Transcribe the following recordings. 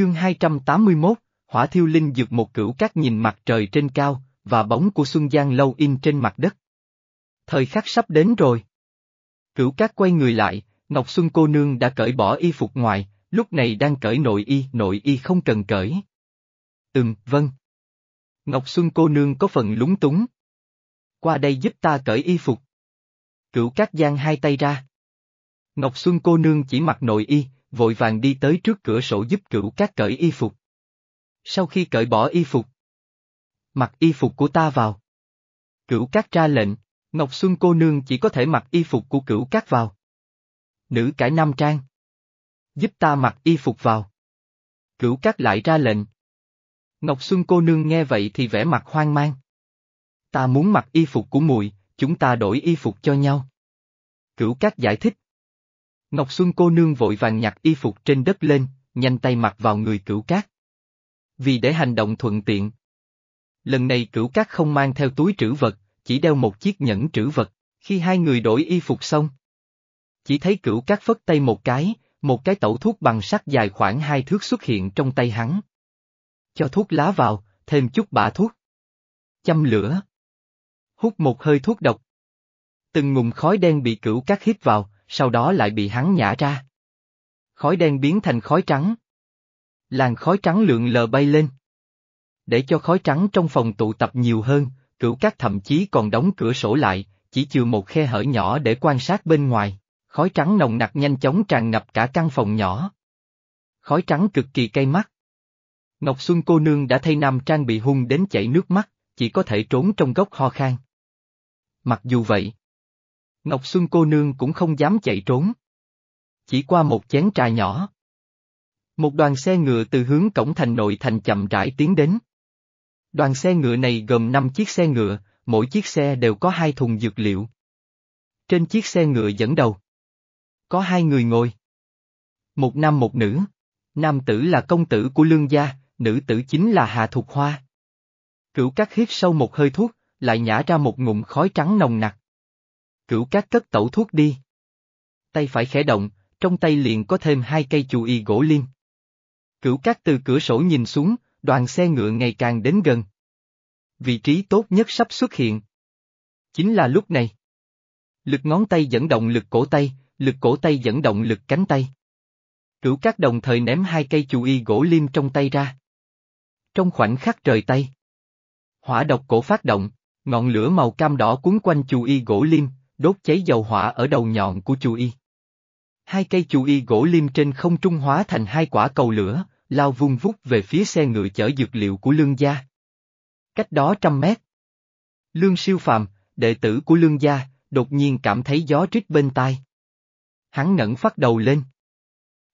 Chương 281, Hỏa thiêu linh dược một cửu cát nhìn mặt trời trên cao, và bóng của Xuân Giang lâu in trên mặt đất. Thời khắc sắp đến rồi. Cửu cát quay người lại, Ngọc Xuân cô nương đã cởi bỏ y phục ngoài, lúc này đang cởi nội y, nội y không cần cởi. Ừm, vâng. Ngọc Xuân cô nương có phần lúng túng. Qua đây giúp ta cởi y phục. Cửu cát giang hai tay ra. Ngọc Xuân cô nương chỉ mặc nội y, vội vàng đi tới trước cửa sổ giúp cửu cát cởi y phục. Sau khi cởi bỏ y phục, mặc y phục của ta vào. Cửu cát ra lệnh, Ngọc Xuân cô nương chỉ có thể mặc y phục của cửu cát vào. Nữ cải nam trang. Giúp ta mặc y phục vào. Cửu cát lại ra lệnh. Ngọc Xuân cô nương nghe vậy thì vẻ mặt hoang mang. Ta muốn mặc y phục của mùi, chúng ta đổi y phục cho nhau. Cửu cát giải thích. Ngọc Xuân cô nương vội vàng nhặt y phục trên đất lên, nhanh tay mặc vào người cửu cát. Vì để hành động thuận tiện. Lần này cửu cát không mang theo túi trữ vật, chỉ đeo một chiếc nhẫn trữ vật, khi hai người đổi y phục xong. Chỉ thấy cửu cát phất tay một cái, một cái tẩu thuốc bằng sắt dài khoảng hai thước xuất hiện trong tay hắn. Cho thuốc lá vào, thêm chút bã thuốc. Châm lửa. Hút một hơi thuốc độc. Từng ngụm khói đen bị cửu cát hít vào, sau đó lại bị hắn nhả ra. Khói đen biến thành khói trắng. Làn khói trắng lượn lờ bay lên. Để cho khói trắng trong phòng tụ tập nhiều hơn, cửu cát thậm chí còn đóng cửa sổ lại, chỉ chừa một khe hở nhỏ để quan sát bên ngoài, khói trắng nồng nặc nhanh chóng tràn ngập cả căn phòng nhỏ. Khói trắng cực kỳ cay mắt. Ngọc Xuân cô nương đã thay nam trang bị hung đến chảy nước mắt, chỉ có thể trốn trong góc ho khan. Mặc dù vậy, Ngọc Xuân cô nương cũng không dám chạy trốn. Chỉ qua một chén trà nhỏ. Một đoàn xe ngựa từ hướng cổng thành nội thành chậm rãi tiến đến. Đoàn xe ngựa này gồm 5 chiếc xe ngựa, mỗi chiếc xe đều có hai thùng dược liệu. Trên chiếc xe ngựa dẫn đầu. Có hai người ngồi. Một nam một nữ. Nam tử là công tử của lương gia, nữ tử chính là Hà Thục Hoa. Cửu cắt hít sâu một hơi thuốc, lại nhả ra một ngụm khói trắng nồng nặc. Cửu cát cất tẩu thuốc đi. Tay phải khẽ động, trong tay liền có thêm hai cây chù y gỗ liêm. Cửu cát từ cửa sổ nhìn xuống, đoàn xe ngựa ngày càng đến gần. Vị trí tốt nhất sắp xuất hiện. Chính là lúc này. Lực ngón tay dẫn động lực cổ tay, lực cổ tay dẫn động lực cánh tay. Cửu cát đồng thời ném hai cây chù y gỗ liêm trong tay ra. Trong khoảnh khắc trời tay. Hỏa độc cổ phát động, ngọn lửa màu cam đỏ cuốn quanh chù y gỗ liêm, đốt cháy dầu hỏa ở đầu nhọn của chù y. Hai cây chù y gỗ lim trên không trung hóa thành hai quả cầu lửa, lao vung vút về phía xe ngựa chở dược liệu của lương gia. Cách đó trăm mét. Lương siêu phàm, đệ tử của lương gia, đột nhiên cảm thấy gió rít bên tai. Hắn ngẩng phát đầu lên.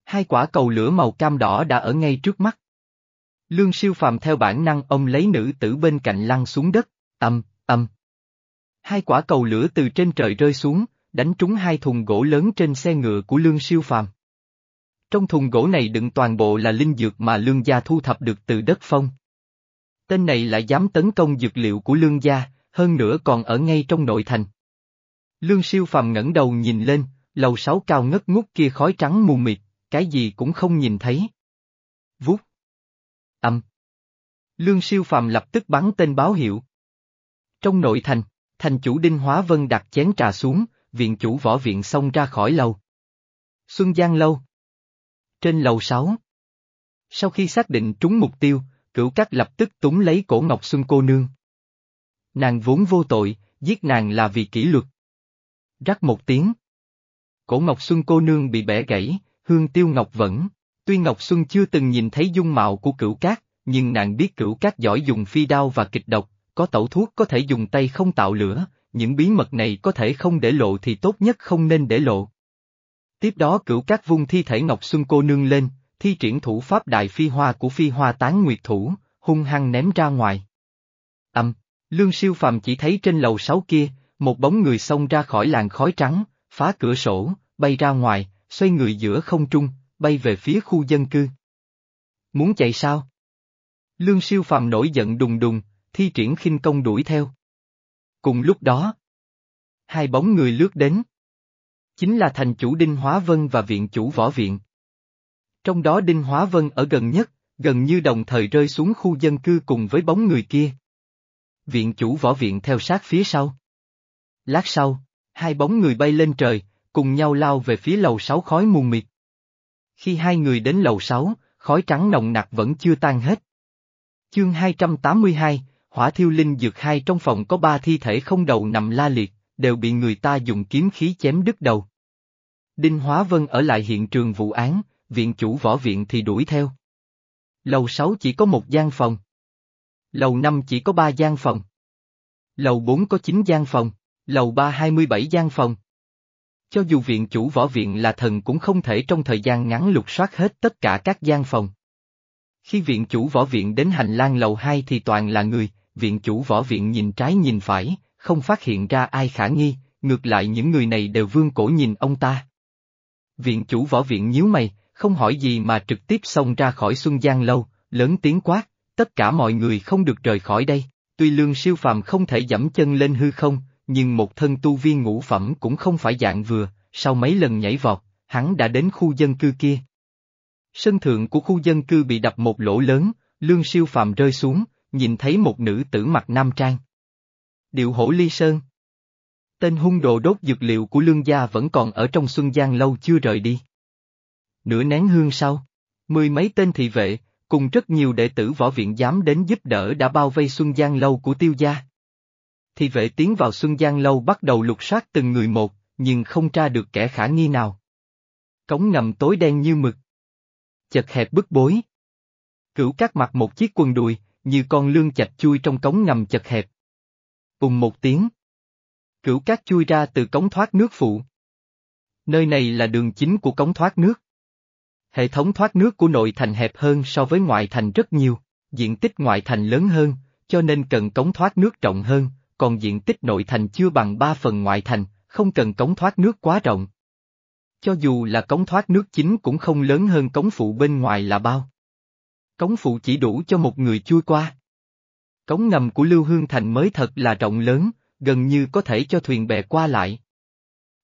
Hai quả cầu lửa màu cam đỏ đã ở ngay trước mắt. Lương siêu phàm theo bản năng ông lấy nữ tử bên cạnh lăn xuống đất, âm, âm. Hai quả cầu lửa từ trên trời rơi xuống, đánh trúng hai thùng gỗ lớn trên xe ngựa của lương siêu phàm. Trong thùng gỗ này đựng toàn bộ là linh dược mà lương gia thu thập được từ đất phong. Tên này lại dám tấn công dược liệu của lương gia, hơn nữa còn ở ngay trong nội thành. Lương siêu phàm ngẩng đầu nhìn lên, lầu sáu cao ngất ngút kia khói trắng mù mịt, cái gì cũng không nhìn thấy. Vút. Âm. Lương siêu phàm lập tức bắn tên báo hiệu. Trong nội thành, thành chủ Đinh Hóa Vân đặt chén trà xuống, viện chủ võ viện xông ra khỏi lầu. Xuân Giang Lâu Trên lầu 6 Sau khi xác định trúng mục tiêu, cửu cát lập tức túng lấy cổ Ngọc Xuân cô nương. Nàng vốn vô tội, giết nàng là vì kỷ luật. Rắc một tiếng. Cổ Ngọc Xuân cô nương bị bẻ gãy, hương tiêu Ngọc vẫn. Tuy Ngọc Xuân chưa từng nhìn thấy dung mạo của cửu cát, nhưng nàng biết cửu cát giỏi dùng phi đao và kịch độc, có tẩu thuốc có thể dùng tay không tạo lửa, những bí mật này có thể không để lộ thì tốt nhất không nên để lộ. Tiếp đó cửu các vung thi thể Ngọc Xuân cô nương lên, thi triển thủ pháp đại phi hoa của phi hoa tán nguyệt thủ, hung hăng ném ra ngoài. Âm, lương siêu phàm chỉ thấy trên lầu sáu kia, một bóng người xông ra khỏi làn khói trắng, phá cửa sổ, bay ra ngoài, xoay người giữa không trung, bay về phía khu dân cư. Muốn chạy sao? Lương siêu phàm nổi giận đùng đùng, thi triển khinh công đuổi theo. Cùng lúc đó, hai bóng người lướt đến. Chính là thành chủ Đinh Hóa Vân và viện chủ võ viện. Trong đó Đinh Hóa Vân ở gần nhất, gần như đồng thời rơi xuống khu dân cư cùng với bóng người kia. Viện chủ võ viện theo sát phía sau. Lát sau, hai bóng người bay lên trời, cùng nhau lao về phía lầu sáu khói mù mịt. Khi hai người đến lầu sáu, khói trắng nồng nặc vẫn chưa tan hết. Chương 282, Hỏa thiêu linh dược hai trong phòng có ba thi thể không đầu nằm la liệt, đều bị người ta dùng kiếm khí chém đứt đầu. Đinh Hóa Vân ở lại hiện trường vụ án, viện chủ võ viện thì đuổi theo. Lầu 6 chỉ có một gian phòng. Lầu 5 chỉ có ba gian phòng. Lầu 4 có 9 gian phòng, lầu 3 27 gian phòng. Cho dù viện chủ võ viện là thần cũng không thể trong thời gian ngắn lục soát hết tất cả các gian phòng. Khi viện chủ võ viện đến hành lang lầu 2 thì toàn là người, viện chủ võ viện nhìn trái nhìn phải, không phát hiện ra ai khả nghi, ngược lại những người này đều vương cổ nhìn ông ta. Viện chủ võ viện nhíu mày, không hỏi gì mà trực tiếp xông ra khỏi Xuân Giang lâu, lớn tiếng quát, tất cả mọi người không được rời khỏi đây, tuy lương siêu phàm không thể dẫm chân lên hư không, nhưng một thân tu viên ngũ phẩm cũng không phải dạng vừa, sau mấy lần nhảy vọt, hắn đã đến khu dân cư kia. Sân thượng của khu dân cư bị đập một lỗ lớn, lương siêu phàm rơi xuống, nhìn thấy một nữ tử mặt nam trang. Điệu hổ ly sơn. Tên hung đồ đốt dược liệu của lương gia vẫn còn ở trong Xuân Giang lâu chưa rời đi. Nửa nén hương sau, mười mấy tên thị vệ, cùng rất nhiều đệ tử võ viện dám đến giúp đỡ đã bao vây Xuân Giang lâu của tiêu gia. Thị vệ tiến vào Xuân Giang lâu bắt đầu lục soát từng người một, nhưng không tra được kẻ khả nghi nào. Cống ngầm tối đen như mực. Chật hẹp bức bối. Cửu cắt mặt một chiếc quần đùi, như con lương chạch chui trong cống ngầm chật hẹp. Cùng một tiếng. Cửu cát chui ra từ cống thoát nước phụ. Nơi này là đường chính của cống thoát nước. Hệ thống thoát nước của nội thành hẹp hơn so với ngoại thành rất nhiều, diện tích ngoại thành lớn hơn, cho nên cần cống thoát nước rộng hơn, còn diện tích nội thành chưa bằng 3 phần ngoại thành, không cần cống thoát nước quá rộng. Cho dù là cống thoát nước chính cũng không lớn hơn cống phụ bên ngoài là bao. Cống phụ chỉ đủ cho một người chui qua. Cống ngầm của Lưu Hương Thành mới thật là rộng lớn, gần như có thể cho thuyền bè qua lại.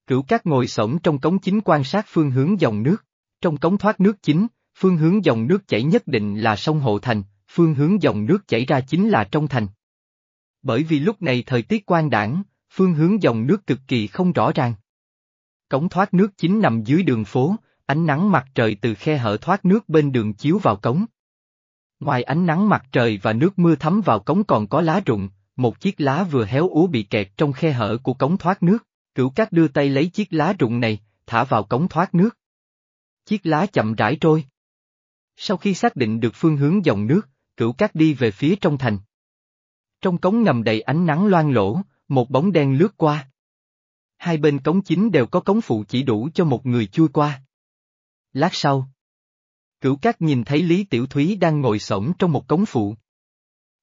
Cửu Cát ngồi sổng trong cống chính quan sát phương hướng dòng nước. Trong cống thoát nước chính, phương hướng dòng nước chảy nhất định là sông Hộ Thành, phương hướng dòng nước chảy ra chính là trong thành. Bởi vì lúc này thời tiết quan đảng, phương hướng dòng nước cực kỳ không rõ ràng. Cống thoát nước chính nằm dưới đường phố, ánh nắng mặt trời từ khe hở thoát nước bên đường chiếu vào cống. Ngoài ánh nắng mặt trời và nước mưa thấm vào cống còn có lá rụng, một chiếc lá vừa héo úa bị kẹt trong khe hở của cống thoát nước, cửu cát đưa tay lấy chiếc lá rụng này, thả vào cống thoát nước. Chiếc lá chậm rãi trôi. Sau khi xác định được phương hướng dòng nước, cửu cát đi về phía trong thành. Trong cống ngầm đầy ánh nắng loang lỗ, một bóng đen lướt qua. Hai bên cống chính đều có cống phụ chỉ đủ cho một người chui qua. Lát sau, Cửu Cát nhìn thấy Lý Tiểu Thúy đang ngồi sổng trong một cống phụ.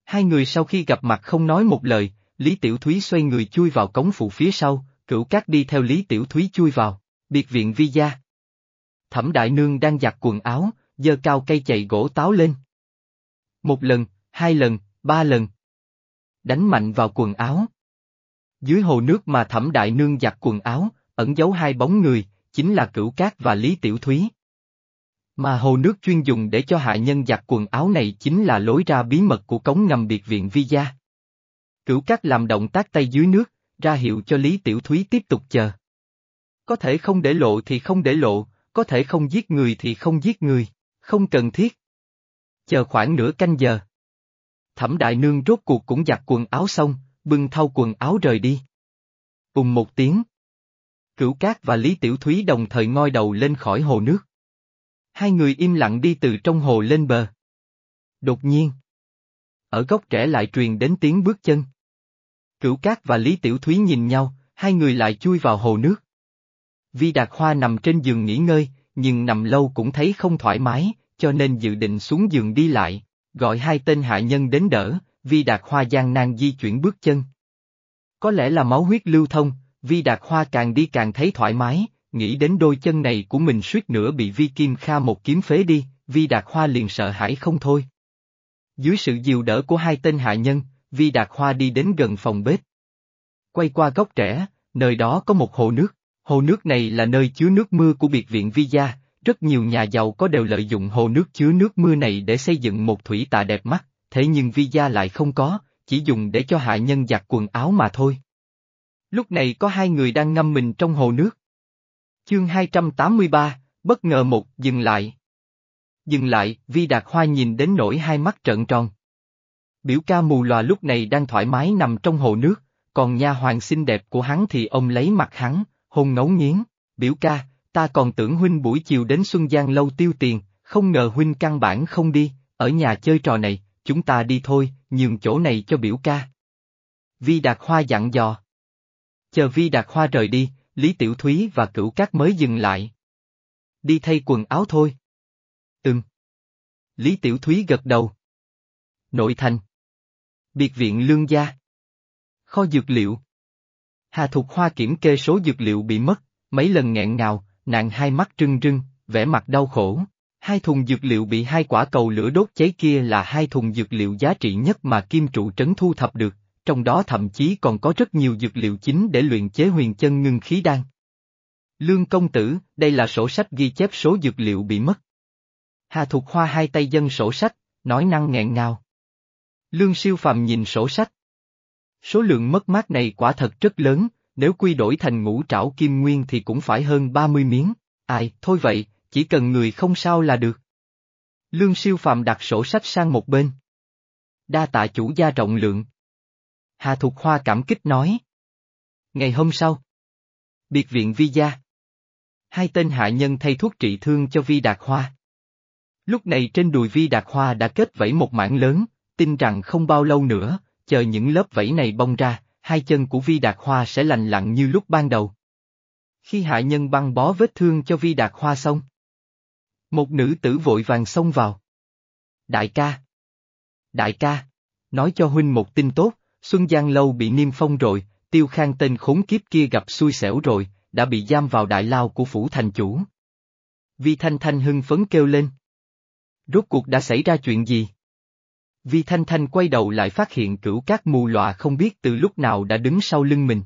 Hai người sau khi gặp mặt không nói một lời, Lý Tiểu Thúy xoay người chui vào cống phụ phía sau, Cửu Cát đi theo Lý Tiểu Thúy chui vào, biệt viện vi gia. Thẩm Đại Nương đang giặt quần áo, giơ cao cây chày gỗ táo lên. Một lần, hai lần, ba lần. Đánh mạnh vào quần áo. Dưới hồ nước mà Thẩm Đại Nương giặt quần áo, ẩn giấu hai bóng người, chính là Cửu Cát và Lý Tiểu Thúy. Mà hồ nước chuyên dùng để cho hạ nhân giặt quần áo này chính là lối ra bí mật của cống ngầm biệt viện vi gia. Cửu Cát làm động tác tay dưới nước, ra hiệu cho Lý Tiểu Thúy tiếp tục chờ. Có thể không để lộ thì không để lộ, có thể không giết người thì không giết người, không cần thiết. Chờ khoảng nửa canh giờ. Thẩm Đại Nương rốt cuộc cũng giặt quần áo xong, bưng thau quần áo rời đi. Cùng một tiếng. Cửu Cát và Lý Tiểu Thúy đồng thời ngoi đầu lên khỏi hồ nước. Hai người im lặng đi từ trong hồ lên bờ. Đột nhiên. Ở góc trẻ lại truyền đến tiếng bước chân. Cửu Cát và Lý Tiểu Thúy nhìn nhau, hai người lại chui vào hồ nước. Vi Đạt Hoa nằm trên giường nghỉ ngơi, nhưng nằm lâu cũng thấy không thoải mái, cho nên dự định xuống giường đi lại, gọi hai tên hạ nhân đến đỡ, Vi Đạt Hoa gian nan di chuyển bước chân. Có lẽ là máu huyết lưu thông, Vi Đạt Hoa càng đi càng thấy thoải mái, nghĩ đến đôi chân này của mình suýt nữa bị Vi Kim Kha một kiếm phế đi, Vi Đạt Hoa liền sợ hãi không thôi. Dưới sự dìu đỡ của hai tên hạ nhân, Vi Đạt Hoa đi đến gần phòng bếp. Quay qua góc trẻ, nơi đó có một hồ nước, hồ nước này là nơi chứa nước mưa của biệt viện Vi Gia, rất nhiều nhà giàu có đều lợi dụng hồ nước chứa nước mưa này để xây dựng một thủy tạ đẹp mắt, thế nhưng vi gia lại không có, chỉ dùng để cho hạ nhân giặt quần áo mà thôi. Lúc này có hai người đang ngâm mình trong hồ nước. Chương 283, bất ngờ một, dừng lại. Dừng lại, Vi Đạt Hoa nhìn đến nỗi hai mắt trợn tròn. Biểu ca mù lòa lúc này đang thoải mái nằm trong hồ nước, còn nha hoàng xinh đẹp của hắn thì ông lấy mặt hắn, hôn ngấu nghiến. Biểu ca, ta còn tưởng huynh buổi chiều đến Xuân Giang lâu tiêu tiền, không ngờ huynh căn bản không đi, ở nhà chơi trò này, chúng ta đi thôi, nhường chỗ này cho biểu ca. Vi Đạt Hoa dặn dò. Chờ Vi Đạt Hoa rời đi, Lý Tiểu Thúy và Cửu Cát mới dừng lại. Đi thay quần áo thôi. Ừm. Lý Tiểu Thúy gật đầu. Nội thành. Biệt viện lương gia. Kho dược liệu. Hà Thục Hoa kiểm kê số dược liệu bị mất, mấy lần nghẹn ngào, nàng hai mắt trưng trưng, vẻ mặt đau khổ. Hai thùng dược liệu bị hai quả cầu lửa đốt cháy kia là hai thùng dược liệu giá trị nhất mà kim trụ trấn thu thập được, trong đó thậm chí còn có rất nhiều dược liệu chính để luyện chế huyền chân ngưng khí đan. Lương công tử, đây là sổ sách ghi chép số dược liệu bị mất. Hà Thục Hoa hai tay dân sổ sách, nói năng nghẹn ngào. Lương siêu phàm nhìn sổ sách. Số lượng mất mát này quả thật rất lớn, nếu quy đổi thành ngũ trảo kim nguyên thì cũng phải hơn 30 miếng. Ai, thôi vậy, chỉ cần người không sao là được. Lương siêu phàm đặt sổ sách sang một bên. Đa tạ chủ gia rộng lượng. Hà Thục Hoa cảm kích nói. Ngày hôm sau. Biệt viện Vi Gia. Hai tên hạ nhân thay thuốc trị thương cho Vi Đạt Hoa. Lúc này trên đùi Vi Đạt Hoa đã kết vẫy một mảng lớn, tin rằng không bao lâu nữa, chờ những lớp vẫy này bong ra, hai chân của Vi Đạt Hoa sẽ lành lặn như lúc ban đầu. Khi hạ nhân băng bó vết thương cho Vi Đạt Hoa xong, một nữ tử vội vàng xông vào. Đại ca! Đại ca! Nói cho huynh một tin tốt, Xuân Giang Lâu bị niêm phong rồi, tiêu khang tên khốn kiếp kia gặp xui xẻo rồi, đã bị giam vào đại lao của phủ thành chủ. Vi Thanh Thanh hưng phấn kêu lên. Rốt cuộc đã xảy ra chuyện gì? Vi Thanh Thanh quay đầu lại phát hiện cửu cát mù lòa không biết từ lúc nào đã đứng sau lưng mình.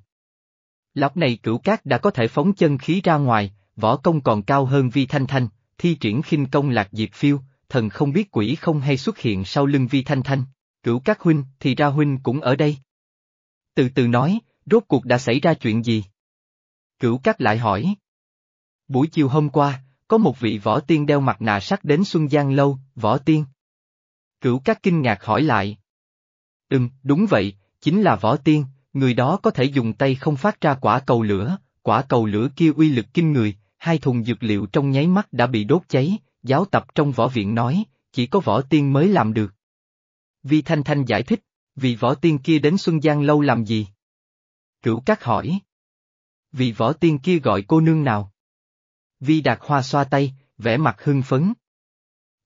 Lọc này cửu cát đã có thể phóng chân khí ra ngoài, võ công còn cao hơn Vi Thanh Thanh, thi triển khinh công lạc diệt phiêu, thần không biết quỷ không hay xuất hiện sau lưng Vi Thanh Thanh. Cửu các huynh thì ra huynh cũng ở đây. Từ từ nói, rốt cuộc đã xảy ra chuyện gì? Cửu các lại hỏi. Buổi chiều hôm qua, có một vị võ tiên đeo mặt nạ sắt đến Xuân Giang Lâu, võ tiên. Cửu các kinh ngạc hỏi lại. Ừm, đúng vậy, chính là võ tiên, người đó có thể dùng tay không phát ra quả cầu lửa, quả cầu lửa kia uy lực kinh người, hai thùng dược liệu trong nháy mắt đã bị đốt cháy, giáo tập trong võ viện nói, chỉ có võ tiên mới làm được. Vi Thanh Thanh giải thích, vị võ tiên kia đến Xuân Giang lâu làm gì? Cửu Cát hỏi. Vị võ tiên kia gọi cô nương nào? Vi Đạt Hoa xoa tay, vẻ mặt hưng phấn.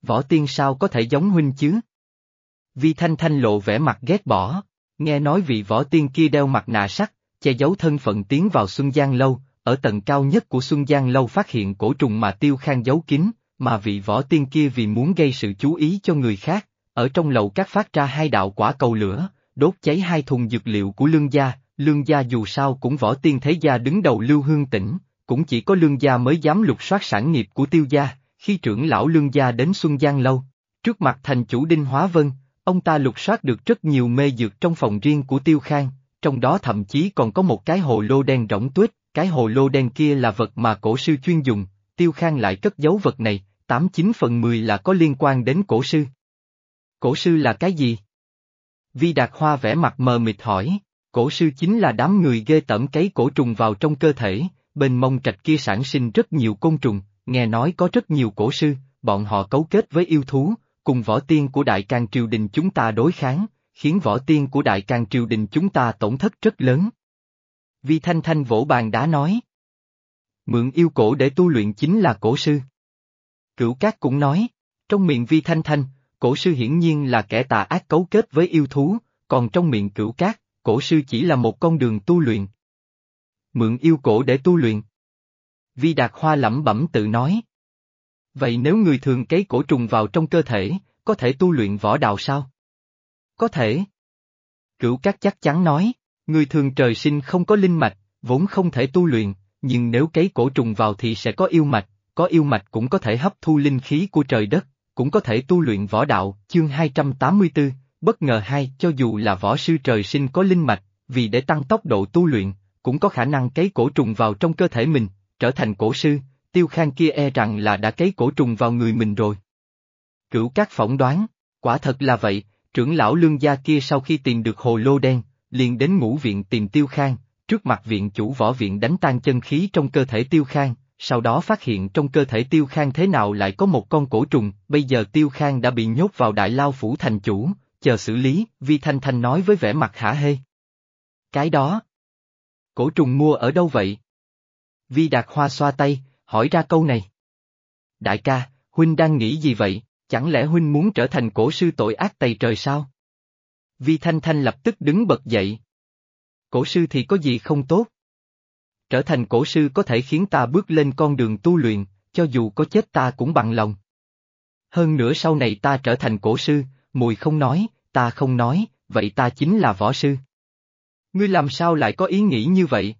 Võ tiên sao có thể giống huynh chứ? Vi Thanh Thanh lộ vẻ mặt ghét bỏ, nghe nói vị võ tiên kia đeo mặt nạ sắt, che giấu thân phận tiến vào Xuân Giang lâu, ở tầng cao nhất của Xuân Giang lâu phát hiện cổ trùng mà tiêu khang giấu kín, mà vị võ tiên kia vì muốn gây sự chú ý cho người khác, ở trong lầu các phát ra hai đạo quả cầu lửa, đốt cháy hai thùng dược liệu của lương gia, lương gia dù sao cũng võ tiên thế gia đứng đầu lưu hương tỉnh, cũng chỉ có lương gia mới dám lục soát sản nghiệp của tiêu gia, khi trưởng lão lương gia đến Xuân Giang Lâu, trước mặt thành chủ Đinh Hóa Vân, ông ta lục soát được rất nhiều mê dược trong phòng riêng của tiêu khang, trong đó thậm chí còn có một cái hồ lô đen rỗng tuyết, cái hồ lô đen kia là vật mà cổ sư chuyên dùng, tiêu khang lại cất giấu vật này, tám chín phần mười là có liên quan đến cổ sư. Cổ sư là cái gì? Vi Đạt Hoa vẽ mặt mờ mịt hỏi, cổ sư chính là đám người ghê tẩm cấy cổ trùng vào trong cơ thể, bên mông trạch kia sản sinh rất nhiều côn trùng, nghe nói có rất nhiều cổ sư, bọn họ cấu kết với yêu thú, cùng võ tiên của Đại Càng Triều Đình chúng ta đối kháng, khiến võ tiên của Đại Càng Triều Đình chúng ta tổn thất rất lớn. Vi Thanh Thanh vỗ bàn đá nói. Mượn yêu cổ để tu luyện chính là cổ sư. Cửu Cát cũng nói, trong miệng Vi Thanh Thanh, cổ sư hiển nhiên là kẻ tà ác cấu kết với yêu thú, còn trong miệng cửu cát, cổ sư chỉ là một con đường tu luyện. Mượn yêu cổ để tu luyện. Vi Đạt Hoa lẩm bẩm tự nói. Vậy nếu người thường cấy cổ trùng vào trong cơ thể, có thể tu luyện võ đạo sao? Có thể. Cửu cát chắc chắn nói, người thường trời sinh không có linh mạch, vốn không thể tu luyện, nhưng nếu cấy cổ trùng vào thì sẽ có yêu mạch, có yêu mạch cũng có thể hấp thu linh khí của trời đất, cũng có thể tu luyện võ đạo, chương 284, bất ngờ hai, cho dù là võ sư trời sinh có linh mạch, vì để tăng tốc độ tu luyện, cũng có khả năng cấy cổ trùng vào trong cơ thể mình, trở thành cổ sư, tiêu khang kia e rằng là đã cấy cổ trùng vào người mình rồi. Cửu các phỏng đoán, quả thật là vậy, trưởng lão lương gia kia sau khi tìm được hồ lô đen, liền đến ngũ viện tìm tiêu khang, trước mặt viện chủ võ viện đánh tan chân khí trong cơ thể tiêu khang, sau đó phát hiện trong cơ thể tiêu khang thế nào lại có một con cổ trùng, bây giờ tiêu khang đã bị nhốt vào đại lao phủ thành chủ, chờ xử lý, Vi Thanh Thanh nói với vẻ mặt hả hê. Cái đó. Cổ trùng mua ở đâu vậy? Vi Đạt Hoa xoa tay, hỏi ra câu này. Đại ca, Huynh đang nghĩ gì vậy, chẳng lẽ Huynh muốn trở thành cổ sư tội ác tày trời sao? Vi Thanh Thanh lập tức đứng bật dậy. Cổ sư thì có gì không tốt? Trở thành cổ sư có thể khiến ta bước lên con đường tu luyện, cho dù có chết ta cũng bằng lòng. Hơn nữa sau này ta trở thành cổ sư, mùi không nói, ta không nói, vậy ta chính là võ sư. Ngươi làm sao lại có ý nghĩ như vậy?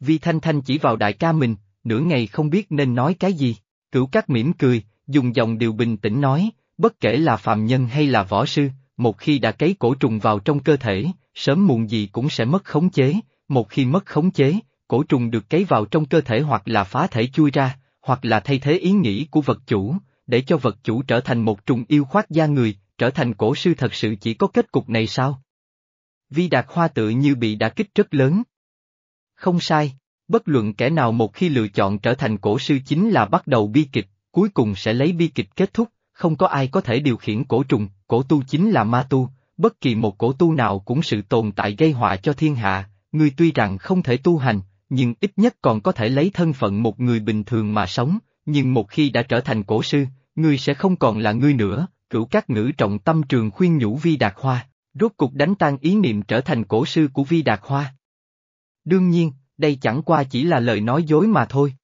Vi Thanh Thanh chỉ vào đại ca mình, nửa ngày không biết nên nói cái gì, cửu cát mỉm cười, dùng dòng điều bình tĩnh nói, bất kể là phạm nhân hay là võ sư, một khi đã cấy cổ trùng vào trong cơ thể, sớm muộn gì cũng sẽ mất khống chế, một khi mất khống chế, cổ trùng được cấy vào trong cơ thể hoặc là phá thể chui ra, hoặc là thay thế ý nghĩ của vật chủ, để cho vật chủ trở thành một trùng yêu khoác da người, trở thành cổ sư thật sự chỉ có kết cục này sao? Vi Đạt Hoa tự như bị đả kích rất lớn. Không sai, bất luận kẻ nào một khi lựa chọn trở thành cổ sư chính là bắt đầu bi kịch, cuối cùng sẽ lấy bi kịch kết thúc, không có ai có thể điều khiển cổ trùng, cổ tu chính là ma tu, bất kỳ một cổ tu nào cũng sự tồn tại gây họa cho thiên hạ, ngươi tuy rằng không thể tu hành, nhưng ít nhất còn có thể lấy thân phận một người bình thường mà sống, nhưng một khi đã trở thành cổ sư, ngươi sẽ không còn là ngươi nữa, cửu các ngữ trọng tâm trường khuyên nhủ Vi Đạt Hoa, rốt cục đánh tan ý niệm trở thành cổ sư của Vi Đạt Hoa. Đương nhiên, đây chẳng qua chỉ là lời nói dối mà thôi.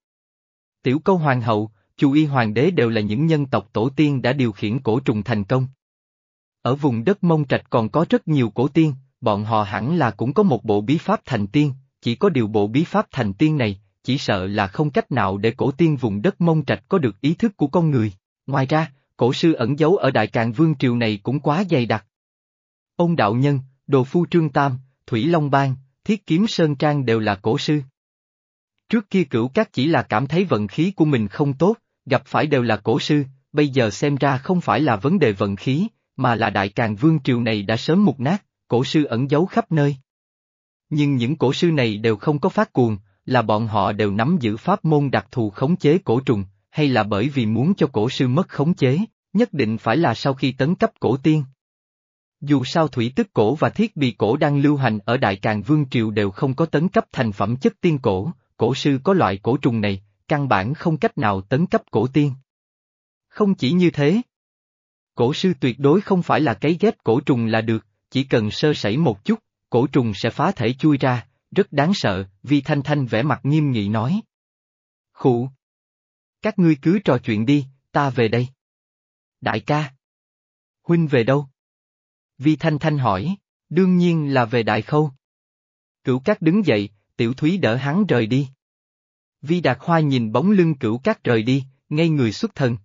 Tiểu câu hoàng hậu, chu y hoàng đế đều là những nhân tộc tổ tiên đã điều khiển cổ trùng thành công. Ở vùng đất mông trạch còn có rất nhiều cổ tiên, bọn họ hẳn là cũng có một bộ bí pháp thành tiên, chỉ có điều bộ bí pháp thành tiên này, chỉ sợ là không cách nào để cổ tiên vùng đất mông trạch có được ý thức của con người. Ngoài ra, cổ sư ẩn giấu ở Đại Càn Vương Triều này cũng quá dày đặc. Ông Đạo Nhân, Đồ Phu Trương Tam, Thủy Long Bang, Thiết Kiếm Sơn Trang đều là cổ sư. Trước kia cửu các chỉ là cảm thấy vận khí của mình không tốt, gặp phải đều là cổ sư, bây giờ xem ra không phải là vấn đề vận khí, mà là Đại Càn Vương Triều này đã sớm mục nát, cổ sư ẩn giấu khắp nơi. Nhưng những cổ sư này đều không có phát cuồng, là bọn họ đều nắm giữ pháp môn đặc thù khống chế cổ trùng, hay là bởi vì muốn cho cổ sư mất khống chế, nhất định phải là sau khi tấn cấp cổ tiên. Dù sao thủy tức cổ và thiết bị cổ đang lưu hành ở Đại Càn Vương Triều đều không có tấn cấp thành phẩm chất tiên cổ, cổ sư có loại cổ trùng này, căn bản không cách nào tấn cấp cổ tiên. Không chỉ như thế. Cổ sư tuyệt đối không phải là cái ghép cổ trùng là được, chỉ cần sơ sẩy một chút, cổ trùng sẽ phá thể chui ra, rất đáng sợ, Vi Thanh Thanh vẻ mặt nghiêm nghị nói. Khụ! Các ngươi cứ trò chuyện đi, ta về đây. Đại ca! Huynh về đâu? Vi Thanh Thanh hỏi, đương nhiên là về Đại Khâu. Cửu Cát đứng dậy, Tiểu Thúy đỡ hắn rời đi. Vi Đạt Hoa nhìn bóng lưng Cửu Cát rời đi, ngay người xuất thần.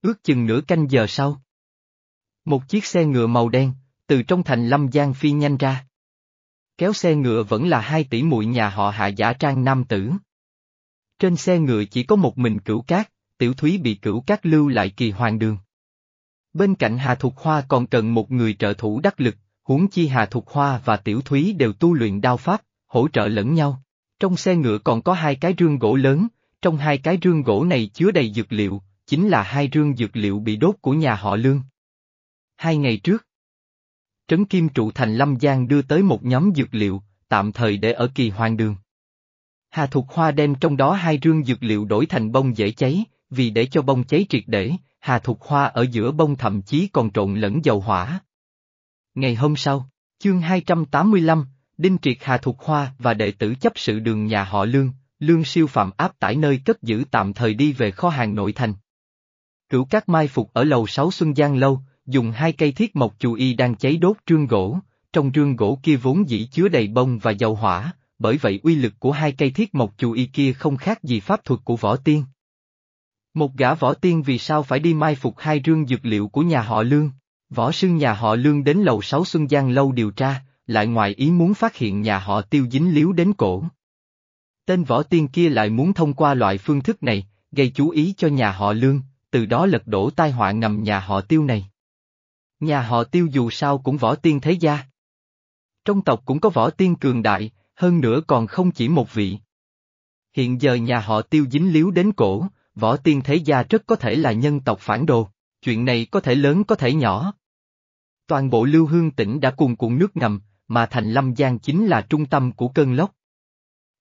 Ước chừng nửa canh giờ sau. Một chiếc xe ngựa màu đen, từ trong thành Lâm Giang phi nhanh ra. Kéo xe ngựa vẫn là hai tỷ muội nhà họ hạ giả trang nam tử. Trên xe ngựa chỉ có một mình cửu cát, tiểu thúy bị cửu cát lưu lại kỳ hoàng đường. Bên cạnh Hà Thục Hoa còn cần một người trợ thủ đắc lực, huống chi Hà Thục Hoa và Tiểu Thúy đều tu luyện đao pháp, hỗ trợ lẫn nhau. Trong xe ngựa còn có hai cái rương gỗ lớn, trong hai cái rương gỗ này chứa đầy dược liệu, chính là hai rương dược liệu bị đốt của nhà họ Lương. Hai ngày trước, Trấn Kim Trụ Thành Lâm Giang đưa tới một nhóm dược liệu, tạm thời để ở kỳ hoàng đường. Hà Thục Hoa đem trong đó hai rương dược liệu đổi thành bông dễ cháy, vì để cho bông cháy triệt để, Hà Thục Hoa ở giữa bông thậm chí còn trộn lẫn dầu hỏa. Ngày hôm sau, chương 285, Đinh Triệt Hà Thục Hoa và đệ tử chấp sự đường nhà họ Lương, Lương siêu phạm áp tải nơi cất giữ tạm thời đi về kho hàng nội thành. Cửu các mai phục ở lầu 6 Xuân Giang Lâu, dùng hai cây thiết mộc chù y đang cháy đốt trương gỗ, trong trương gỗ kia vốn dĩ chứa đầy bông và dầu hỏa, bởi vậy uy lực của hai cây thiết mộc chù y kia không khác gì pháp thuật của võ tiên. Một gã võ tiên vì sao phải đi mai phục hai rương dược liệu của nhà họ Lương? Võ sư nhà họ Lương đến lầu 6 Xuân Giang lâu điều tra, lại ngoài ý muốn phát hiện nhà họ tiêu dính líu đến cổ. Tên võ tiên kia lại muốn thông qua loại phương thức này, gây chú ý cho nhà họ Lương, từ đó lật đổ tai họa ngầm nhà họ tiêu này. Nhà họ tiêu dù sao cũng võ tiên thế gia. Trong tộc cũng có võ tiên cường đại, hơn nữa còn không chỉ một vị. Hiện giờ nhà họ tiêu dính líu đến cổ, võ tiên thế gia rất có thể là nhân tộc phản đồ, chuyện này có thể lớn có thể nhỏ. Toàn bộ lưu hương tỉnh đã cuồn cuộn nước ngầm, mà thành lâm giang chính là trung tâm của cơn lốc.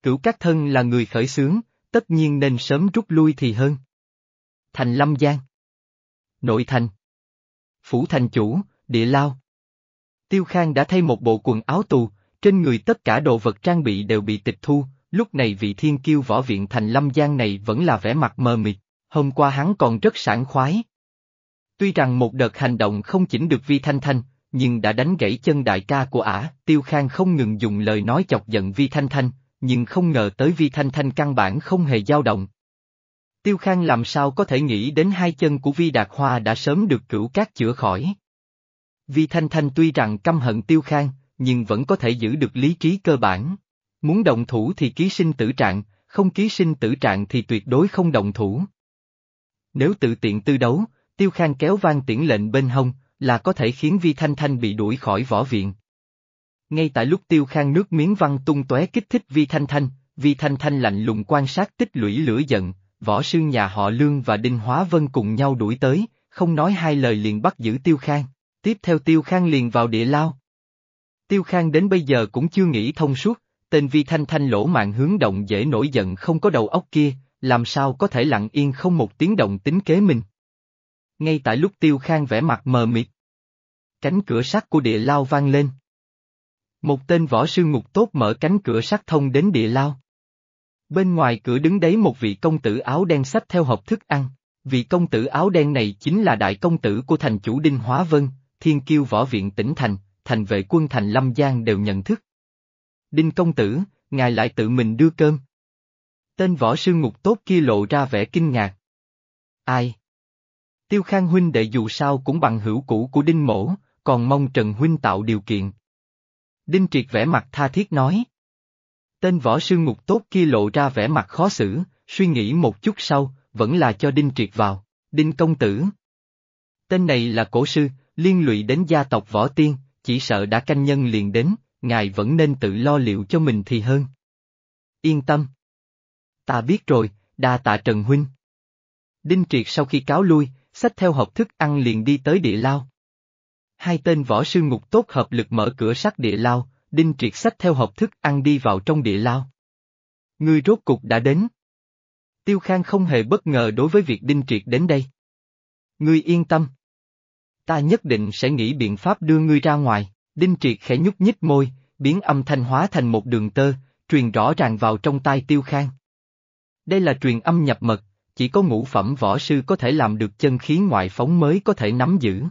Cửu các thân là người khởi xướng, tất nhiên nên sớm rút lui thì hơn. Thành lâm giang. Nội thành. Phủ thành chủ, địa lao. Tiêu Khang đã thay một bộ quần áo tù, trên người tất cả đồ vật trang bị đều bị tịch thu, lúc này vị thiên kiêu võ viện thành lâm giang này vẫn là vẻ mặt mờ mịt, hôm qua hắn còn rất sảng khoái. Tuy rằng một đợt hành động không chỉnh được Vi Thanh Thanh, nhưng đã đánh gãy chân đại ca của ả, Tiêu Khang không ngừng dùng lời nói chọc giận Vi Thanh Thanh, nhưng không ngờ tới Vi Thanh Thanh căn bản không hề dao động. Tiêu Khang làm sao có thể nghĩ đến hai chân của Vi Đạt Hoa đã sớm được cửu cát chữa khỏi. Vi Thanh Thanh tuy rằng căm hận Tiêu Khang, nhưng vẫn có thể giữ được lý trí cơ bản. Muốn động thủ thì ký sinh tử trạng, không ký sinh tử trạng thì tuyệt đối không động thủ. Nếu tự tiện tư đấu, Tiêu Khang kéo vang tiễn lệnh bên hông, là có thể khiến Vi Thanh Thanh bị đuổi khỏi võ viện. Ngay tại lúc Tiêu Khang nước miếng văng tung tóe kích thích Vi Thanh Thanh, Vi Thanh Thanh lạnh lùng quan sát tích lũy lửa giận, võ sư nhà họ Lương và Đinh Hóa Vân cùng nhau đuổi tới, không nói hai lời liền bắt giữ Tiêu Khang, tiếp theo Tiêu Khang liền vào địa lao. Tiêu Khang đến bây giờ cũng chưa nghĩ thông suốt, tên Vi Thanh Thanh lỗ mạng hướng động dễ nổi giận không có đầu óc kia, làm sao có thể lặng yên không một tiếng động tính kế mình. Ngay tại lúc Tiêu Khang vẽ mặt mờ mịt, cánh cửa sắt của địa lao vang lên. Một tên võ sư ngục tốt mở cánh cửa sắt thông đến địa lao. Bên ngoài cửa đứng đấy một vị công tử áo đen sách theo hộp thức ăn. Vị công tử áo đen này chính là đại công tử của thành chủ Đinh Hóa Vân, thiên kiêu võ viện tỉnh thành, thành vệ quân thành Lâm Giang đều nhận thức. Đinh công tử, ngài lại tự mình đưa cơm. Tên võ sư ngục tốt kia lộ ra vẻ kinh ngạc. Ai? Tiêu Khang huynh đệ dù sao cũng bằng hữu cũ của Đinh Mổ, còn mong Trần huynh tạo điều kiện. Đinh Triệt vẽ mặt tha thiết nói. Tên võ sư ngục tốt kia lộ ra vẻ mặt khó xử, suy nghĩ một chút sau, vẫn là cho Đinh Triệt vào, Đinh Công Tử. Tên này là cổ sư, liên lụy đến gia tộc võ tiên, chỉ sợ đã canh nhân liền đến, ngài vẫn nên tự lo liệu cho mình thì hơn. Yên tâm. Ta biết rồi, đa tạ Trần Huynh. Đinh Triệt sau khi cáo lui, xách theo hộp thức ăn liền đi tới địa lao. Hai tên võ sư ngục tốt hợp lực mở cửa sắt địa lao, Đinh Triệt sách theo hộp thức ăn đi vào trong địa lao. Ngươi rốt cục đã đến. Tiêu Khang không hề bất ngờ đối với việc Đinh Triệt đến đây. Ngươi yên tâm. Ta nhất định sẽ nghĩ biện pháp đưa ngươi ra ngoài, Đinh Triệt khẽ nhúc nhích môi, biến âm thanh hóa thành một đường tơ, truyền rõ ràng vào trong tai Tiêu Khang. Đây là truyền âm nhập mật, chỉ có ngũ phẩm võ sư có thể làm được chân khí ngoại phóng mới có thể nắm giữ.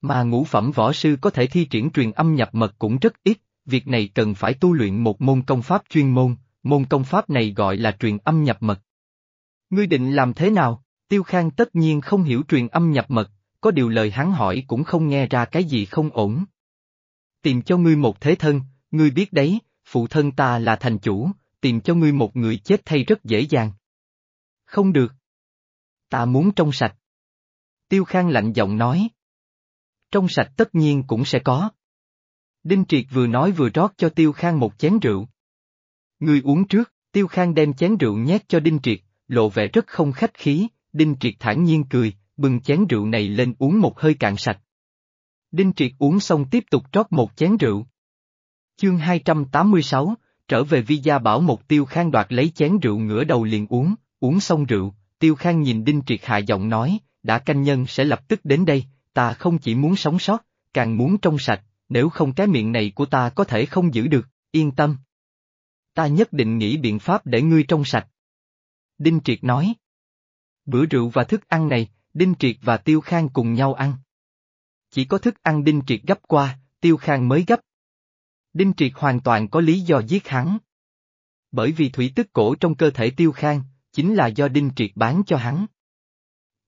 Mà ngũ phẩm võ sư có thể thi triển truyền âm nhập mật cũng rất ít, việc này cần phải tu luyện một môn công pháp chuyên môn, môn công pháp này gọi là truyền âm nhập mật. Ngươi định làm thế nào? Tiêu Khang tất nhiên không hiểu truyền âm nhập mật, có điều lời hắn hỏi cũng không nghe ra cái gì không ổn. Tìm cho ngươi một thế thân, ngươi biết đấy, phụ thân ta là thành chủ, tìm cho ngươi một người chết thay rất dễ dàng. Không được. Ta muốn trong sạch. Tiêu Khang lạnh giọng nói. Trong sạch tất nhiên cũng sẽ có. Đinh Triệt vừa nói vừa rót cho Tiêu Khang một chén rượu. Người uống trước, Tiêu Khang đem chén rượu nhét cho Đinh Triệt, lộ vẻ rất không khách khí, Đinh Triệt thản nhiên cười, bưng chén rượu này lên uống một hơi cạn sạch. Đinh Triệt uống xong tiếp tục rót một chén rượu. Chương 286, trở về Vi Gia bảo một Tiêu Khang đoạt lấy chén rượu ngửa đầu liền uống, uống xong rượu, Tiêu Khang nhìn Đinh Triệt hạ giọng nói, đã canh nhân sẽ lập tức đến đây, ta không chỉ muốn sống sót, càng muốn trong sạch, nếu không cái miệng này của ta có thể không giữ được, yên tâm. Ta nhất định nghĩ biện pháp để ngươi trong sạch. Đinh Triệt nói. Bữa rượu và thức ăn này, Đinh Triệt và Tiêu Khang cùng nhau ăn. Chỉ có thức ăn Đinh Triệt gấp qua, Tiêu Khang mới gấp. Đinh Triệt hoàn toàn có lý do giết hắn. Bởi vì thủy tức cổ trong cơ thể Tiêu Khang, chính là do Đinh Triệt bán cho hắn.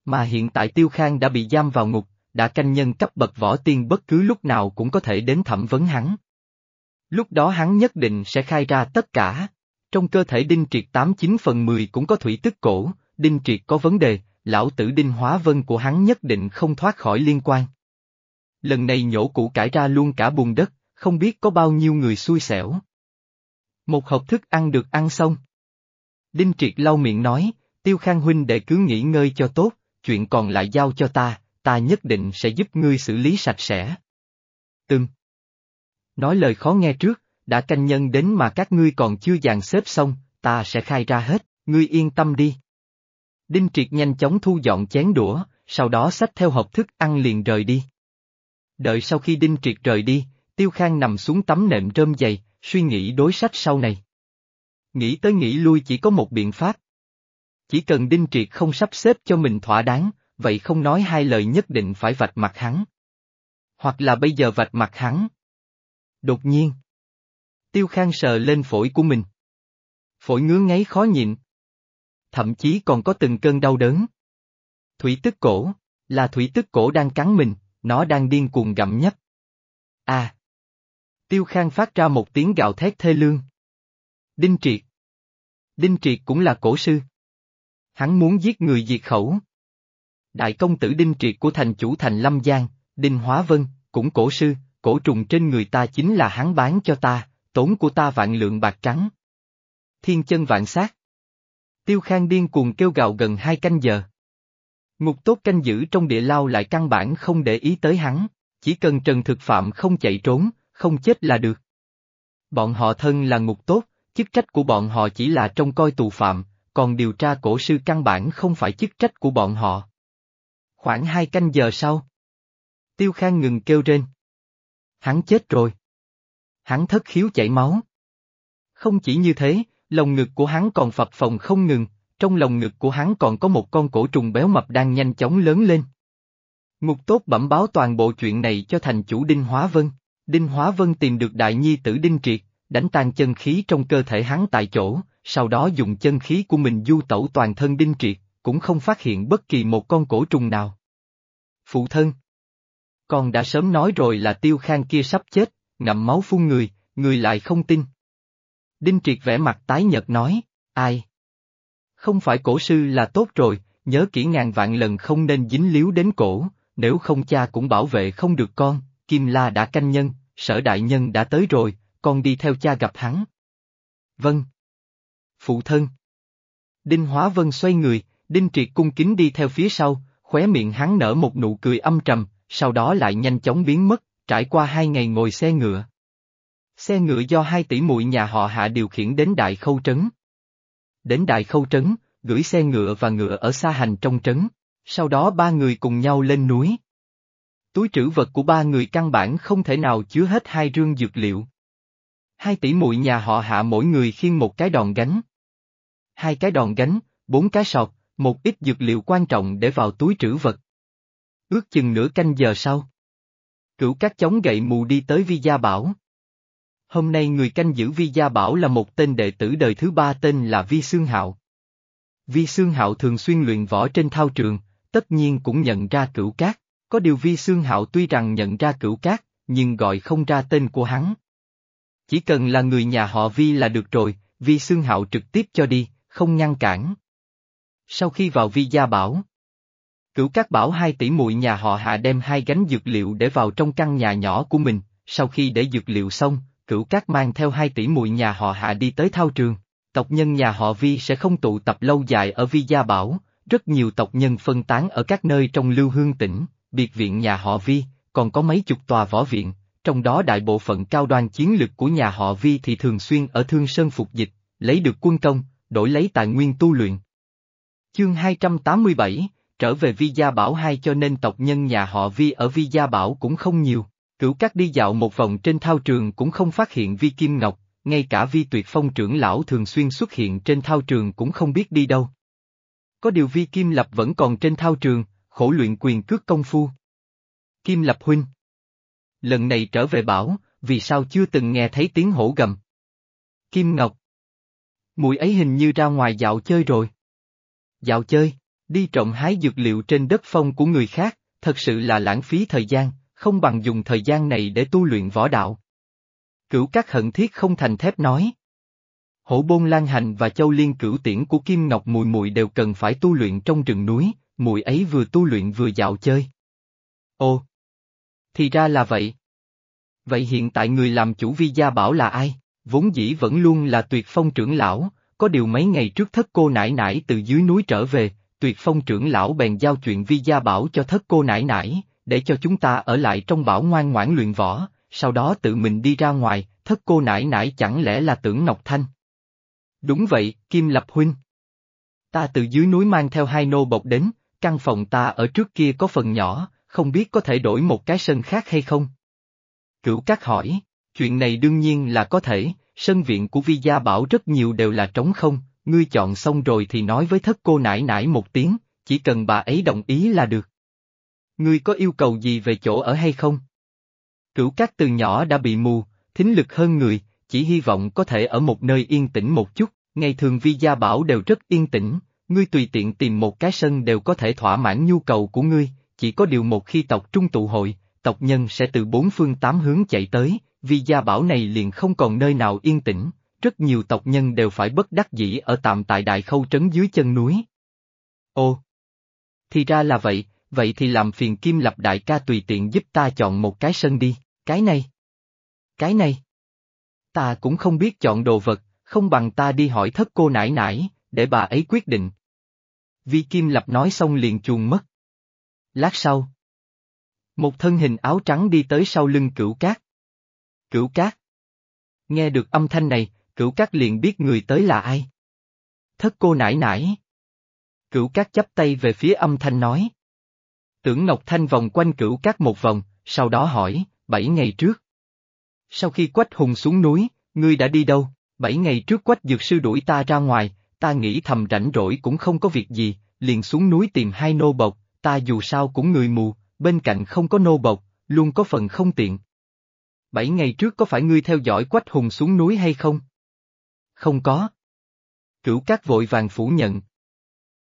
Mà hiện tại Tiêu Khang đã bị giam vào ngục, đã canh nhân cấp bậc võ tiên bất cứ lúc nào cũng có thể đến thẩm vấn hắn. Lúc đó hắn nhất định sẽ khai ra tất cả. Trong cơ thể Đinh Triệt 89 phần 10 cũng có thủy tức cổ, Đinh Triệt có vấn đề, lão tử Đinh Hóa Vân của hắn nhất định không thoát khỏi liên quan. Lần này nhổ củ cải ra luôn cả bùn đất, không biết có bao nhiêu người xui xẻo. Một hộp thức ăn được ăn xong. Đinh Triệt lau miệng nói, Tiêu Khang Huynh để cứ nghỉ ngơi cho tốt, chuyện còn lại giao cho ta, ta nhất định sẽ giúp ngươi xử lý sạch sẽ. Từng. Nói lời khó nghe trước, đã canh nhân đến mà các ngươi còn chưa dàn xếp xong, ta sẽ khai ra hết, ngươi yên tâm đi. Đinh Triệt nhanh chóng thu dọn chén đũa, sau đó xách theo hộp thức ăn liền rời đi. Đợi sau khi Đinh Triệt rời đi, Tiêu Khang nằm xuống tấm nệm rơm dày, suy nghĩ đối sách sau này. Nghĩ tới nghĩ lui chỉ có một biện pháp. Chỉ cần Đinh Triệt không sắp xếp cho mình thỏa đáng, vậy không nói hai lời nhất định phải vạch mặt hắn. Hoặc là bây giờ vạch mặt hắn. Đột nhiên. Tiêu Khang sờ lên phổi của mình. Phổi ngứa ngáy khó nhịn. Thậm chí còn có từng cơn đau đớn. Thủy tức cổ, là thủy tức cổ đang cắn mình, nó đang điên cuồng gặm nhấp. À! Tiêu Khang phát ra một tiếng gạo thét thê lương. Đinh Triệt. Đinh Triệt cũng là cổ sư. Hắn muốn giết người diệt khẩu. Đại công tử Đinh Triệt của thành chủ thành Lâm Giang, Đinh Hóa Vân, cũng cổ sư, cổ trùng trên người ta chính là hắn bán cho ta, tốn của ta vạn lượng bạc trắng. Thiên chân vạn sát. Tiêu Khang điên cuồng kêu gào gần hai canh giờ. Ngục tốt canh giữ trong địa lao lại căn bản không để ý tới hắn, chỉ cần Trần Thực Phạm không chạy trốn, không chết là được. Bọn họ thân là ngục tốt, chức trách của bọn họ chỉ là trông coi tù phạm, còn điều tra cổ sư căn bản không phải chức trách của bọn họ. Khoảng hai canh giờ sau. Tiêu Khang ngừng kêu rên. Hắn chết rồi. Hắn thất khiếu chảy máu. Không chỉ như thế, lồng ngực của hắn còn phập phồng không ngừng, trong lồng ngực của hắn còn có một con cổ trùng béo mập đang nhanh chóng lớn lên. Ngục tốt bẩm báo toàn bộ chuyện này cho thành chủ Đinh Hóa Vân. Đinh Hóa Vân tìm được đại nhi tử Đinh Triệt, đánh tan chân khí trong cơ thể hắn tại chỗ, sau đó dùng chân khí của mình du tẩu toàn thân Đinh Triệt, cũng không phát hiện bất kỳ một con cổ trùng nào. Phụ thân Con đã sớm nói rồi là tiêu khang kia sắp chết, ngậm máu phun người, người lại không tin. Đinh Triệt vẽ mặt tái nhật nói, ai? Không phải cổ sư là tốt rồi, nhớ kỹ ngàn vạn lần không nên dính líu đến cổ, nếu không cha cũng bảo vệ không được con, Kim La đã canh nhân, sở đại nhân đã tới rồi, con đi theo cha gặp hắn. Vâng. Phụ thân. Đinh Hóa Vân xoay người, Đinh Triệt cung kính đi theo phía sau, khóe miệng hắn nở một nụ cười âm trầm, sau đó lại nhanh chóng biến mất, trải qua hai ngày ngồi xe ngựa. Xe ngựa do hai tỷ muội nhà họ hạ điều khiển đến Đại Khâu Trấn. Đến Đại Khâu Trấn, gửi xe ngựa và ngựa ở xa hành trong trấn, sau đó ba người cùng nhau lên núi. Túi trữ vật của ba người căn bản không thể nào chứa hết hai rương dược liệu. Hai tỷ muội nhà họ hạ mỗi người khiêng một cái đòn gánh. Hai cái đòn gánh, bốn cái sọt, một ít dược liệu quan trọng để vào túi trữ vật. Ước chừng nửa canh giờ sau. Cửu các chống gậy mù đi tới Vi Gia Bảo. Hôm nay người canh giữ Vi Gia Bảo là một tên đệ tử đời thứ ba tên là Vi Sương Hạo. Vi Sương Hạo thường xuyên luyện võ trên thao trường, tất nhiên cũng nhận ra cửu cát. Có điều Vi Sương Hạo tuy rằng nhận ra cửu cát, nhưng gọi không ra tên của hắn. Chỉ cần là người nhà họ Vi là được rồi, Vi Sương Hạo trực tiếp cho đi, không ngăn cản. Sau khi vào Vi Gia Bảo, Cửu Cát bảo hai tỷ muội nhà họ Hạ đem hai gánh dược liệu để vào trong căn nhà nhỏ của mình, sau khi để dược liệu xong, Cửu Cát mang theo hai tỷ muội nhà họ Hạ đi tới thao trường. Tộc nhân nhà họ Vi sẽ không tụ tập lâu dài ở Vi Gia Bảo, rất nhiều tộc nhân phân tán ở các nơi trong Lưu Hương tỉnh, biệt viện nhà họ Vi, còn có mấy chục tòa võ viện, trong đó đại bộ phận cao đoan chiến lực của nhà họ Vi thì thường xuyên ở Thương Sơn phục dịch, lấy được quân công, đổi lấy tài nguyên tu luyện. Chương 287, trở về Vi Gia Bảo hai cho nên tộc nhân nhà họ Vi ở Vi Gia Bảo cũng không nhiều, cửu các đi dạo một vòng trên thao trường cũng không phát hiện Vi Kim Ngọc, ngay cả Vi Tuyệt Phong trưởng lão thường xuyên xuất hiện trên thao trường cũng không biết đi đâu. Có điều Vi Kim Lập vẫn còn trên thao trường, khổ luyện quyền cước công phu. Kim Lập Huynh Lần này trở về bảo, vì sao chưa từng nghe thấy tiếng hổ gầm? Kim Ngọc Mùi ấy hình như ra ngoài dạo chơi rồi. Dạo chơi, đi trộm hái dược liệu trên đất phong của người khác, thật sự là lãng phí thời gian, không bằng dùng thời gian này để tu luyện võ đạo. Cửu các hận thiết không thành thép nói. Hổ bôn lan hành và châu liên cửu tiễn của Kim Ngọc Mùi Mùi đều cần phải tu luyện trong rừng núi, mùi ấy vừa tu luyện vừa dạo chơi. Ồ! Thì ra là vậy. Vậy hiện tại người làm chủ vi gia bảo là ai? Vốn dĩ vẫn luôn là tuyệt phong trưởng lão, có điều mấy ngày trước thất cô nải nải từ dưới núi trở về, tuyệt phong trưởng lão bèn giao chuyện vi gia bảo cho thất cô nải nải, để cho chúng ta ở lại trong bảo ngoan ngoãn luyện võ, sau đó tự mình đi ra ngoài, thất cô nải nải chẳng lẽ là tưởng Ngọc Thanh. Đúng vậy, Kim Lập Huynh. Ta từ dưới núi mang theo hai nô bộc đến, căn phòng ta ở trước kia có phần nhỏ, không biết có thể đổi một cái sân khác hay không? Cửu Cát hỏi, chuyện này đương nhiên là có thể, sân viện của Vi Gia Bảo rất nhiều đều là trống không, ngươi chọn xong rồi thì nói với thất cô nải nải một tiếng, chỉ cần bà ấy đồng ý là được. Ngươi có yêu cầu gì về chỗ ở hay không? Cửu Cát từ nhỏ đã bị mù, thính lực hơn người, chỉ hy vọng có thể ở một nơi yên tĩnh một chút, ngày thường Vi Gia Bảo đều rất yên tĩnh, ngươi tùy tiện tìm một cái sân đều có thể thỏa mãn nhu cầu của ngươi, chỉ có điều một khi tộc trung tụ hội, tộc nhân sẽ từ bốn phương tám hướng chạy tới, vì gia bảo này liền không còn nơi nào yên tĩnh, rất nhiều tộc nhân đều phải bất đắc dĩ ở tạm tại đại khâu trấn dưới chân núi. Ồ! Thì ra là vậy, vậy thì làm phiền Kim Lập đại ca tùy tiện giúp ta chọn một cái sân đi, cái này. Cái này. Ta cũng không biết chọn đồ vật, không bằng ta đi hỏi thất cô nải nải, để bà ấy quyết định. Vi Kim Lập nói xong liền chuồn mất. Lát sau. Một thân hình áo trắng đi tới sau lưng cửu cát. Cửu cát. Nghe được âm thanh này, cửu cát liền biết người tới là ai. Thất cô nải nải. Cửu cát chắp tay về phía âm thanh nói. Tưởng Ngọc Thanh vòng quanh cửu cát một vòng, sau đó hỏi, bảy ngày trước. Sau khi Quách Hùng xuống núi, ngươi đã đi đâu? Bảy ngày trước Quách Dược Sư đuổi ta ra ngoài, ta nghĩ thầm rảnh rỗi cũng không có việc gì, liền xuống núi tìm hai nô bộc, ta dù sao cũng người mù, bên cạnh không có nô bộc, luôn có phần không tiện. Bảy ngày trước có phải ngươi theo dõi Quách Hùng xuống núi hay không? Không có. Cửu Cát vội vàng phủ nhận.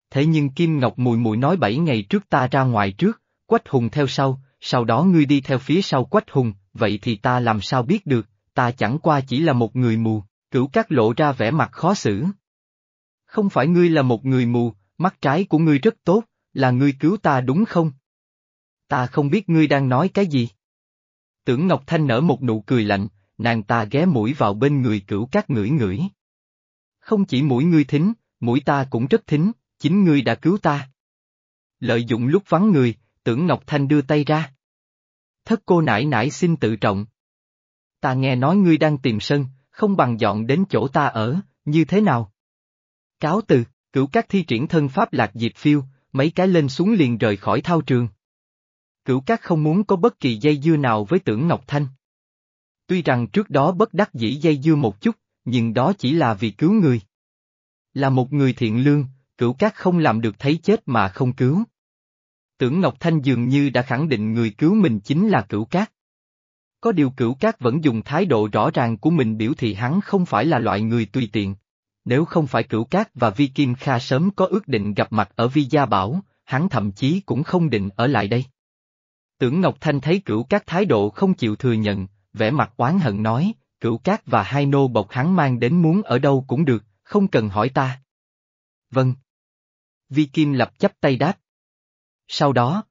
Thế nhưng Kim Ngọc Mùi Mùi nói bảy ngày trước ta ra ngoài trước, Quách Hùng theo sau, sau đó ngươi đi theo phía sau Quách Hùng, vậy thì ta làm sao biết được, ta chẳng qua chỉ là một người mù, cửu Cát lộ ra vẻ mặt khó xử. Không phải ngươi là một người mù, mắt trái của ngươi rất tốt, là ngươi cứu ta đúng không? Ta không biết ngươi đang nói cái gì. Tưởng Ngọc Thanh nở một nụ cười lạnh, nàng ta ghé mũi vào bên người cửu các ngửi ngửi. Không chỉ mũi ngươi thính, mũi ta cũng rất thính, chính ngươi đã cứu ta. Lợi dụng lúc vắng người, tưởng Ngọc Thanh đưa tay ra. Thất cô nải nải xin tự trọng. Ta nghe nói ngươi đang tìm sân, không bằng dọn đến chỗ ta ở, như thế nào? Cáo từ, cửu các thi triển thân pháp lạc diệt phiêu, mấy cái lên xuống liền rời khỏi thao trường. Cửu các không muốn có bất kỳ dây dưa nào với tưởng Ngọc Thanh. Tuy rằng trước đó bất đắc dĩ dây dưa một chút, nhưng đó chỉ là vì cứu người. Là một người thiện lương, cửu các không làm được thấy chết mà không cứu. Tưởng Ngọc Thanh dường như đã khẳng định người cứu mình chính là cửu cát. Có điều cửu cát vẫn dùng thái độ rõ ràng của mình biểu thị hắn không phải là loại người tùy tiện. Nếu không phải cửu cát và Vi Kim Kha sớm có ước định gặp mặt ở Vi Gia Bảo, hắn thậm chí cũng không định ở lại đây. Tưởng Ngọc Thanh thấy cửu cát thái độ không chịu thừa nhận, vẻ mặt oán hận nói, cửu cát và hai nô bộc hắn mang đến muốn ở đâu cũng được, không cần hỏi ta. Vâng. Vi Kim Lập chấp tay đáp. Sau đó,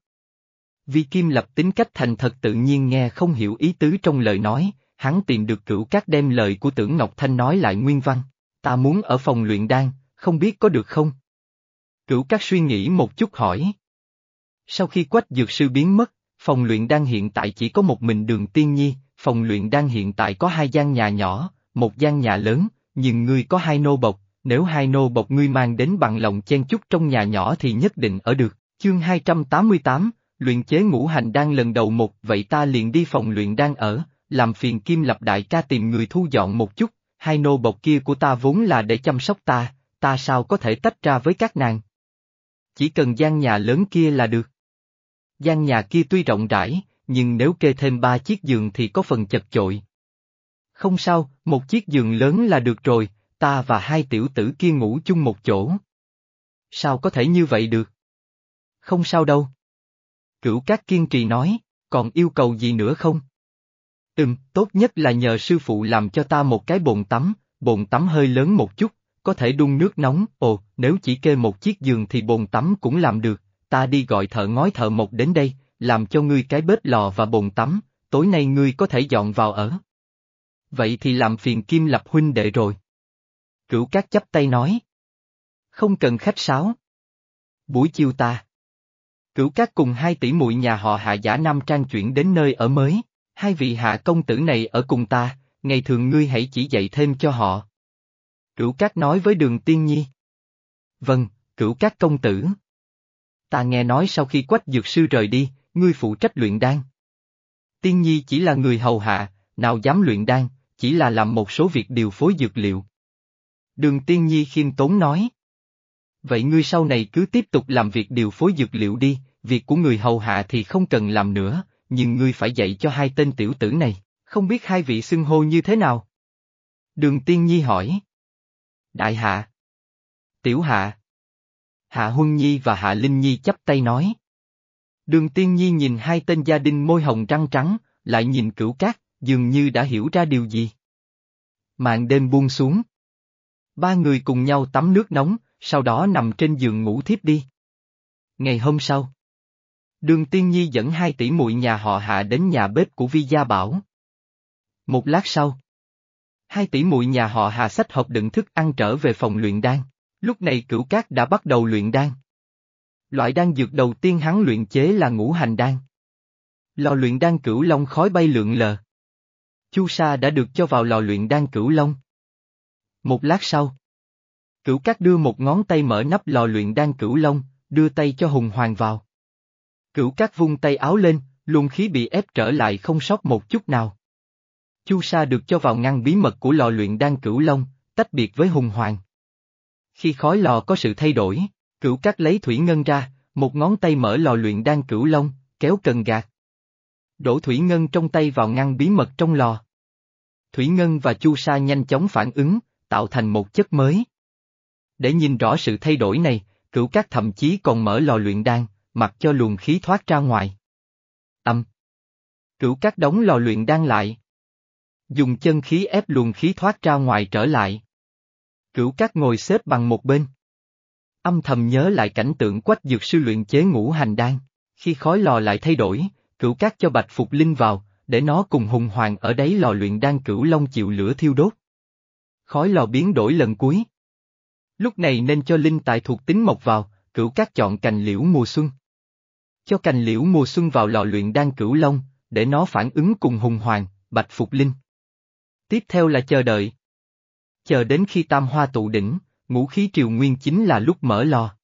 Vi Kim Lập tính cách thành thật tự nhiên nghe không hiểu ý tứ trong lời nói, hắn tìm được cửu cát đem lời của tưởng Ngọc Thanh nói lại nguyên văn. Ta muốn ở phòng luyện đan, không biết có được không? Cửu các suy nghĩ một chút hỏi. Sau khi quách dược sư biến mất, phòng luyện đan hiện tại chỉ có một mình đường tiên nhi, phòng luyện đan hiện tại có hai gian nhà nhỏ, một gian nhà lớn, nhưng ngươi có hai nô bộc, nếu hai nô bộc ngươi mang đến bằng lòng chen chúc trong nhà nhỏ thì nhất định ở được. Chương 288, luyện chế ngũ hành đan lần đầu một vậy ta liền đi phòng luyện đan ở, làm phiền kim lập đại ca tìm người thu dọn một chút, hai nô bộc kia của ta vốn là để chăm sóc ta, ta sao có thể tách ra với các nàng. Chỉ cần gian nhà lớn kia là được. Gian nhà kia tuy rộng rãi, nhưng nếu kê thêm ba chiếc giường thì có phần chật chội. Không sao, một chiếc giường lớn là được rồi, ta và hai tiểu tử kia ngủ chung một chỗ. Sao có thể như vậy được? Không sao đâu. Cửu Cát kiên trì nói, còn yêu cầu gì nữa không? Ừm, tốt nhất là nhờ sư phụ làm cho ta một cái bồn tắm, bồn tắm hơi lớn một chút, có thể đun nước nóng, ồ, nếu chỉ kê một chiếc giường thì bồn tắm cũng làm được, ta đi gọi thợ ngói thợ một đến đây, làm cho ngươi cái bếp lò và bồn tắm, tối nay ngươi có thể dọn vào ở. Vậy thì làm phiền Kim Lập huynh đệ rồi. Cửu Cát chấp tay nói. Không cần khách sáo. Buổi chiều ta. Cửu Cát cùng hai tỷ muội nhà họ hạ giả nam trang chuyển đến nơi ở mới, hai vị hạ công tử này ở cùng ta, ngày thường ngươi hãy chỉ dạy thêm cho họ. Cửu Cát nói với đường tiên nhi. Vâng, cửu Cát công tử. Ta nghe nói sau khi quách dược sư rời đi, ngươi phụ trách luyện đan. Tiên nhi chỉ là người hầu hạ, nào dám luyện đan, chỉ là làm một số việc điều phối dược liệu. Đường tiên nhi khiêm tốn nói. Vậy ngươi sau này cứ tiếp tục làm việc điều phối dược liệu đi, việc của người hầu hạ thì không cần làm nữa, nhưng ngươi phải dạy cho hai tên tiểu tử này, không biết hai vị xưng hô như thế nào? Đường tiên nhi hỏi. Đại hạ. Tiểu hạ. Hạ Huân Nhi và Hạ Linh Nhi chấp tay nói. Đường tiên nhi nhìn hai tên gia đình môi hồng trăng trắng, lại nhìn cửu cát, dường như đã hiểu ra điều gì. Màn đêm buông xuống. Ba người cùng nhau tắm nước nóng, sau đó nằm trên giường ngủ thiếp đi. Ngày hôm sau, Đường Tiên Nhi dẫn hai tỷ muội nhà họ Hạ đến nhà bếp của Vi Gia Bảo. Một lát sau, hai tỷ muội nhà họ Hạ sách hộp đựng thức ăn trở về phòng luyện đan. Lúc này Cửu Cát đã bắt đầu luyện đan. Loại đan dược đầu tiên hắn luyện chế là ngũ hành đan. Lò luyện đan cửu long khói bay lượn lờ. Chu sa đã được cho vào lò luyện đan cửu long. Một lát sau, cửu cát đưa một ngón tay mở nắp lò luyện đan cửu long, đưa tay cho hùng hoàng vào. Cửu cát vung tay áo lên, luồng khí bị ép trở lại không sót một chút nào. Chu sa được cho vào ngăn bí mật của lò luyện đan cửu long, tách biệt với hùng hoàng. Khi khói lò có sự thay đổi, cửu cát lấy thủy ngân ra, một ngón tay mở lò luyện đan cửu long, kéo cần gạt. Đổ thủy ngân trong tay vào ngăn bí mật trong lò. Thủy ngân và chu sa nhanh chóng phản ứng, tạo thành một chất mới. Để nhìn rõ sự thay đổi này, cửu cát thậm chí còn mở lò luyện đan, mặc cho luồng khí thoát ra ngoài. Âm. Cửu cát đóng lò luyện đan lại. Dùng chân khí ép luồng khí thoát ra ngoài trở lại. Cửu cát ngồi xếp bằng một bên. Âm thầm nhớ lại cảnh tượng quách dược sư luyện chế ngũ hành đan, khi khói lò lại thay đổi, cửu cát cho bạch phục linh vào, để nó cùng hùng hoàng ở đấy lò luyện đan cửu long chịu lửa thiêu đốt. Khói lò biến đổi lần cuối. Lúc này nên cho linh tài thuộc tính mộc vào, cửu cát chọn cành liễu mùa xuân. Cho cành liễu mùa xuân vào lò luyện đan cửu long, để nó phản ứng cùng hùng hoàng, bạch phục linh. Tiếp theo là chờ đợi. Chờ đến khi tam hoa tụ đỉnh, ngũ khí triều nguyên chính là lúc mở lò.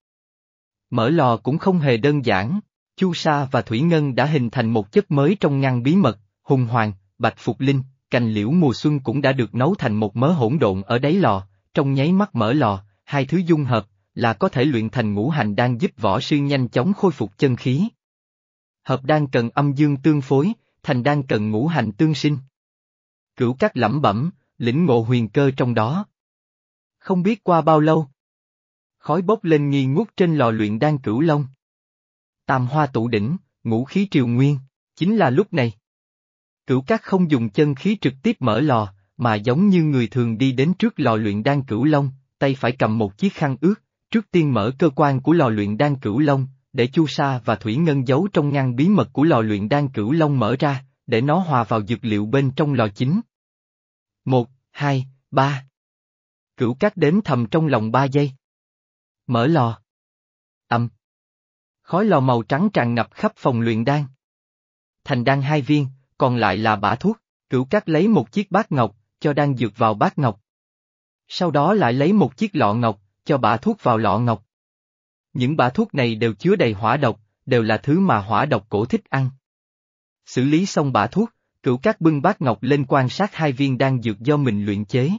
Mở lò cũng không hề đơn giản, Chu Sa và Thủy Ngân đã hình thành một chất mới trong ngăn bí mật, hùng hoàng, bạch phục linh, cành liễu mùa xuân cũng đã được nấu thành một mớ hỗn độn ở đáy lò, trong nháy mắt mở lò, hai thứ dung hợp, là có thể luyện thành ngũ hành đan giúp võ sư nhanh chóng khôi phục chân khí. Hợp đan cần âm dương tương phối, thành đan cần ngũ hành tương sinh. Cửu các lẩm bẩm, lĩnh ngộ huyền cơ trong đó. Không biết qua bao lâu. Khói bốc lên nghi ngút trên lò luyện đan cửu long. Tam hoa tụ đỉnh, ngũ khí triều nguyên, chính là lúc này. Cửu các không dùng chân khí trực tiếp mở lò, mà giống như người thường đi đến trước lò luyện đan cửu long, tay phải cầm một chiếc khăn ướt, trước tiên mở cơ quan của lò luyện đan cửu long, để chu sa và thủy ngân giấu trong ngăn bí mật của lò luyện đan cửu long mở ra, để nó hòa vào dược liệu bên trong lò chính. Một, hai, ba. Cửu cát đếm thầm trong lòng ba giây. Mở lò. Âm. Khói lò màu trắng tràn ngập khắp phòng luyện đan. Thành đan hai viên, còn lại là bã thuốc, cửu cát lấy một chiếc bát ngọc, cho đan dược vào bát ngọc. Sau đó lại lấy một chiếc lọ ngọc, cho bã thuốc vào lọ ngọc. Những bã thuốc này đều chứa đầy hỏa độc, đều là thứ mà hỏa độc cổ thích ăn. Xử lý xong bã thuốc, cửu cát bưng bát ngọc lên quan sát hai viên đan dược do mình luyện chế.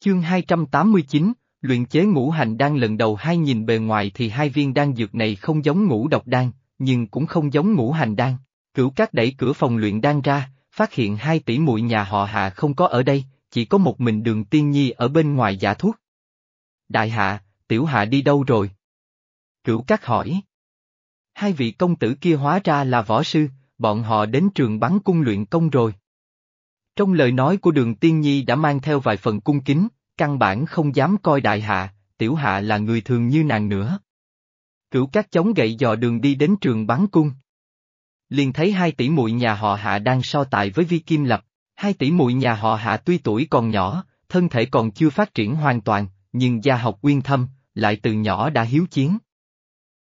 Chương 289, luyện chế ngũ hành đan lần đầu hai nhìn bề ngoài thì hai viên đan dược này không giống ngũ độc đan, nhưng cũng không giống ngũ hành đan. Cửu cát đẩy cửa phòng luyện đan ra, phát hiện hai tỷ muội nhà họ hạ không có ở đây, chỉ có một mình đường tiên nhi ở bên ngoài giả thuốc. Đại hạ, tiểu hạ đi đâu rồi? Cửu Cát hỏi. Hai vị công tử kia hóa ra là võ sư, bọn họ đến trường bắn cung luyện công rồi. Trong lời nói của đường tiên nhi đã mang theo vài phần cung kính, căn bản không dám coi đại hạ, tiểu hạ là người thường như nàng nữa. Cửu các chống gậy dò đường đi đến trường bắn cung. Liền thấy hai tỷ muội nhà họ hạ đang so tài với vi kim lập, hai tỷ muội nhà họ hạ tuy tuổi còn nhỏ, thân thể còn chưa phát triển hoàn toàn, nhưng gia học uyên thâm, lại từ nhỏ đã hiếu chiến.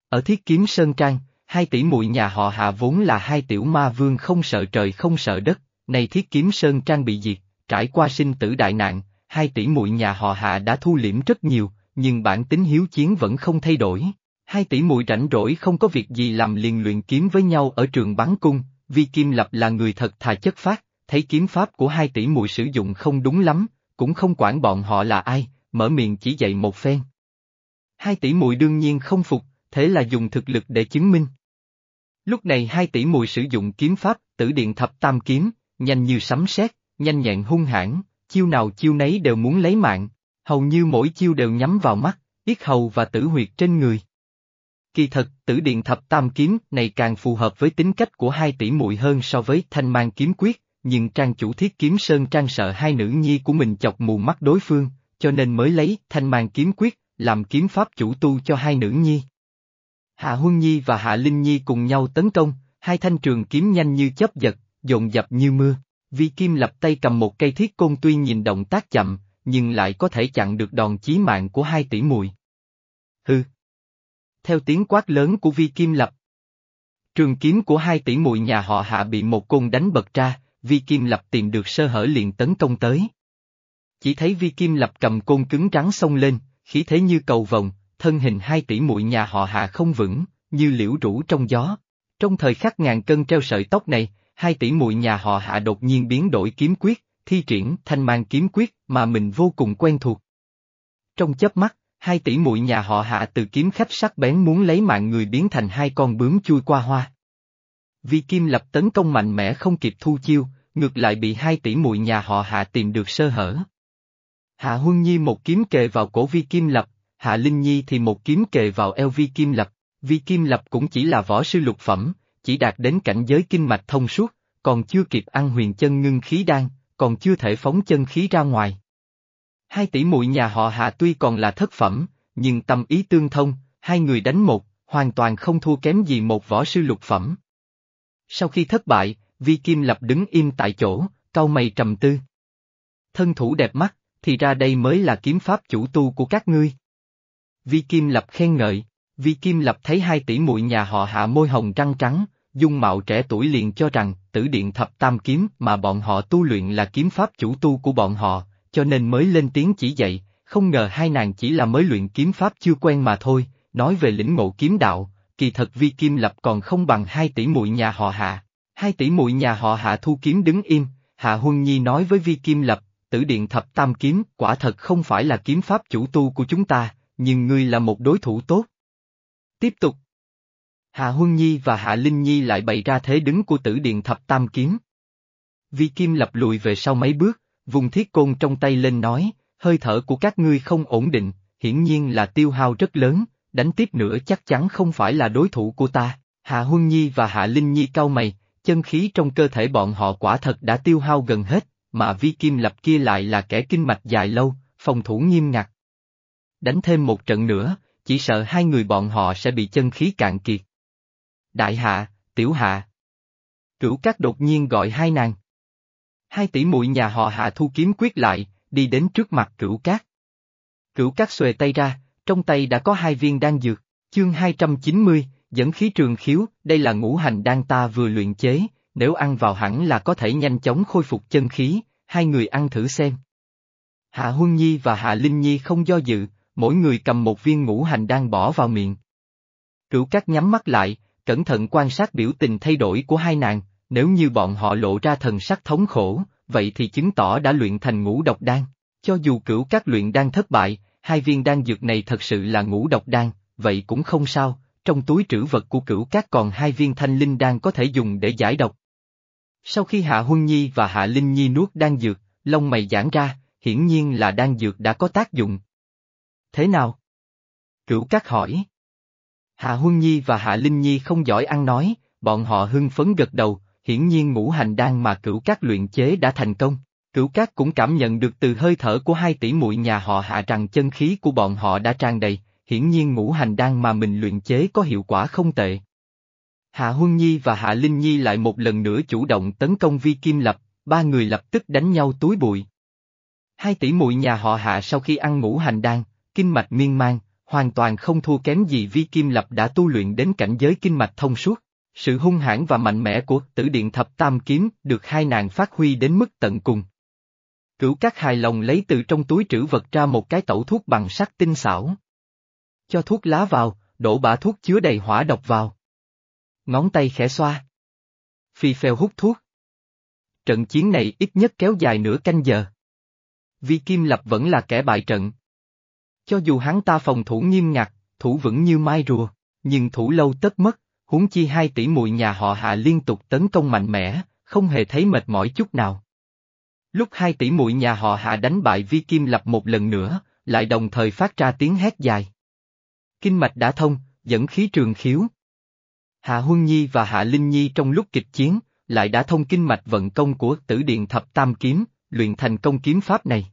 Ở thiết kiếm Sơn Trang, hai tỷ muội nhà họ hạ vốn là hai tiểu ma vương không sợ trời không sợ đất, nay thiết kiếm Sơn Trang bị diệt, trải qua sinh tử đại nạn, hai tỷ muội nhà họ hạ đã thu liễm rất nhiều, nhưng bản tính hiếu chiến vẫn không thay đổi. Hai tỷ muội rảnh rỗi không có việc gì làm liền luyện kiếm với nhau ở trường bắn cung, vì Kim Lập là người thật thà chất phát, thấy kiếm pháp của hai tỷ muội sử dụng không đúng lắm, cũng không quản bọn họ là ai, mở miệng chỉ dạy một phen. Hai tỷ muội đương nhiên không phục, thế là dùng thực lực để chứng minh. Lúc này hai tỷ muội sử dụng kiếm pháp, tử điện thập tam kiếm, nhanh như sấm sét, nhanh nhẹn hung hãn, chiêu nào chiêu nấy đều muốn lấy mạng, hầu như mỗi chiêu đều nhắm vào mắt, yết hầu và tử huyệt trên người. Kỳ thật, tử điện thập tam kiếm này càng phù hợp với tính cách của hai tỷ muội hơn so với thanh mang kiếm quyết, nhưng trang chủ thiết kiếm sơn trang sợ hai nữ nhi của mình chọc mù mắt đối phương, cho nên mới lấy thanh mang kiếm quyết, làm kiếm pháp chủ tu cho hai nữ nhi. Hạ Huân Nhi và Hạ Linh Nhi cùng nhau tấn công, hai thanh trường kiếm nhanh như chớp giật, dồn dập như mưa. Vi Kim lập tay cầm một cây thiết côn tuy nhìn động tác chậm, nhưng lại có thể chặn được đòn chí mạng của hai tỷ muội. Hừ. Theo tiếng quát lớn của Vi Kim lập. Trường kiếm của hai tỷ muội nhà họ hạ bị một côn đánh bật ra, Vi Kim lập tìm được sơ hở liền tấn công tới. Chỉ thấy Vi Kim lập cầm côn cứng trắng xông lên, khí thế như cầu vồng, thân hình hai tỷ muội nhà họ hạ không vững, như liễu rũ trong gió. Trong thời khắc ngàn cân treo sợi tóc này, hai tỷ muội nhà họ hạ đột nhiên biến đổi kiếm quyết, thi triển thanh mang kiếm quyết mà mình vô cùng quen thuộc. Trong chớp mắt, hai tỷ muội nhà họ hạ từ kiếm khách sắc bén muốn lấy mạng người biến thành hai con bướm chui qua hoa. Vì kim lập tấn công mạnh mẽ không kịp thu chiêu, ngược lại bị hai tỷ muội nhà họ hạ tìm được sơ hở. Hạ Huân Nhi một kiếm kề vào cổ Vi Kim Lập, Hạ Linh Nhi thì một kiếm kề vào eo Vi Kim Lập, Vi Kim Lập cũng chỉ là võ sư lục phẩm, chỉ đạt đến cảnh giới kinh mạch thông suốt, còn chưa kịp ăn huyền chân ngưng khí đan, còn chưa thể phóng chân khí ra ngoài. Hai tỷ muội nhà họ Hạ tuy còn là thất phẩm, nhưng tâm ý tương thông, hai người đánh một, hoàn toàn không thua kém gì một võ sư lục phẩm. Sau khi thất bại, Vi Kim Lập đứng im tại chỗ, cau mày trầm tư. Thân thủ đẹp mắt, thì ra đây mới là kiếm pháp chủ tu của các ngươi. Vi Kim Lập khen ngợi, Vi Kim Lập thấy hai tỷ muội nhà họ hạ môi hồng trăng trắng, dung mạo trẻ tuổi liền cho rằng tử điện thập tam kiếm mà bọn họ tu luyện là kiếm pháp chủ tu của bọn họ, cho nên mới lên tiếng chỉ dạy, không ngờ hai nàng chỉ là mới luyện kiếm pháp chưa quen mà thôi, nói về lĩnh ngộ kiếm đạo, kỳ thật Vi Kim Lập còn không bằng hai tỷ muội nhà họ hạ. Hai tỷ muội nhà họ hạ thu kiếm đứng im, Hạ Huân Nhi nói với Vi Kim Lập, tử điện thập tam kiếm quả thật không phải là kiếm pháp chủ tu của chúng ta, nhưng ngươi là một đối thủ tốt. Tiếp tục. Hạ Huân Nhi và Hạ Linh Nhi lại bày ra thế đứng của tử điện thập tam kiếm. Vi Kim lập lùi về sau mấy bước, vùng thiết côn trong tay lên nói, hơi thở của các ngươi không ổn định, hiển nhiên là tiêu hao rất lớn, đánh tiếp nữa chắc chắn không phải là đối thủ của ta. Hạ Huân Nhi và Hạ Linh Nhi cau mày, chân khí trong cơ thể bọn họ quả thật đã tiêu hao gần hết, mà vi kim lập kia lại là kẻ kinh mạch dài lâu, phòng thủ nghiêm ngặt. Đánh thêm một trận nữa, chỉ sợ hai người bọn họ sẽ bị chân khí cạn kiệt. Đại hạ, tiểu hạ. Cửu các đột nhiên gọi hai nàng. Hai tỷ muội nhà họ hạ thu kiếm quyết lại, đi đến trước mặt cửu cát. Cửu cát xuề tay ra, trong tay đã có hai viên đan dược, chương 290, dẫn khí trường khiếu, đây là ngũ hành đan ta vừa luyện chế, nếu ăn vào hẳn là có thể nhanh chóng khôi phục chân khí, hai người ăn thử xem. Hạ Huân Nhi và Hạ Linh Nhi không do dự, mỗi người cầm một viên ngũ hành đang bỏ vào miệng. Cửu cát nhắm mắt lại, cẩn thận quan sát biểu tình thay đổi của hai nàng, nếu như bọn họ lộ ra thần sắc thống khổ, vậy thì chứng tỏ đã luyện thành ngũ độc đan. Cho dù cửu các luyện đan thất bại, hai viên đan dược này thật sự là ngũ độc đan, vậy cũng không sao, trong túi trữ vật của cửu các còn hai viên thanh linh đan có thể dùng để giải độc. Sau khi Hạ Huân Nhi và Hạ Linh Nhi nuốt đan dược, lông mày giãn ra, hiển nhiên là đan dược đã có tác dụng. Thế nào? Cửu các hỏi. Hạ Huân Nhi và Hạ Linh Nhi không giỏi ăn nói, bọn họ hưng phấn gật đầu, hiển nhiên ngũ hành đan mà cửu các luyện chế đã thành công. Cửu các cũng cảm nhận được từ hơi thở của hai tỷ muội nhà họ hạ rằng chân khí của bọn họ đã tràn đầy, hiển nhiên ngũ hành đan mà mình luyện chế có hiệu quả không tệ. Hạ Huân Nhi và Hạ Linh Nhi lại một lần nữa chủ động tấn công Vi Kim Lập, ba người lập tức đánh nhau túi bụi. Hai tỷ muội nhà họ Hạ sau khi ăn ngũ hành đan, kinh mạch miên man, hoàn toàn không thua kém gì Vi Kim Lập đã tu luyện đến cảnh giới kinh mạch thông suốt. Sự hung hãn và mạnh mẽ của tử điện thập tam kiếm được hai nàng phát huy đến mức tận cùng. Cửu các hài lòng lấy từ trong túi trữ vật ra một cái tẩu thuốc bằng sắt tinh xảo. Cho thuốc lá vào, đổ bả thuốc chứa đầy hỏa độc vào. Ngón tay khẽ xoa. Phi phèo hút thuốc. Trận chiến này ít nhất kéo dài nửa canh giờ. Vi Kim Lập vẫn là kẻ bại trận. Cho dù hắn ta phòng thủ nghiêm ngặt, thủ vững như mai rùa, nhưng thủ lâu tất mất, huống chi hai tỷ muội nhà họ hạ liên tục tấn công mạnh mẽ, không hề thấy mệt mỏi chút nào. Lúc hai tỷ muội nhà họ hạ đánh bại Vi Kim Lập một lần nữa, lại đồng thời phát ra tiếng hét dài. Kinh mạch đã thông, dẫn khí trường khiếu. Hạ Huân Nhi và Hạ Linh Nhi trong lúc kịch chiến, lại đã thông kinh mạch vận công của tử điện thập tam kiếm, luyện thành công kiếm pháp này.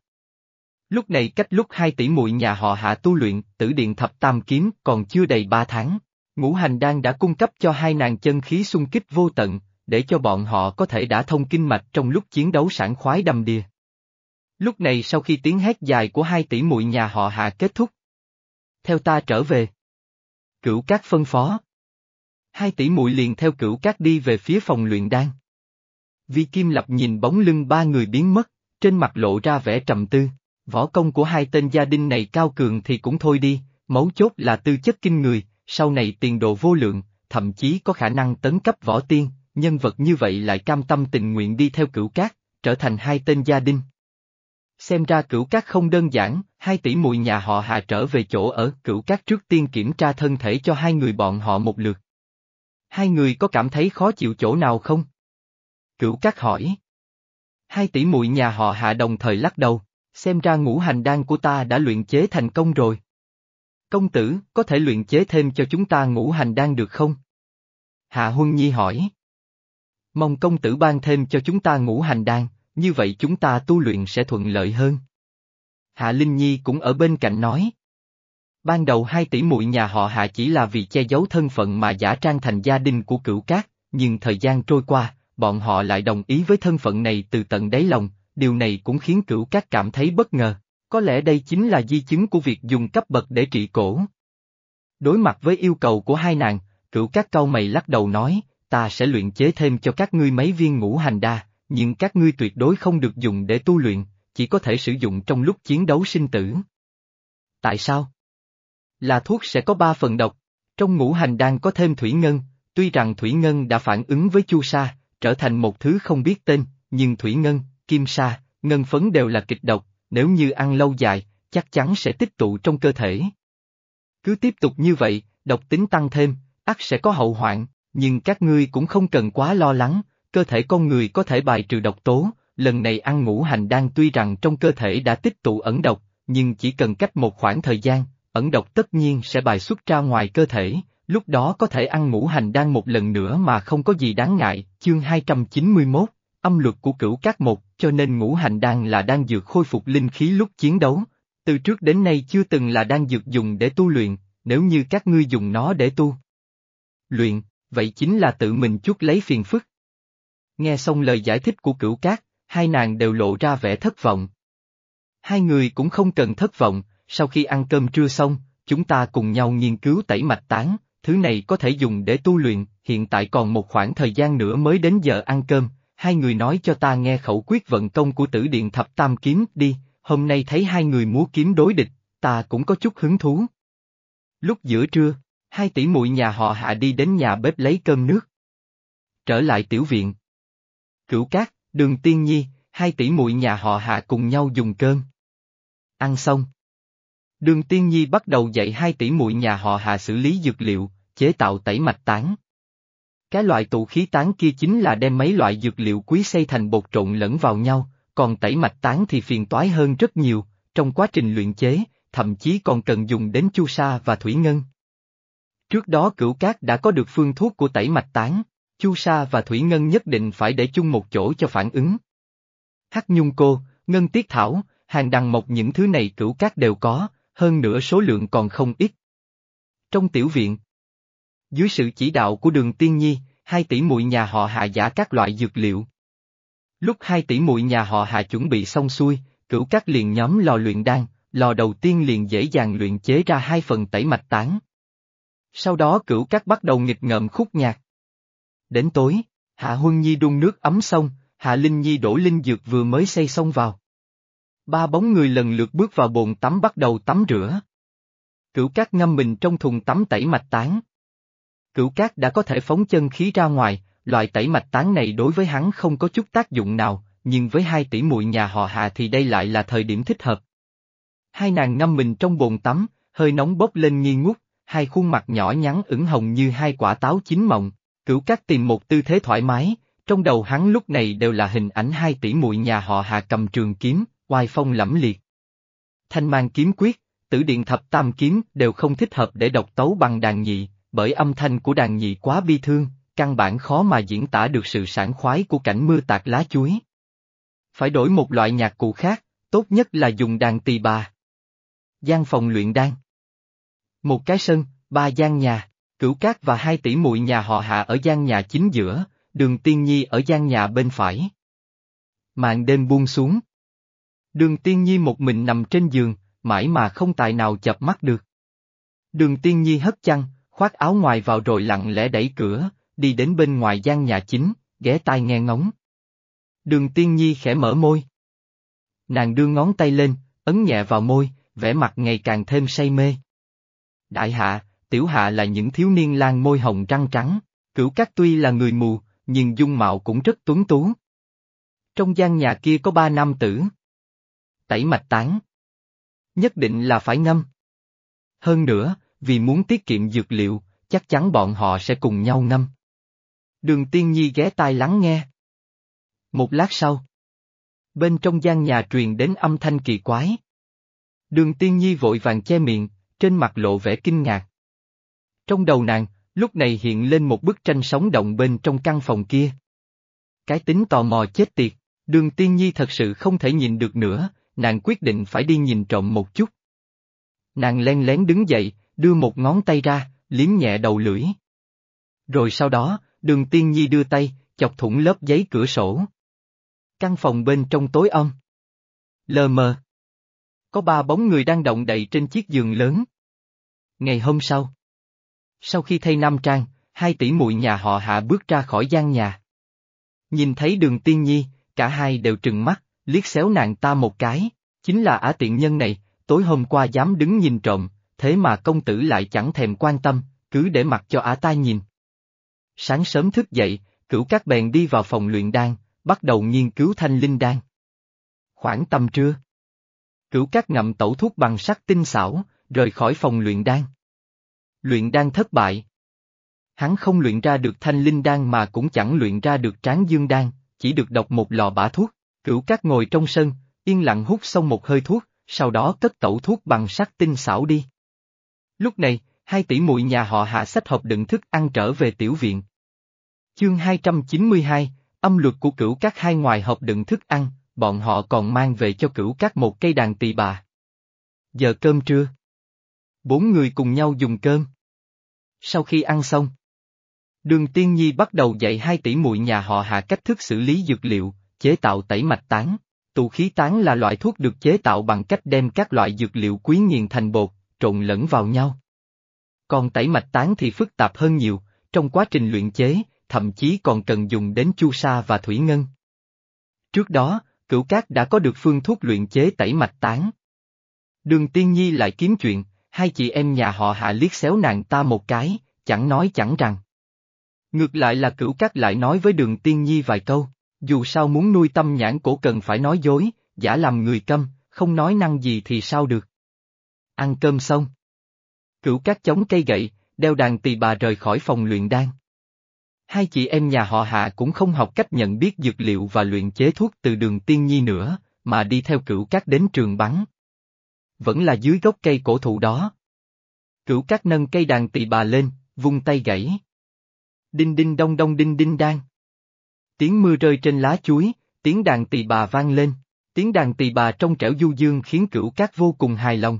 Lúc này cách lúc hai tỷ muội nhà họ hạ tu luyện, tử điện thập tam kiếm còn chưa đầy ba tháng. Ngũ hành đan đã cung cấp cho hai nàng chân khí xung kích vô tận, để cho bọn họ có thể đã thông kinh mạch trong lúc chiến đấu sản khoái đầm đìa. Lúc này sau khi tiếng hét dài của hai tỷ muội nhà họ hạ kết thúc. Theo ta trở về. Cửu các phân phó. Hai tỷ muội liền theo cửu các đi về phía phòng luyện đan. Vi Kim Lập nhìn bóng lưng ba người biến mất, trên mặt lộ ra vẻ trầm tư. Võ công của hai tên gia đình này cao cường thì cũng thôi đi, mấu chốt là tư chất kinh người, sau này tiền đồ vô lượng, thậm chí có khả năng tấn cấp võ tiên, nhân vật như vậy lại cam tâm tình nguyện đi theo cửu cát, trở thành hai tên gia đình. Xem ra cửu cát không đơn giản, hai tỷ muội nhà họ hạ trở về chỗ ở cửu cát trước tiên kiểm tra thân thể cho hai người bọn họ một lượt. Hai người có cảm thấy khó chịu chỗ nào không? Cửu cát hỏi. Hai tỷ muội nhà họ hạ đồng thời lắc đầu, xem ra ngũ hành đan của ta đã luyện chế thành công rồi. Công tử, có thể luyện chế thêm cho chúng ta ngũ hành đan được không? Hạ Huân Nhi hỏi. Mong công tử ban thêm cho chúng ta ngũ hành đan, như vậy chúng ta tu luyện sẽ thuận lợi hơn. Hạ Linh Nhi cũng ở bên cạnh nói. Ban đầu hai tỷ muội nhà họ Hạ chỉ là vì che giấu thân phận mà giả trang thành gia đình của cửu cát, nhưng thời gian trôi qua, bọn họ lại đồng ý với thân phận này từ tận đáy lòng, điều này cũng khiến cửu cát cảm thấy bất ngờ. Có lẽ đây chính là di chứng của việc dùng cấp bậc để trị cổ. Đối mặt với yêu cầu của hai nàng, cửu các cau mày lắc đầu nói, ta sẽ luyện chế thêm cho các ngươi mấy viên ngũ hành đa, nhưng các ngươi tuyệt đối không được dùng để tu luyện, chỉ có thể sử dụng trong lúc chiến đấu sinh tử. Tại sao? Là thuốc sẽ có ba phần độc, trong ngũ hành đan có thêm thủy ngân, tuy rằng thủy ngân đã phản ứng với chu sa, trở thành một thứ không biết tên, nhưng thủy ngân, kim sa, ngân phấn đều là kịch độc, nếu như ăn lâu dài, chắc chắn sẽ tích tụ trong cơ thể. Cứ tiếp tục như vậy, độc tính tăng thêm, ắt sẽ có hậu hoạn, nhưng các ngươi cũng không cần quá lo lắng, cơ thể con người có thể bài trừ độc tố, lần này ăn ngũ hành đan tuy rằng trong cơ thể đã tích tụ ẩn độc, nhưng chỉ cần cách một khoảng thời gian, ẩn độc tất nhiên sẽ bài xuất ra ngoài cơ thể, lúc đó có thể ăn ngũ hành đan một lần nữa mà không có gì đáng ngại, chương 291, âm luật của cửu các một, cho nên ngũ hành đan là đan dược khôi phục linh khí lúc chiến đấu. Từ trước đến nay chưa từng là đan dược dùng để tu luyện, nếu như các ngươi dùng nó để tu. Luyện, vậy chính là tự mình chút lấy phiền phức. Nghe xong lời giải thích của cửu cát, hai nàng đều lộ ra vẻ thất vọng. Hai người cũng không cần thất vọng, sau khi ăn cơm trưa xong, chúng ta cùng nhau nghiên cứu tẩy mạch tán, thứ này có thể dùng để tu luyện, hiện tại còn một khoảng thời gian nữa mới đến giờ ăn cơm, hai người nói cho ta nghe khẩu quyết vận công của tử điện thập tam kiếm đi, hôm nay thấy hai người múa kiếm đối địch, ta cũng có chút hứng thú. Lúc giữa trưa, hai tỷ muội nhà họ hạ đi đến nhà bếp lấy cơm nước. Trở lại tiểu viện. Cửu cát, đường tiên nhi, hai tỷ muội nhà họ hạ cùng nhau dùng cơm. Ăn xong. Đường tiên nhi bắt đầu dạy hai tỷ muội nhà họ hạ xử lý dược liệu, chế tạo tẩy mạch tán. Cái loại tụ khí tán kia chính là đem mấy loại dược liệu quý xây thành bột trộn lẫn vào nhau, còn tẩy mạch tán thì phiền toái hơn rất nhiều, trong quá trình luyện chế, thậm chí còn cần dùng đến chu sa và thủy ngân. Trước đó cửu cát đã có được phương thuốc của tẩy mạch tán, Chu Sa và Thủy Ngân nhất định phải để chung một chỗ cho phản ứng. Hắc nhung cô, ngân tiết thảo, hàng đằng mộc những thứ này cửu cát đều có, hơn nữa số lượng còn không ít. Trong tiểu viện, dưới sự chỉ đạo của đường tiên nhi, hai tỷ muội nhà họ hạ giả các loại dược liệu. Lúc hai tỷ muội nhà họ hạ chuẩn bị xong xuôi, cửu các liền nhóm lò luyện đan, lò đầu tiên liền dễ dàng luyện chế ra hai phần tẩy mạch tán. Sau đó cửu các bắt đầu nghịch ngợm khúc nhạc. Đến tối, Hạ Huân Nhi đun nước ấm xong, Hạ Linh Nhi đổ linh dược vừa mới xây xong vào. Ba bóng người lần lượt bước vào bồn tắm bắt đầu tắm rửa. Cửu các ngâm mình trong thùng tắm tẩy mạch tán. Cửu cát đã có thể phóng chân khí ra ngoài, loại tẩy mạch tán này đối với hắn không có chút tác dụng nào, nhưng với hai tỷ muội nhà họ Hạ thì đây lại là thời điểm thích hợp. Hai nàng ngâm mình trong bồn tắm, hơi nóng bốc lên nghi ngút, hai khuôn mặt nhỏ nhắn ửng hồng như hai quả táo chín mọng. Cửu Cát tìm một tư thế thoải mái, trong đầu hắn lúc này đều là hình ảnh hai tỷ muội nhà họ Hà cầm trường kiếm, oai phong lẫm liệt. Thanh mang kiếm quyết, tử điện thập tam kiếm đều không thích hợp để độc tấu bằng đàn nhị, bởi âm thanh của đàn nhị quá bi thương, căn bản khó mà diễn tả được sự sảng khoái của cảnh mưa tạt lá chuối. Phải đổi một loại nhạc cụ khác, tốt nhất là dùng đàn tỳ bà. Gian phòng luyện đan. Một cái sân, ba gian nhà. Cửu Cát và hai tỷ muội nhà họ Hạ ở gian nhà chính giữa, đường Tiên Nhi ở gian nhà bên phải. Màn đêm buông xuống. Đường Tiên Nhi một mình nằm trên giường, mãi mà không tài nào chập mắt được. Đường Tiên Nhi hất chăn, khoác áo ngoài vào rồi lặng lẽ đẩy cửa, đi đến bên ngoài gian nhà chính, ghé tai nghe ngóng. Đường Tiên Nhi khẽ mở môi. Nàng đưa ngón tay lên, ấn nhẹ vào môi, vẻ mặt ngày càng thêm say mê. Đại hạ, tiểu hạ là những thiếu niên lang môi hồng răng trắng, cửu cát tuy là người mù, nhưng dung mạo cũng rất tuấn tú. Trong gian nhà kia có ba nam tử. Tẩy mạch tán. Nhất định là phải ngâm. Hơn nữa, vì muốn tiết kiệm dược liệu, chắc chắn bọn họ sẽ cùng nhau ngâm. Đường tiên nhi ghé tai lắng nghe. Một lát sau. Bên trong gian nhà truyền đến âm thanh kỳ quái. Đường tiên nhi vội vàng che miệng, trên mặt lộ vẻ kinh ngạc. Trong đầu nàng, lúc này hiện lên một bức tranh sống động bên trong căn phòng kia. Cái tính tò mò chết tiệt, đường tiên nhi thật sự không thể nhìn được nữa, nàng quyết định phải đi nhìn trộm một chút. Nàng len lén đứng dậy, đưa một ngón tay ra, liếm nhẹ đầu lưỡi. Rồi sau đó, đường tiên nhi đưa tay, chọc thủng lớp giấy cửa sổ. Căn phòng bên trong tối âm. Lờ mờ. Có ba bóng người đang động đậy trên chiếc giường lớn. Ngày hôm sau. Sau khi thay nam trang, hai tỷ muội nhà họ hạ bước ra khỏi gian nhà. Nhìn thấy đường tiên nhi, cả hai đều trừng mắt, liếc xéo nàng ta một cái, chính là ả tiện nhân này, tối hôm qua dám đứng nhìn trộm, thế mà công tử lại chẳng thèm quan tâm, cứ để mặc cho ả ta nhìn. Sáng sớm thức dậy, cửu các bèn đi vào phòng luyện đan, bắt đầu nghiên cứu thanh linh đan. Khoảng tầm trưa. Cửu các ngậm tẩu thuốc bằng sắt tinh xảo, rời khỏi phòng luyện đan. Luyện đan thất bại. Hắn không luyện ra được thanh linh đan mà cũng chẳng luyện ra được tráng dương đan, chỉ được đọc một lò bả thuốc, cửu các ngồi trong sân, yên lặng hút xong một hơi thuốc, sau đó cất tẩu thuốc bằng sắt tinh xảo đi. Lúc này, hai tỷ muội nhà họ hạ sách hộp đựng thức ăn trở về tiểu viện. Chương 292, âm luật của cửu các hai ngoài hộp đựng thức ăn, bọn họ còn mang về cho cửu các một cây đàn tỳ bà. Giờ cơm trưa. Bốn người cùng nhau dùng cơm. Sau khi ăn xong, Đường Tiên Nhi bắt đầu dạy hai tỷ muội nhà họ hạ cách thức xử lý dược liệu, chế tạo tẩy mạch tán. Tụ khí tán là loại thuốc được chế tạo bằng cách đem các loại dược liệu quý nghiền thành bột, trộn lẫn vào nhau. Còn tẩy mạch tán thì phức tạp hơn nhiều, trong quá trình luyện chế, thậm chí còn cần dùng đến chu sa và thủy ngân. Trước đó, cửu cát đã có được phương thuốc luyện chế tẩy mạch tán. Đường Tiên Nhi lại kiếm chuyện, hai chị em nhà họ hạ liếc xéo nàng ta một cái, chẳng nói chẳng rằng. Ngược lại là cửu cát lại nói với đường tiên nhi vài câu, dù sao muốn nuôi tâm nhãn cổ cần phải nói dối, giả làm người câm, không nói năng gì thì sao được. Ăn cơm xong. Cửu cát chống cây gậy, đeo đàn tỳ bà rời khỏi phòng luyện đan. Hai chị em nhà họ hạ cũng không học cách nhận biết dược liệu và luyện chế thuốc từ đường tiên nhi nữa, mà đi theo cửu cát đến trường bắn. Vẫn là dưới gốc cây cổ thụ đó. Cửu cát nâng cây đàn tỳ bà lên, vung tay gãy. Đinh đinh đông đông đinh đinh đang. Tiếng mưa rơi trên lá chuối, tiếng đàn tỳ bà vang lên, tiếng đàn tỳ bà trong trẻo du dương khiến cửu cát vô cùng hài lòng.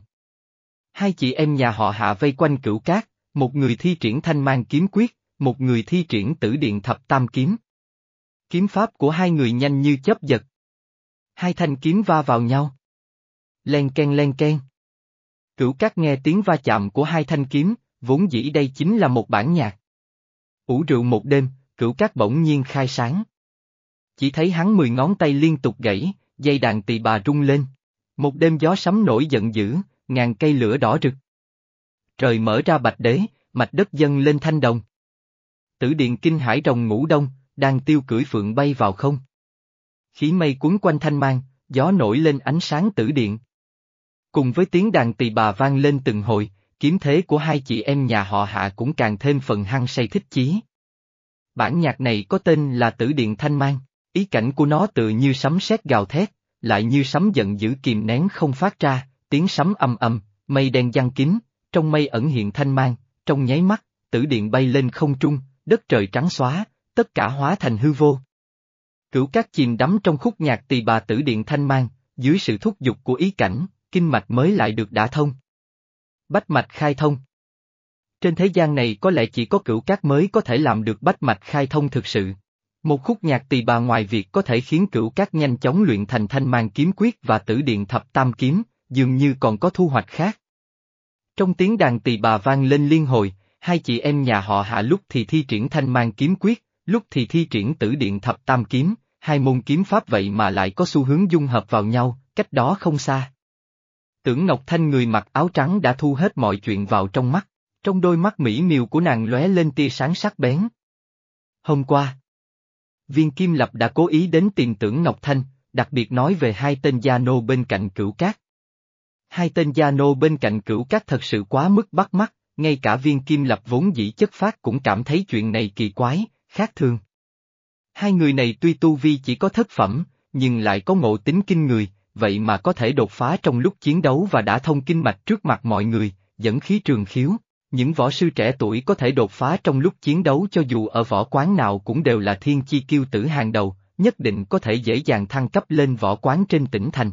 Hai chị em nhà họ hạ vây quanh cửu cát, một người thi triển thanh mang kiếm quyết, một người thi triển tử điện thập tam kiếm. Kiếm pháp của hai người nhanh như chớp giật. Hai thanh kiếm va vào nhau. Len ken len ken. Cửu cát nghe tiếng va chạm của hai thanh kiếm, vốn dĩ đây chính là một bản nhạc. Ủ rượu một đêm, cửu cát bỗng nhiên khai sáng. Chỉ thấy hắn mười ngón tay liên tục gãy, dây đàn tỳ bà rung lên. Một đêm gió sấm nổi giận dữ, ngàn cây lửa đỏ rực. Trời mở ra bạch đế, mạch đất dâng lên thanh đồng. Tử điện kinh hải rồng ngủ đông, đang tiêu cưỡi phượng bay vào không. Khí mây cuốn quanh thanh mang, gió nổi lên ánh sáng tử điện. Cùng với tiếng đàn tỳ bà vang lên từng hồi, kiếm thế của hai chị em nhà họ hạ cũng càng thêm phần hăng say thích chí. Bản nhạc này có tên là Tử Điện Thanh Mang, ý cảnh của nó tự như sấm sét gào thét, lại như sấm giận dữ kìm nén không phát ra, tiếng sấm âm ầm, mây đen giăng kín, trong mây ẩn hiện thanh mang, trong nháy mắt, tử điện bay lên không trung, đất trời trắng xóa, tất cả hóa thành hư vô. Cửu các chìm đắm trong khúc nhạc tỳ bà tử điện thanh mang, dưới sự thúc giục của ý cảnh, kinh mạch mới lại được đả thông. Bách mạch khai thông Trên thế gian này có lẽ chỉ có cửu các mới có thể làm được bách mạch khai thông thực sự. Một khúc nhạc tỳ bà ngoài việc có thể khiến cửu các nhanh chóng luyện thành thanh mang kiếm quyết và tử điện thập tam kiếm, dường như còn có thu hoạch khác. Trong tiếng đàn tỳ bà vang lên liên hồi, hai chị em nhà họ hạ lúc thì thi triển thanh mang kiếm quyết, lúc thì thi triển tử điện thập tam kiếm, hai môn kiếm pháp vậy mà lại có xu hướng dung hợp vào nhau, cách đó không xa. Tưởng Ngọc Thanh người mặc áo trắng đã thu hết mọi chuyện vào trong mắt, trong đôi mắt mỹ miều của nàng lóe lên tia sáng sắc bén. Hôm qua, viên Kim Lập đã cố ý đến tìm tưởng Ngọc Thanh, đặc biệt nói về hai tên gia nô bên cạnh cửu cát. Hai tên gia nô bên cạnh cửu các thật sự quá mức bắt mắt, ngay cả viên Kim Lập vốn dĩ chất phát cũng cảm thấy chuyện này kỳ quái, khác thường. Hai người này tuy tu vi chỉ có thất phẩm, nhưng lại có ngộ tính kinh người, vậy mà có thể đột phá trong lúc chiến đấu và đã thông kinh mạch trước mặt mọi người, dẫn khí trường khiếu. Những võ sư trẻ tuổi có thể đột phá trong lúc chiến đấu cho dù ở võ quán nào cũng đều là thiên chi kiêu tử hàng đầu, nhất định có thể dễ dàng thăng cấp lên võ quán trên tỉnh thành.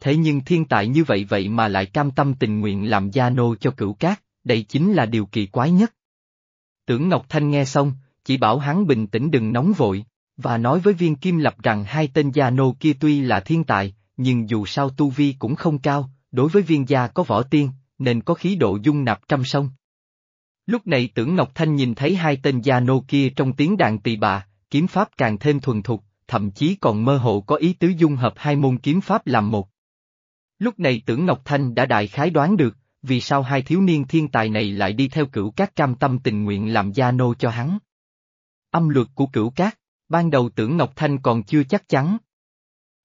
Thế nhưng thiên tài như vậy vậy mà lại cam tâm tình nguyện làm gia nô cho cửu cát, đây chính là điều kỳ quái nhất. Tưởng Ngọc Thanh nghe xong, chỉ bảo hắn bình tĩnh đừng nóng vội, và nói với viên kim lập rằng hai tên gia nô kia tuy là thiên tài, nhưng dù sao tu vi cũng không cao, đối với viên gia có võ tiên, nên có khí độ dung nạp trăm sông. Lúc này tưởng Ngọc Thanh nhìn thấy hai tên gia nô kia trong tiếng đàn tỳ bà, kiếm pháp càng thêm thuần thục, thậm chí còn mơ hồ có ý tứ dung hợp hai môn kiếm pháp làm một. Lúc này tưởng Ngọc Thanh đã đại khái đoán được, vì sao hai thiếu niên thiên tài này lại đi theo cửu các cam tâm tình nguyện làm gia nô cho hắn. Âm luật của cửu cát, ban đầu tưởng Ngọc Thanh còn chưa chắc chắn.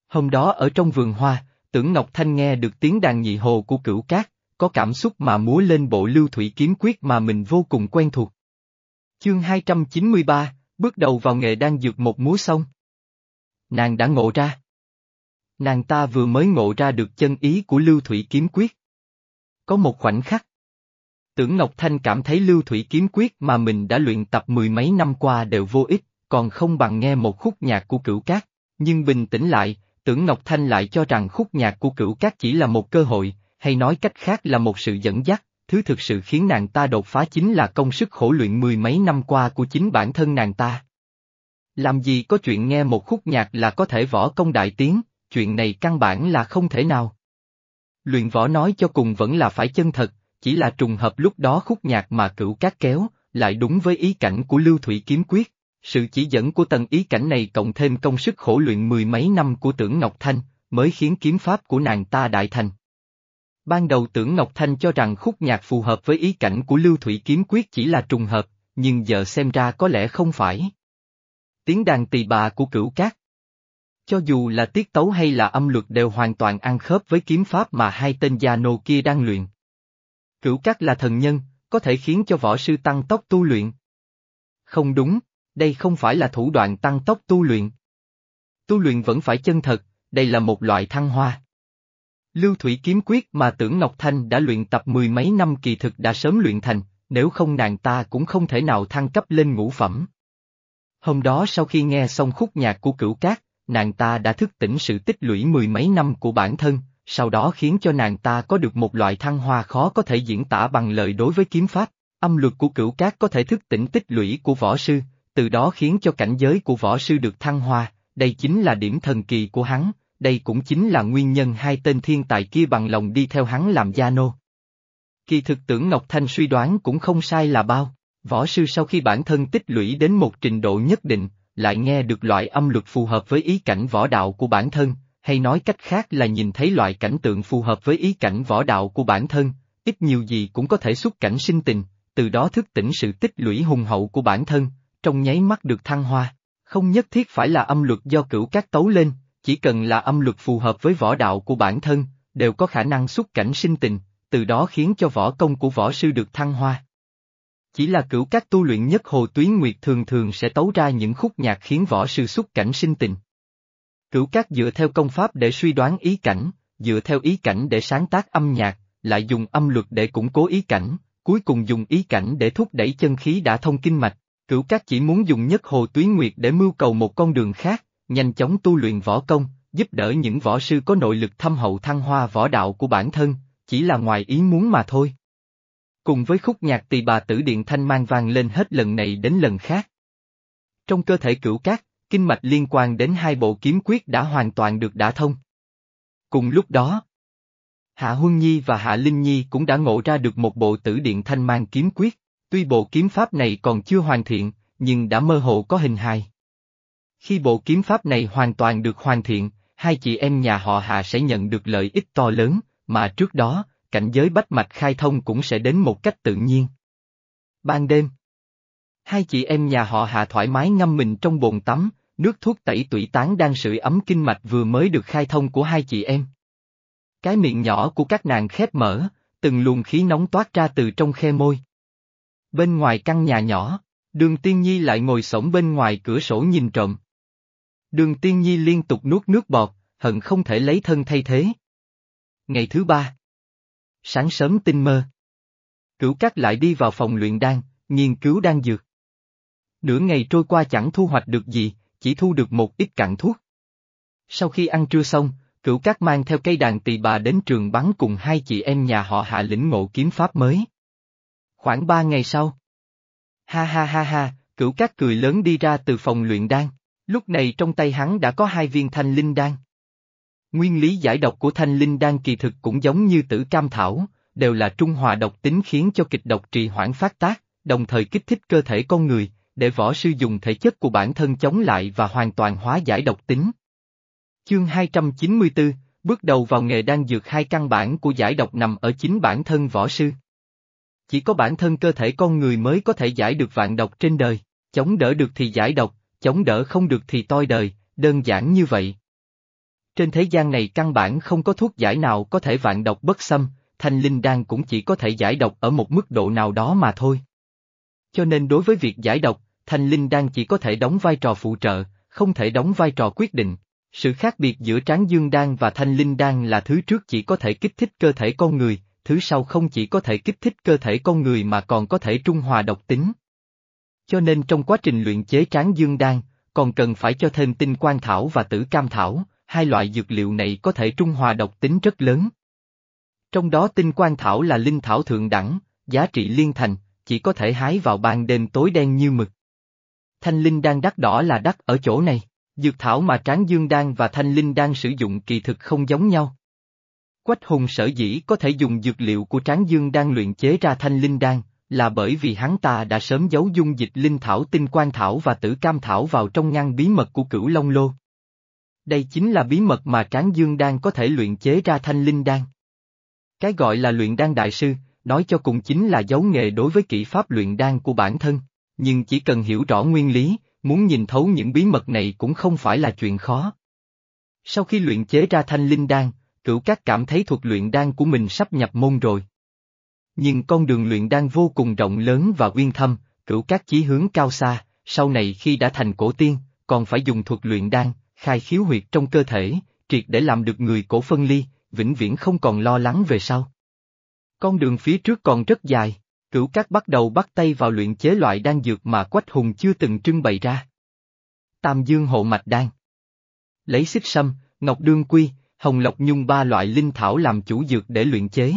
Hôm đó ở trong vườn hoa, tưởng Ngọc Thanh nghe được tiếng đàn nhị hồ của cửu cát, có cảm xúc mà múa lên bộ lưu thủy kiếm quyết mà mình vô cùng quen thuộc. Chương 293, bước đầu vào nghề đang dược một múa xong. Nàng đã ngộ ra. Nàng ta vừa mới ngộ ra được chân ý của lưu thủy kiếm quyết. Có một khoảnh khắc. Tưởng Ngọc Thanh cảm thấy lưu thủy kiếm quyết mà mình đã luyện tập mười mấy năm qua đều vô ích, còn không bằng nghe một khúc nhạc của cửu cát, nhưng bình tĩnh lại, tưởng Ngọc Thanh lại cho rằng khúc nhạc của cửu cát chỉ là một cơ hội, hay nói cách khác là một sự dẫn dắt, thứ thực sự khiến nàng ta đột phá chính là công sức khổ luyện mười mấy năm qua của chính bản thân nàng ta. Làm gì có chuyện nghe một khúc nhạc là có thể võ công đại tiến, chuyện này căn bản là không thể nào. Luyện võ nói cho cùng vẫn là phải chân thật, chỉ là trùng hợp lúc đó khúc nhạc mà cửu cát kéo, lại đúng với ý cảnh của Lưu Thủy Kiếm Quyết. Sự chỉ dẫn của tầng ý cảnh này cộng thêm công sức khổ luyện mười mấy năm của tưởng Ngọc Thanh, mới khiến kiếm pháp của nàng ta đại thành. Ban đầu tưởng Ngọc Thanh cho rằng khúc nhạc phù hợp với ý cảnh của Lưu Thủy Kiếm Quyết chỉ là trùng hợp, nhưng giờ xem ra có lẽ không phải. Tiếng đàn tỳ bà của cửu cát. Cho dù là tiết tấu hay là âm luật đều hoàn toàn ăn khớp với kiếm pháp mà hai tên gia nô kia đang luyện. Cửu cát là thần nhân, có thể khiến cho võ sư tăng tốc tu luyện. Không đúng, đây không phải là thủ đoạn tăng tốc tu luyện. Tu luyện vẫn phải chân thật, đây là một loại thăng hoa. Lưu Thủy kiếm quyết mà tưởng Ngọc Thanh đã luyện tập mười mấy năm kỳ thực đã sớm luyện thành, nếu không nàng ta cũng không thể nào thăng cấp lên ngũ phẩm. Hôm đó sau khi nghe xong khúc nhạc của cửu cát, nàng ta đã thức tỉnh sự tích lũy mười mấy năm của bản thân, sau đó khiến cho nàng ta có được một loại thăng hoa khó có thể diễn tả bằng lời đối với kiếm pháp. Âm luật của cửu cát có thể thức tỉnh tích lũy của võ sư, từ đó khiến cho cảnh giới của võ sư được thăng hoa, đây chính là điểm thần kỳ của hắn, đây cũng chính là nguyên nhân hai tên thiên tài kia bằng lòng đi theo hắn làm gia nô. Kỳ thực tưởng Ngọc Thanh suy đoán cũng không sai là bao, võ sư sau khi bản thân tích lũy đến một trình độ nhất định, lại nghe được loại âm luật phù hợp với ý cảnh võ đạo của bản thân, hay nói cách khác là nhìn thấy loại cảnh tượng phù hợp với ý cảnh võ đạo của bản thân, ít nhiều gì cũng có thể xuất cảnh sinh tình, từ đó thức tỉnh sự tích lũy hùng hậu của bản thân, trong nháy mắt được thăng hoa. Không nhất thiết phải là âm luật do cửu các tấu lên, chỉ cần là âm luật phù hợp với võ đạo của bản thân, đều có khả năng xuất cảnh sinh tình, từ đó khiến cho võ công của võ sư được thăng hoa. Chỉ là cửu các tu luyện nhất Hồ Tuyến Nguyệt thường thường sẽ tấu ra những khúc nhạc khiến võ sư xuất cảnh sinh tình. Cửu các dựa theo công pháp để suy đoán ý cảnh, dựa theo ý cảnh để sáng tác âm nhạc, lại dùng âm luật để củng cố ý cảnh, cuối cùng dùng ý cảnh để thúc đẩy chân khí đã thông kinh mạch. Cửu các chỉ muốn dùng nhất Hồ Tuyến Nguyệt để mưu cầu một con đường khác, nhanh chóng tu luyện võ công, giúp đỡ những võ sư có nội lực thâm hậu thăng hoa võ đạo của bản thân, chỉ là ngoài ý muốn mà thôi. Cùng với khúc nhạc tỳ bà tử điện thanh mang vang lên hết lần này đến lần khác. Trong cơ thể cửu cát, kinh mạch liên quan đến hai bộ kiếm quyết đã hoàn toàn được đả thông. Cùng lúc đó, Hạ Huân Nhi và Hạ Linh Nhi cũng đã ngộ ra được một bộ tử điện thanh mang kiếm quyết, tuy bộ kiếm pháp này còn chưa hoàn thiện, nhưng đã mơ hồ có hình hài. Khi bộ kiếm pháp này hoàn toàn được hoàn thiện, hai chị em nhà họ Hạ sẽ nhận được lợi ích to lớn, mà trước đó, cảnh giới bách mạch khai thông cũng sẽ đến một cách tự nhiên. Ban đêm, hai chị em nhà họ Hạ thoải mái ngâm mình trong bồn tắm, nước thuốc tẩy tủy tán đang sưởi ấm kinh mạch vừa mới được khai thông của hai chị em. Cái miệng nhỏ của các nàng khép mở, từng luồng khí nóng toát ra từ trong khe môi. Bên ngoài căn nhà nhỏ, đường tiên nhi lại ngồi sổng bên ngoài cửa sổ nhìn trộm. Đường tiên nhi liên tục nuốt nước bọt, hận không thể lấy thân thay thế. Ngày thứ ba. Sáng sớm tinh mơ. Cửu cát lại đi vào phòng luyện đan, nghiên cứu đan dược. Nửa ngày trôi qua chẳng thu hoạch được gì, chỉ thu được một ít cạn thuốc. Sau khi ăn trưa xong, cửu cát mang theo cây đàn tỳ bà đến trường bắn cùng hai chị em nhà họ hạ lĩnh ngộ kiếm pháp mới. Khoảng ba ngày sau. Ha ha ha ha, cửu cát cười lớn đi ra từ phòng luyện đan, lúc này trong tay hắn đã có hai viên thanh linh đan. Nguyên lý giải độc của thanh linh đan kỳ thực cũng giống như tử cam thảo, đều là trung hòa độc tính khiến cho kịch độc trì hoãn phát tác, đồng thời kích thích cơ thể con người, để võ sư dùng thể chất của bản thân chống lại và hoàn toàn hóa giải độc tính. Chương 294, bước đầu vào nghề đan dược hai căn bản của giải độc nằm ở chính bản thân võ sư. Chỉ có bản thân cơ thể con người mới có thể giải được vạn độc trên đời, chống đỡ được thì giải độc, chống đỡ không được thì toi đời, đơn giản như vậy. Trên thế gian này căn bản không có thuốc giải nào có thể vạn độc bất xâm, thanh linh đan cũng chỉ có thể giải độc ở một mức độ nào đó mà thôi. Cho nên đối với việc giải độc, thanh linh đan chỉ có thể đóng vai trò phụ trợ, không thể đóng vai trò quyết định. Sự khác biệt giữa tráng dương đan và thanh linh đan là thứ trước chỉ có thể kích thích cơ thể con người, thứ sau không chỉ có thể kích thích cơ thể con người mà còn có thể trung hòa độc tính. Cho nên trong quá trình luyện chế tráng dương đan, còn cần phải cho thêm tinh quan thảo và tử cam thảo, hai loại dược liệu này có thể trung hòa độc tính rất lớn. Trong đó tinh quan thảo là linh thảo thượng đẳng, giá trị liên thành, chỉ có thể hái vào ban đêm tối đen như mực. Thanh linh đan đắt đỏ là đắt ở chỗ này, dược thảo mà tráng dương đan và thanh linh đan sử dụng kỳ thực không giống nhau. Quách hùng sở dĩ có thể dùng dược liệu của tráng dương đan luyện chế ra thanh linh đan, là bởi vì hắn ta đã sớm giấu dung dịch linh thảo tinh quan thảo và tử cam thảo vào trong ngăn bí mật của cửu long lô. Đây chính là bí mật mà Tráng Dương Đan có thể luyện chế ra thanh linh đan. Cái gọi là luyện đan đại sư, nói cho cùng chính là dấu nghề đối với kỹ pháp luyện đan của bản thân, nhưng chỉ cần hiểu rõ nguyên lý, muốn nhìn thấu những bí mật này cũng không phải là chuyện khó. Sau khi luyện chế ra thanh linh đan, cửu các cảm thấy thuật luyện đan của mình sắp nhập môn rồi. Nhưng con đường luyện đan vô cùng rộng lớn và uyên thâm, cửu các chí hướng cao xa, sau này khi đã thành cổ tiên, còn phải dùng thuật luyện đan, khai khiếu huyệt trong cơ thể, triệt để làm được người cổ phân ly, vĩnh viễn không còn lo lắng về sau. Con đường phía trước còn rất dài, cửu các bắt đầu bắt tay vào luyện chế loại đan dược mà Quách Hùng chưa từng trưng bày ra. Tam Dương hộ mạch đan Lấy xích sâm, ngọc đương quy, hồng lộc nhung ba loại linh thảo làm chủ dược để luyện chế.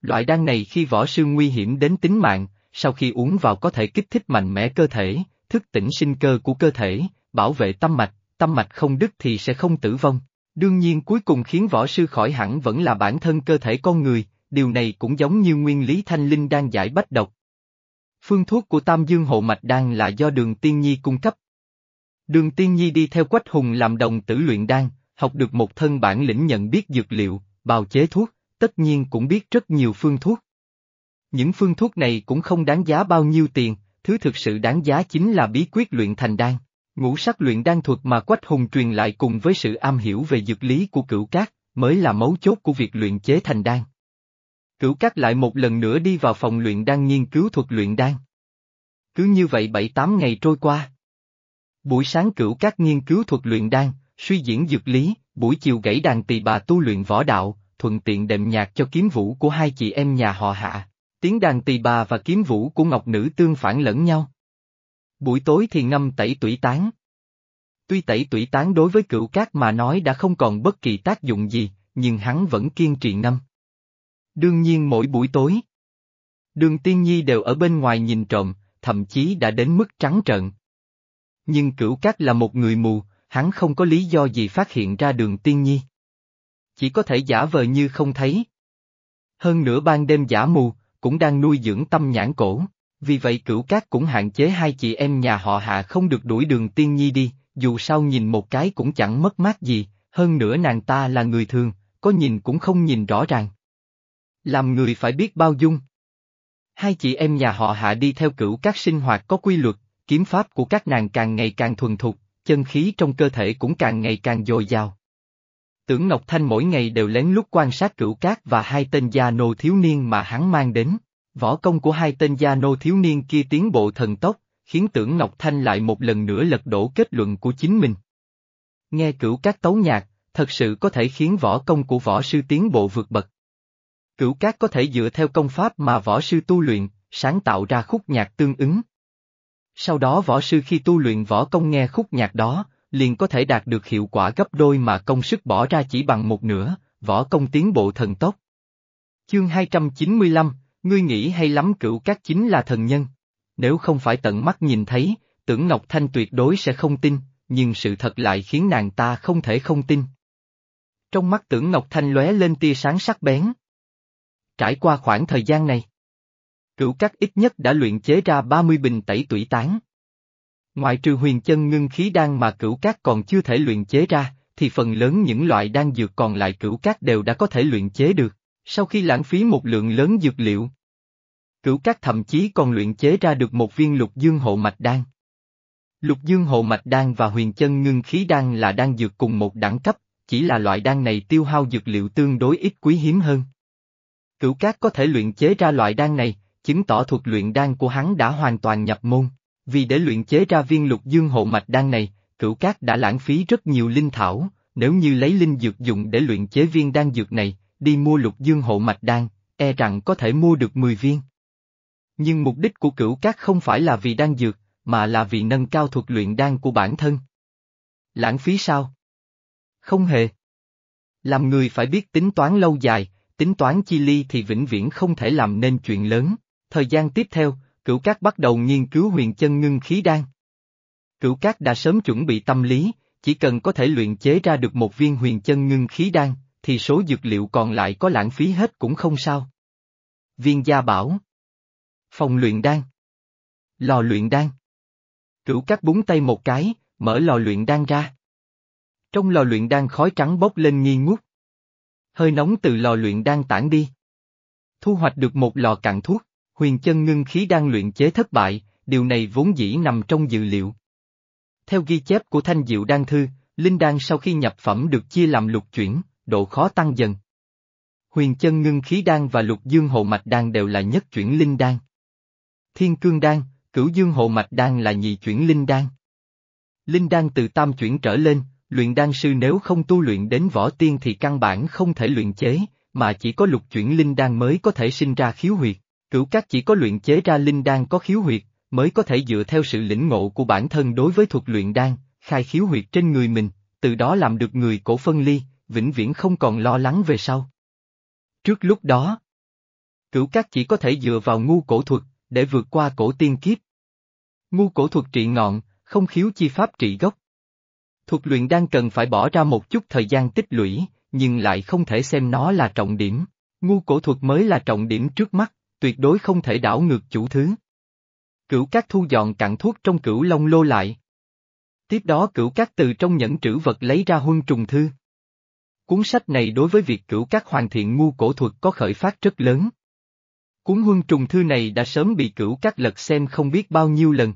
Loại đan này khi võ sư nguy hiểm đến tính mạng, sau khi uống vào có thể kích thích mạnh mẽ cơ thể, thức tỉnh sinh cơ của cơ thể, bảo vệ tâm mạch, tâm mạch không đứt thì sẽ không tử vong. Đương nhiên cuối cùng khiến võ sư khỏi hẳn vẫn là bản thân cơ thể con người, điều này cũng giống như nguyên lý thanh linh đang giải bách độc. Phương thuốc của Tam Dương Hộ Mạch Đan là do đường Tiên Nhi cung cấp. Đường Tiên Nhi đi theo Quách Hùng làm đồng tử luyện đan, học được một thân bản lĩnh nhận biết dược liệu, bào chế thuốc, tất nhiên cũng biết rất nhiều phương thuốc. Những phương thuốc này cũng không đáng giá bao nhiêu tiền, thứ thực sự đáng giá chính là bí quyết luyện thành đan. Ngũ sắc luyện đan thuật mà Quách Hùng truyền lại cùng với sự am hiểu về dược lý của cửu cát, mới là mấu chốt của việc luyện chế thành đan. Cửu cát lại một lần nữa đi vào phòng luyện đan nghiên cứu thuật luyện đan. Cứ như vậy bảy tám ngày trôi qua. Buổi sáng cửu cát nghiên cứu thuật luyện đan, suy diễn dược lý, buổi chiều gãy đàn tỳ bà tu luyện võ đạo, thuận tiện đệm nhạc cho kiếm vũ của hai chị em nhà họ hạ. Tiếng đàn tỳ bà và kiếm vũ của ngọc nữ tương phản lẫn nhau. Buổi tối thì ngâm tẩy tủy tán. Tuy tẩy tủy tán đối với cửu cát mà nói đã không còn bất kỳ tác dụng gì, nhưng hắn vẫn kiên trì ngâm. Đương nhiên mỗi buổi tối, đường tiên nhi đều ở bên ngoài nhìn trộm, thậm chí đã đến mức trắng trợn. Nhưng cửu cát là một người mù, hắn không có lý do gì phát hiện ra đường tiên nhi. Chỉ có thể giả vờ như không thấy. Hơn nữa ban đêm giả mù, cũng đang nuôi dưỡng tâm nhãn cổ, vì vậy cửu cát cũng hạn chế hai chị em nhà họ hạ không được đuổi đường tiên nhi đi, dù sao nhìn một cái cũng chẳng mất mát gì, hơn nữa nàng ta là người thường, có nhìn cũng không nhìn rõ ràng. Làm người phải biết bao dung. Hai chị em nhà họ hạ đi theo cửu các sinh hoạt có quy luật, kiếm pháp của các nàng càng ngày càng thuần thục, chân khí trong cơ thể cũng càng ngày càng dồi dào. Tưởng Ngọc Thanh mỗi ngày đều lén lút quan sát cửu cát và hai tên gia nô thiếu niên mà hắn mang đến. Võ công của hai tên gia nô thiếu niên kia tiến bộ thần tốc, khiến tưởng Ngọc Thanh lại một lần nữa lật đổ kết luận của chính mình. Nghe cửu các tấu nhạc, thật sự có thể khiến võ công của võ sư tiến bộ vượt bậc. Cửu các có thể dựa theo công pháp mà võ sư tu luyện, sáng tạo ra khúc nhạc tương ứng. Sau đó võ sư khi tu luyện võ công nghe khúc nhạc đó, liền có thể đạt được hiệu quả gấp đôi mà công sức bỏ ra chỉ bằng một nửa, võ công tiến bộ thần tốc. Chương 295, ngươi nghĩ hay lắm cửu các chính là thần nhân. Nếu không phải tận mắt nhìn thấy, tưởng Ngọc Thanh tuyệt đối sẽ không tin, nhưng sự thật lại khiến nàng ta không thể không tin. Trong mắt tưởng Ngọc Thanh lóe lên tia sáng sắc bén. Trải qua khoảng thời gian này, cửu các ít nhất đã luyện chế ra 30 bình tẩy tủy tán. Ngoài trừ huyền chân ngưng khí đan mà cửu các còn chưa thể luyện chế ra, thì phần lớn những loại đan dược còn lại cửu các đều đã có thể luyện chế được, sau khi lãng phí một lượng lớn dược liệu. Cửu các thậm chí còn luyện chế ra được một viên lục dương hộ mạch đan. Lục dương hộ mạch đan và huyền chân ngưng khí đan là đan dược cùng một đẳng cấp, chỉ là loại đan này tiêu hao dược liệu tương đối ít quý hiếm hơn. Cửu cát có thể luyện chế ra loại đan này, chứng tỏ thuật luyện đan của hắn đã hoàn toàn nhập môn. Vì để luyện chế ra viên lục dương hộ mạch đan này, cửu cát đã lãng phí rất nhiều linh thảo, nếu như lấy linh dược dụng để luyện chế viên đan dược này, đi mua lục dương hộ mạch đan, e rằng có thể mua được 10 viên. Nhưng mục đích của cửu cát không phải là vì đan dược, mà là vì nâng cao thuật luyện đan của bản thân. Lãng phí sao? Không hề. Làm người phải biết tính toán lâu dài, tính toán chi ly thì vĩnh viễn không thể làm nên chuyện lớn. Thời gian tiếp theo, cửu cát bắt đầu nghiên cứu huyền chân ngưng khí đan. Cửu cát đã sớm chuẩn bị tâm lý, chỉ cần có thể luyện chế ra được một viên huyền chân ngưng khí đan, thì số dược liệu còn lại có lãng phí hết cũng không sao. Viên gia bảo Phòng luyện đan Lò luyện đan Cửu cát búng tay một cái, mở lò luyện đan ra. Trong lò luyện đan khói trắng bốc lên nghi ngút. Hơi nóng từ lò luyện đan tản đi. Thu hoạch được một lò cạn thuốc huyền chân ngưng khí đang luyện chế thất bại, điều này vốn dĩ nằm trong dự liệu. Theo ghi chép của Thanh Diệu Đan Thư, Linh Đan sau khi nhập phẩm được chia làm lục chuyển, độ khó tăng dần. Huyền chân ngưng khí đan và lục dương hộ mạch đan đều là nhất chuyển linh đan. Thiên cương đan, cửu dương hộ mạch đan là nhị chuyển linh đan. Linh đan từ tam chuyển trở lên, luyện đan sư nếu không tu luyện đến võ tiên thì căn bản không thể luyện chế, mà chỉ có lục chuyển linh đan mới có thể sinh ra khiếu huyệt. Cửu các chỉ có luyện chế ra linh đan có khiếu huyệt, mới có thể dựa theo sự lĩnh ngộ của bản thân đối với thuật luyện đan, khai khiếu huyệt trên người mình, từ đó làm được người cổ phân ly, vĩnh viễn không còn lo lắng về sau. Trước lúc đó, cửu các chỉ có thể dựa vào ngu cổ thuật, để vượt qua cổ tiên kiếp. Ngu cổ thuật trị ngọn, không khiếu chi pháp trị gốc. Thuật luyện đang cần phải bỏ ra một chút thời gian tích lũy, nhưng lại không thể xem nó là trọng điểm. Ngu cổ thuật mới là trọng điểm trước mắt, tuyệt đối không thể đảo ngược chủ thứ. Cửu các thu dọn cặn thuốc trong cửu long lô lại. Tiếp đó cửu các từ trong nhẫn trữ vật lấy ra huân trùng thư. Cuốn sách này đối với việc cửu các hoàn thiện ngu cổ thuật có khởi phát rất lớn. Cuốn huân trùng thư này đã sớm bị cửu các lật xem không biết bao nhiêu lần.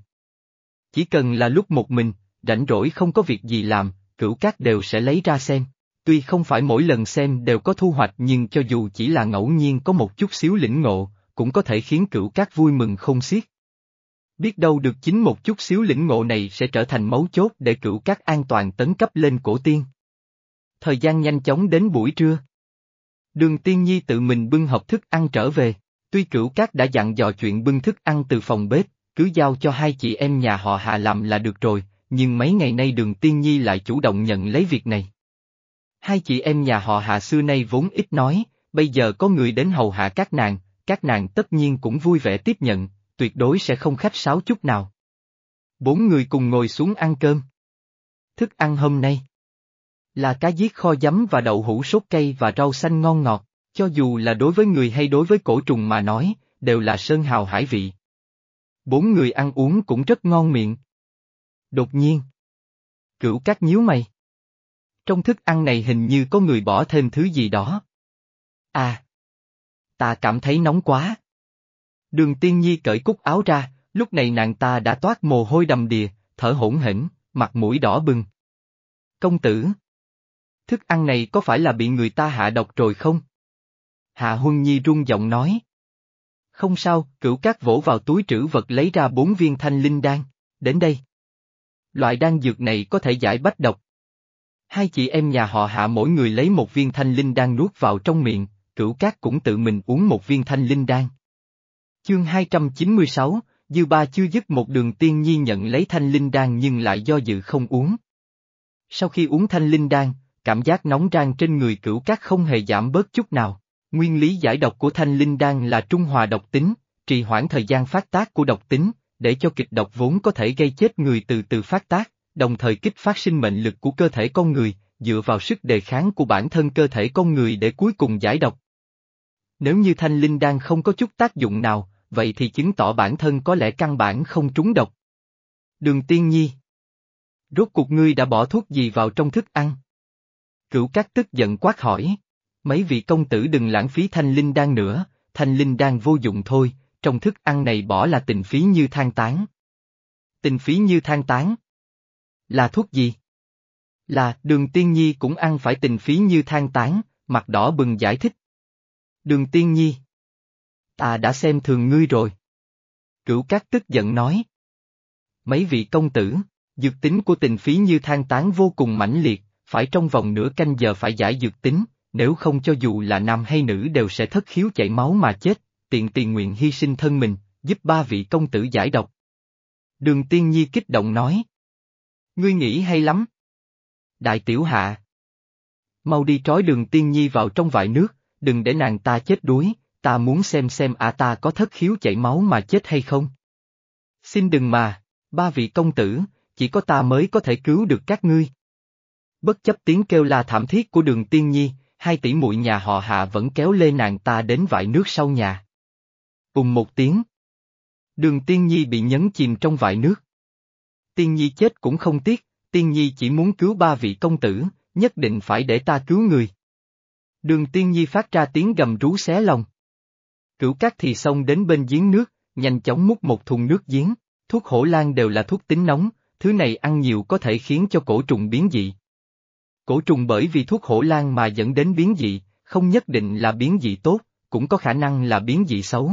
Chỉ cần là lúc một mình, rảnh rỗi không có việc gì làm, cửu các đều sẽ lấy ra xem. Tuy không phải mỗi lần xem đều có thu hoạch nhưng cho dù chỉ là ngẫu nhiên có một chút xíu lĩnh ngộ, cũng có thể khiến cửu các vui mừng không xiết. Biết đâu được chính một chút xíu lĩnh ngộ này sẽ trở thành mấu chốt để cửu các an toàn tấn cấp lên cổ tiên. Thời gian nhanh chóng đến buổi trưa. Đường tiên nhi tự mình bưng hộp thức ăn trở về, tuy cửu các đã dặn dò chuyện bưng thức ăn từ phòng bếp, cứ giao cho hai chị em nhà họ hạ làm là được rồi, nhưng mấy ngày nay đường tiên nhi lại chủ động nhận lấy việc này. Hai chị em nhà họ hạ xưa nay vốn ít nói, bây giờ có người đến hầu hạ các nàng, các nàng tất nhiên cũng vui vẻ tiếp nhận, tuyệt đối sẽ không khách sáo chút nào. Bốn người cùng ngồi xuống ăn cơm. Thức ăn hôm nay là cá giết kho giấm và đậu hũ sốt cây và rau xanh ngon ngọt, cho dù là đối với người hay đối với cổ trùng mà nói, đều là sơn hào hải vị. Bốn người ăn uống cũng rất ngon miệng. Đột nhiên. Cửu cát nhíu mày. Trong thức ăn này hình như có người bỏ thêm thứ gì đó. À. Ta cảm thấy nóng quá. Đường tiên nhi cởi cúc áo ra, lúc này nàng ta đã toát mồ hôi đầm đìa, thở hỗn hển, mặt mũi đỏ bừng. Công tử. Thức ăn này có phải là bị người ta hạ độc rồi không? Hạ Huân Nhi run giọng nói. Không sao, cửu cát vỗ vào túi trữ vật lấy ra bốn viên thanh linh đan, đến đây. Loại đan dược này có thể giải bách độc. Hai chị em nhà họ hạ mỗi người lấy một viên thanh linh đan nuốt vào trong miệng, cửu cát cũng tự mình uống một viên thanh linh đan. Chương 296, Dư Ba chưa dứt một đường tiên nhi nhận lấy thanh linh đan nhưng lại do dự không uống. Sau khi uống thanh linh đan, cảm giác nóng rang trên người cửu cát không hề giảm bớt chút nào. Nguyên lý giải độc của thanh linh đan là trung hòa độc tính, trì hoãn thời gian phát tác của độc tính, để cho kịch độc vốn có thể gây chết người từ từ phát tác, đồng thời kích phát sinh mệnh lực của cơ thể con người, dựa vào sức đề kháng của bản thân cơ thể con người để cuối cùng giải độc. Nếu như thanh linh đan không có chút tác dụng nào, vậy thì chứng tỏ bản thân có lẽ căn bản không trúng độc. Đường tiên nhi Rốt cuộc ngươi đã bỏ thuốc gì vào trong thức ăn? Cửu các tức giận quát hỏi. Mấy vị công tử đừng lãng phí thanh linh đan nữa, thanh linh đan vô dụng thôi, trong thức ăn này bỏ là tình phí như than tán. Tình phí như than tán? Là thuốc gì? Là, đường tiên nhi cũng ăn phải tình phí như than tán, mặt đỏ bừng giải thích. Đường tiên nhi. Ta đã xem thường ngươi rồi. Cửu các tức giận nói. Mấy vị công tử, dược tính của tình phí như than tán vô cùng mãnh liệt, phải trong vòng nửa canh giờ phải giải dược tính, nếu không cho dù là nam hay nữ đều sẽ thất khiếu chảy máu mà chết, tiện tiền nguyện hy sinh thân mình, giúp ba vị công tử giải độc. Đường tiên nhi kích động nói. Ngươi nghĩ hay lắm. Đại tiểu hạ. Mau đi trói đường tiên nhi vào trong vại nước, đừng để nàng ta chết đuối, ta muốn xem xem ả ta có thất khiếu chảy máu mà chết hay không. Xin đừng mà, ba vị công tử, chỉ có ta mới có thể cứu được các ngươi. Bất chấp tiếng kêu la thảm thiết của đường tiên nhi, hai tỷ muội nhà họ hạ vẫn kéo lê nàng ta đến vại nước sau nhà. Cùng một tiếng. Đường tiên nhi bị nhấn chìm trong vại nước. Tiên nhi chết cũng không tiếc, tiên nhi chỉ muốn cứu ba vị công tử, nhất định phải để ta cứu người. Đường tiên nhi phát ra tiếng gầm rú xé lòng. Cửu cát thì xông đến bên giếng nước, nhanh chóng múc một thùng nước giếng, thuốc hổ lan đều là thuốc tính nóng, thứ này ăn nhiều có thể khiến cho cổ trùng biến dị. Cổ trùng bởi vì thuốc hổ lan mà dẫn đến biến dị, không nhất định là biến dị tốt, cũng có khả năng là biến dị xấu.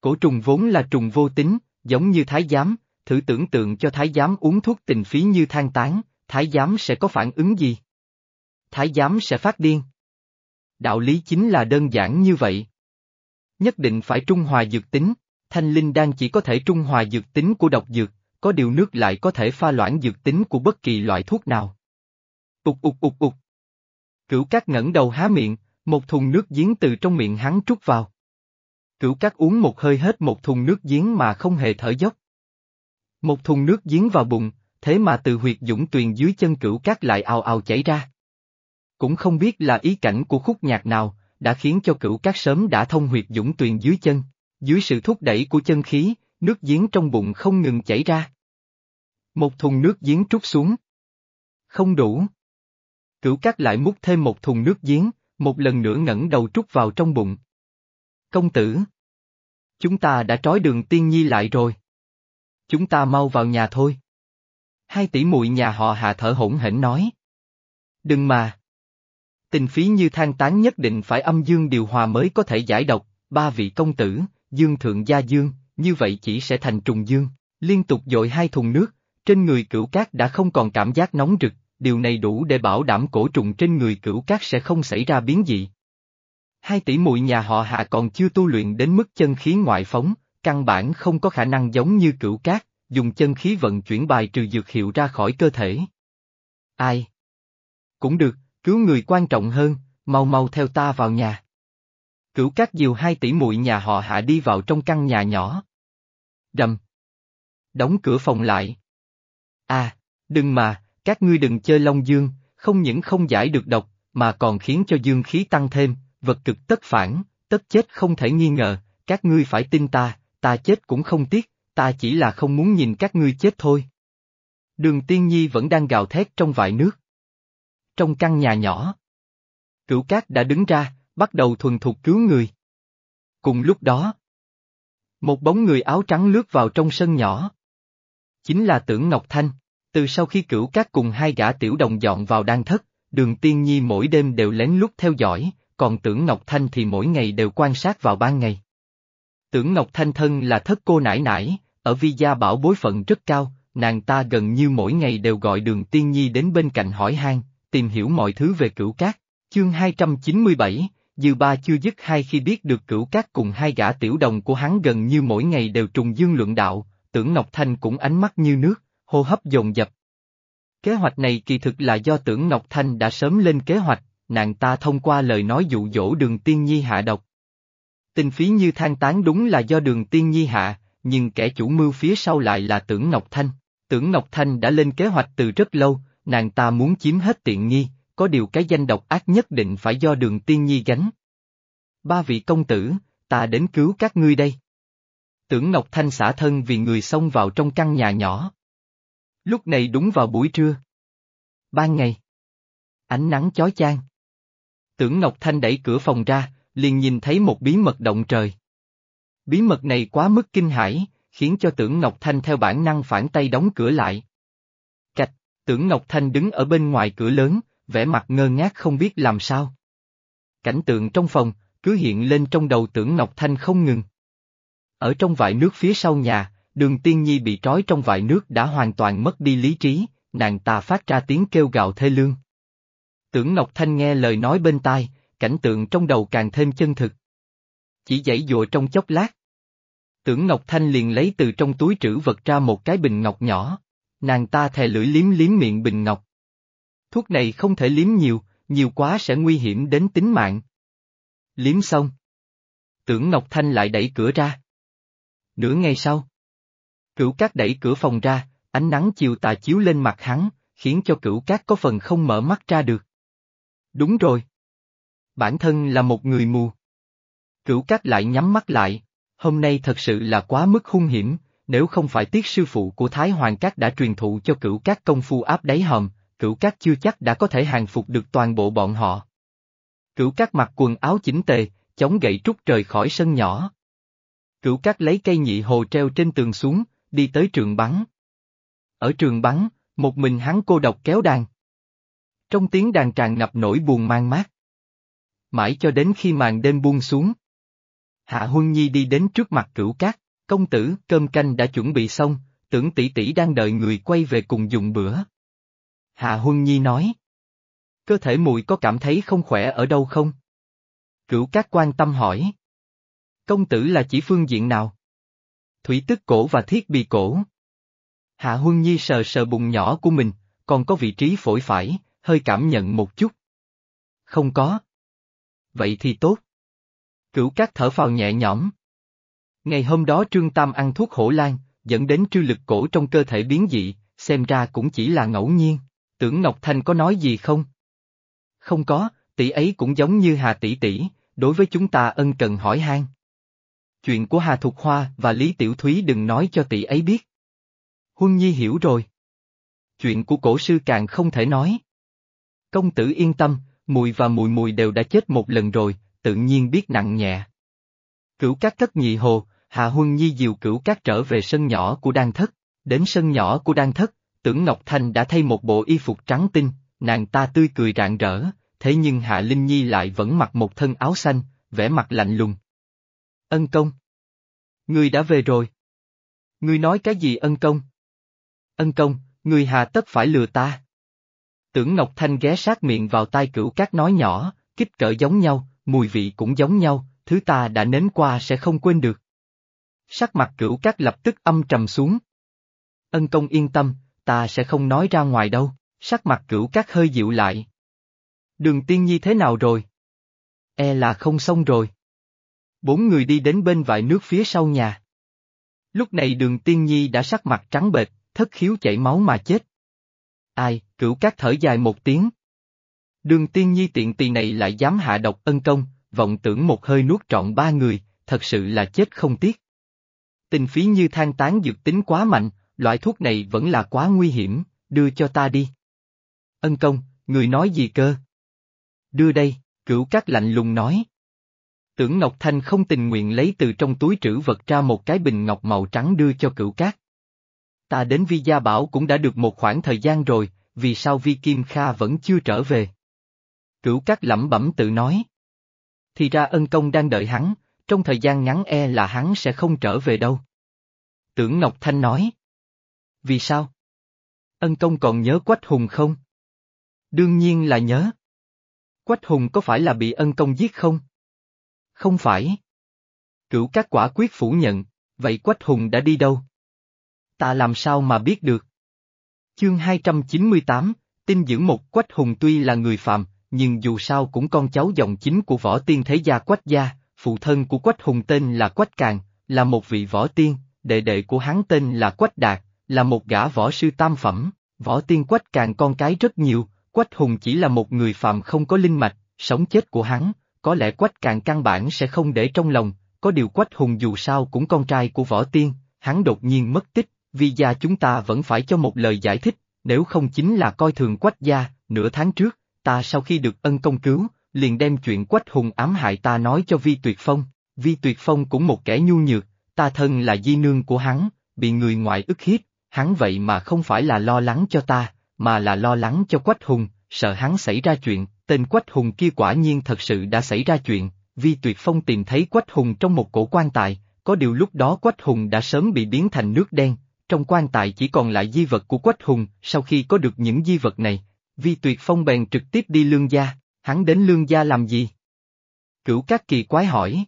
Cổ trùng vốn là trùng vô tính, giống như thái giám, thử tưởng tượng cho thái giám uống thuốc tình phí như than tán, thái giám sẽ có phản ứng gì? Thái giám sẽ phát điên. Đạo lý chính là đơn giản như vậy. Nhất định phải trung hòa dược tính, thanh linh đan chỉ có thể trung hòa dược tính của độc dược, có điều nước lại có thể pha loãng dược tính của bất kỳ loại thuốc nào. Ục ục ục ục. Cửu cát ngẩng đầu há miệng, một thùng nước giếng từ trong miệng hắn trút vào. Cửu cát uống một hơi hết một thùng nước giếng mà không hề thở dốc. Một thùng nước giếng vào bụng, thế mà từ huyệt dũng tuyền dưới chân cửu cát lại ào ào chảy ra. Cũng không biết là ý cảnh của khúc nhạc nào, đã khiến cho cửu cát sớm đã thông huyệt dũng tuyền dưới chân, dưới sự thúc đẩy của chân khí, nước giếng trong bụng không ngừng chảy ra. Một thùng nước giếng trút xuống. Không đủ. Cửu cát lại múc thêm một thùng nước giếng, một lần nữa ngẩng đầu trút vào trong bụng. Công tử. Chúng ta đã trói đường tiên nhi lại rồi. Chúng ta mau vào nhà thôi. Hai tỷ muội nhà họ hạ thở hổn hển nói. Đừng mà. Tình phí như than tán nhất định phải âm dương điều hòa mới có thể giải độc, ba vị công tử, dương thượng gia dương, như vậy chỉ sẽ thành trùng dương, liên tục dội hai thùng nước, trên người cửu cát đã không còn cảm giác nóng rực, điều này đủ để bảo đảm cổ trùng trên người cửu cát sẽ không xảy ra biến dị. Hai tỷ muội nhà họ hạ còn chưa tu luyện đến mức chân khí ngoại phóng, căn bản không có khả năng giống như cửu cát, dùng chân khí vận chuyển bài trừ dược hiệu ra khỏi cơ thể. Ai? Cũng được, cứu người quan trọng hơn, mau mau theo ta vào nhà. Cửu cát diều hai tỷ muội nhà họ hạ đi vào trong căn nhà nhỏ. Đầm. Đóng cửa phòng lại. À, đừng mà, các ngươi đừng chơi Long Dương, không những không giải được độc, mà còn khiến cho dương khí tăng thêm, vật cực tất phản, tất chết không thể nghi ngờ, các ngươi phải tin ta, ta chết cũng không tiếc, ta chỉ là không muốn nhìn các ngươi chết thôi. Đường Tiên Nhi vẫn đang gào thét trong vại nước. Trong căn nhà nhỏ. Cửu Cát đã đứng ra, bắt đầu thuần thục cứu người. Cùng lúc đó, một bóng người áo trắng lướt vào trong sân nhỏ. Chính là tưởng Ngọc Thanh, từ sau khi cửu Cát cùng hai gã tiểu đồng dọn vào đan thất, đường tiên nhi mỗi đêm đều lén lút theo dõi, còn tưởng Ngọc Thanh thì mỗi ngày đều quan sát vào ban ngày. Tưởng Ngọc Thanh thân là thất cô nải nải, ở vi gia bảo bối phận rất cao, nàng ta gần như mỗi ngày đều gọi đường tiên nhi đến bên cạnh hỏi han, tìm hiểu mọi thứ về cửu cát. Chương 297, Dư ba chưa dứt hai khi biết được cửu cát cùng hai gã tiểu đồng của hắn gần như mỗi ngày đều trùng dương luận đạo, tưởng Ngọc Thanh cũng ánh mắt như nước, hô hấp dồn dập. Kế hoạch này kỳ thực là do tưởng Ngọc Thanh đã sớm lên kế hoạch, nàng ta thông qua lời nói dụ dỗ đường tiên nhi hạ độc. Tình phí như than tán đúng là do đường tiên nhi hạ, nhưng kẻ chủ mưu phía sau lại là tưởng Ngọc Thanh. Tưởng Ngọc Thanh đã lên kế hoạch từ rất lâu, nàng ta muốn chiếm hết tiện nghi, có điều cái danh độc ác nhất định phải do đường tiên nhi gánh. Ba vị công tử, ta đến cứu các ngươi đây. Tưởng Ngọc Thanh xả thân vì người xông vào trong căn nhà nhỏ. Lúc này đúng vào buổi trưa. Ban ngày. Ánh nắng chói chang. Tưởng Ngọc Thanh đẩy cửa phòng ra, liền nhìn thấy một bí mật động trời. Bí mật này quá mức kinh hãi, khiến cho tưởng Ngọc Thanh theo bản năng phản tay đóng cửa lại. Cạch, tưởng Ngọc Thanh đứng ở bên ngoài cửa lớn, vẻ mặt ngơ ngác không biết làm sao. Cảnh tượng trong phòng, cứ hiện lên trong đầu tưởng Ngọc Thanh không ngừng. Ở trong vại nước phía sau nhà, đường tiên nhi bị trói trong vại nước đã hoàn toàn mất đi lý trí, nàng ta phát ra tiếng kêu gào thê lương. Tưởng Ngọc Thanh nghe lời nói bên tai, cảnh tượng trong đầu càng thêm chân thực. Chỉ dãy dụa trong chốc lát. Tưởng Ngọc Thanh liền lấy từ trong túi trữ vật ra một cái bình ngọc nhỏ, nàng ta thè lưỡi liếm liếm miệng bình ngọc. Thuốc này không thể liếm nhiều, nhiều quá sẽ nguy hiểm đến tính mạng. Liếm xong. Tưởng Ngọc Thanh lại đẩy cửa ra. Nửa ngày sau. Cửu cát đẩy cửa phòng ra, ánh nắng chiều tà chiếu lên mặt hắn, khiến cho cửu cát có phần không mở mắt ra được. Đúng rồi. Bản thân là một người mù. Cửu cát lại nhắm mắt lại, hôm nay thật sự là quá mức hung hiểm, nếu không phải tiết sư phụ của Thái Hoàng Cát đã truyền thụ cho cửu cát công phu áp đáy hòm, cửu cát chưa chắc đã có thể hàng phục được toàn bộ bọn họ. Cửu cát mặc quần áo chỉnh tề, chống gậy trúc trời khỏi sân nhỏ. Cửu cát lấy cây nhị hồ treo trên tường xuống, đi tới trường bắn. Ở trường bắn, một mình hắn cô độc kéo đàn. Trong tiếng đàn tràn ngập nỗi buồn mang mát. Mãi cho đến khi màn đêm buông xuống. Hạ Huân Nhi đi đến trước mặt cửu cát, công tử, cơm canh đã chuẩn bị xong, tưởng tỷ tỷ đang đợi người quay về cùng dùng bữa. Hạ Huân Nhi nói. Cơ thể muội có cảm thấy không khỏe ở đâu không? Cửu Cát quan tâm hỏi. Công tử là chỉ phương diện nào? Thủy tức cổ và thiết bị cổ. Hạ Huân Nhi sờ sờ bụng nhỏ của mình, còn có vị trí phổi phải, hơi cảm nhận một chút. Không có. Vậy thì tốt. Cửu Cát thở phào nhẹ nhõm. Ngày hôm đó Trương Tam ăn thuốc hổ lan, dẫn đến trư lực cổ trong cơ thể biến dị, xem ra cũng chỉ là ngẫu nhiên. Tưởng Ngọc Thanh có nói gì không? Không có, tỷ ấy cũng giống như Hà tỷ tỷ, đối với chúng ta ân cần hỏi han. Chuyện của Hà Thục Hoa và Lý Tiểu Thúy đừng nói cho tỷ ấy biết. Huân Nhi hiểu rồi. Chuyện của cổ sư càng không thể nói. Công tử yên tâm, mùi và mùi mùi đều đã chết một lần rồi, tự nhiên biết nặng nhẹ. Cửu các cất nhị hồ, Hạ Huân Nhi dìu cửu các trở về sân nhỏ của đan thất, đến sân nhỏ của đan thất, tưởng Ngọc Thanh đã thay một bộ y phục trắng tinh, nàng ta tươi cười rạng rỡ, thế nhưng Hạ Linh Nhi lại vẫn mặc một thân áo xanh, vẻ mặt lạnh lùng. Ân công. Ngươi đã về rồi. Ngươi nói cái gì ân công? Ân công, ngươi hà tất phải lừa ta. Tưởng Ngọc Thanh ghé sát miệng vào tai cửu các nói nhỏ, kích cỡ giống nhau, mùi vị cũng giống nhau, thứ ta đã nếm qua sẽ không quên được. Sắc mặt cửu các lập tức âm trầm xuống. Ân công yên tâm, ta sẽ không nói ra ngoài đâu, sắc mặt cửu các hơi dịu lại. Đường tiên nhi thế nào rồi? E là không xong rồi. Bốn người đi đến bên vại nước phía sau nhà. Lúc này đường tiên nhi đã sắc mặt trắng bệch, thất khiếu chảy máu mà chết. Ai, cửu các thở dài một tiếng. Đường tiên nhi tiện tỳ này lại dám hạ độc ân công, vọng tưởng một hơi nuốt trọn ba người, thật sự là chết không tiếc. Tình phí như than tán dược tính quá mạnh, loại thuốc này vẫn là quá nguy hiểm, đưa cho ta đi. Ân công, người nói gì cơ? Đưa đây, cửu các lạnh lùng nói. Tưởng Ngọc Thanh không tình nguyện lấy từ trong túi trữ vật ra một cái bình ngọc màu trắng đưa cho cửu cát. Ta đến Vi Gia Bảo cũng đã được một khoảng thời gian rồi, vì sao Vi Kim Kha vẫn chưa trở về? Cửu cát lẩm bẩm tự nói. Thì ra ân công đang đợi hắn, trong thời gian ngắn e là hắn sẽ không trở về đâu. Tưởng Ngọc Thanh nói. Vì sao? Ân công còn nhớ Quách Hùng không? Đương nhiên là nhớ. Quách Hùng có phải là bị ân công giết không? Không phải. Cửu các quả quyết phủ nhận, vậy Quách Hùng đã đi đâu? Ta làm sao mà biết được? Chương 298, tin dưỡng một Quách Hùng tuy là người phạm, nhưng dù sao cũng con cháu dòng chính của võ tiên thế gia Quách gia, phụ thân của Quách Hùng tên là Quách Càng, là một vị võ tiên, đệ đệ của hắn tên là Quách Đạt, là một gã võ sư tam phẩm, võ tiên Quách Càng con cái rất nhiều, Quách Hùng chỉ là một người phạm không có linh mạch, sống chết của hắn, có lẽ Quách Càng căn bản sẽ không để trong lòng, có điều Quách Hùng dù sao cũng con trai của võ tiên, hắn đột nhiên mất tích, vì gia chúng ta vẫn phải cho một lời giải thích, nếu không chính là coi thường Quách gia, nửa tháng trước, ta sau khi được ân công cứu, liền đem chuyện Quách Hùng ám hại ta nói cho Vi Tuyệt Phong, Vi Tuyệt Phong cũng một kẻ nhu nhược, ta thân là di nương của hắn, bị người ngoại ức hiếp, hắn vậy mà không phải là lo lắng cho ta, mà là lo lắng cho Quách Hùng, sợ hắn xảy ra chuyện, tên Quách Hùng kia quả nhiên thật sự đã xảy ra chuyện, Vi Tuyệt Phong tìm thấy Quách Hùng trong một cổ quan tài, có điều lúc đó Quách Hùng đã sớm bị biến thành nước đen, trong quan tài chỉ còn lại di vật của Quách Hùng, sau khi có được những di vật này, Vi Tuyệt Phong bèn trực tiếp đi lương gia, hắn đến lương gia làm gì? Cửu Cát Kỳ quái hỏi.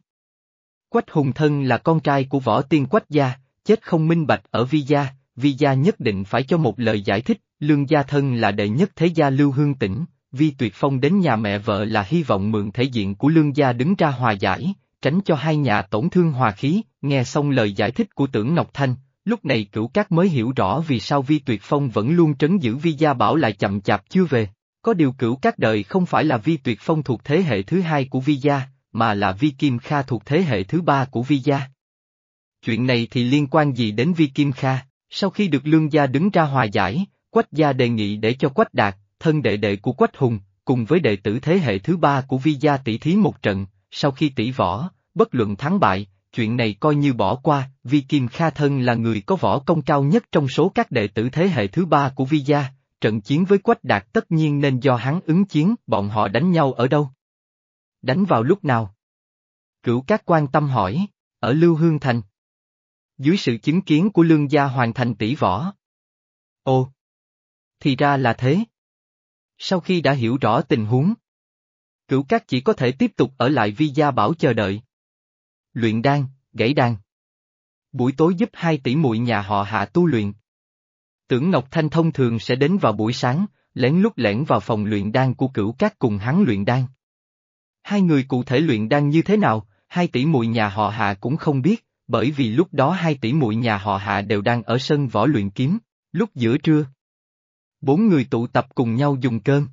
Quách Hùng Thân là con trai của võ tiên Quách gia, chết không minh bạch ở Vi gia, Vi gia nhất định phải cho một lời giải thích, lương gia thân là đệ nhất thế gia lưu hương tỉnh, Vi Tuyệt Phong đến nhà mẹ vợ là hy vọng mượn thể diện của lương gia đứng ra hòa giải, tránh cho hai nhà tổn thương hòa khí, nghe xong lời giải thích của tưởng Ngọc Thanh, lúc này cửu cát mới hiểu rõ vì sao Vi Tuyệt Phong vẫn luôn trấn giữ Vi Gia Bảo lại chậm chạp chưa về. Có điều cửu các đời không phải là Vi Tuyệt Phong thuộc thế hệ thứ hai của Vi Gia, mà là Vi Kim Kha thuộc thế hệ thứ ba của Vi Gia. Chuyện này thì liên quan gì đến Vi Kim Kha, sau khi được Lương Gia đứng ra hòa giải, Quách Gia đề nghị để cho Quách Đạt, thân đệ đệ của Quách Hùng, cùng với đệ tử thế hệ thứ ba của Vi Gia tỷ thí một trận, sau khi tỷ võ, bất luận thắng bại, chuyện này coi như bỏ qua, Vì Kim Kha thân là người có võ công cao nhất trong số các đệ tử thế hệ thứ ba của Vi Gia, trận chiến với Quách Đạt tất nhiên nên do hắn ứng chiến, bọn họ đánh nhau ở đâu? Đánh vào lúc nào? Cửu các quan tâm hỏi, ở Lưu Hương Thành. Dưới sự chứng kiến của lương gia hoàn thành tỷ võ. Ồ! Thì ra là thế, sau khi đã hiểu rõ tình huống, cửu cát chỉ có thể tiếp tục ở lại vi gia bảo chờ đợi. Luyện đan, gãy đan. Buổi tối giúp hai tỷ muội nhà họ hạ tu luyện. Tưởng Ngọc Thanh thông thường sẽ đến vào buổi sáng, lén lút lẻn vào phòng luyện đan của cửu cát cùng hắn luyện đan. Hai người cụ thể luyện đan như thế nào, hai tỷ muội nhà họ hạ cũng không biết, bởi vì lúc đó hai tỷ muội nhà họ hạ đều đang ở sân võ luyện kiếm, lúc giữa trưa. Bốn người tụ tập cùng nhau dùng cơm.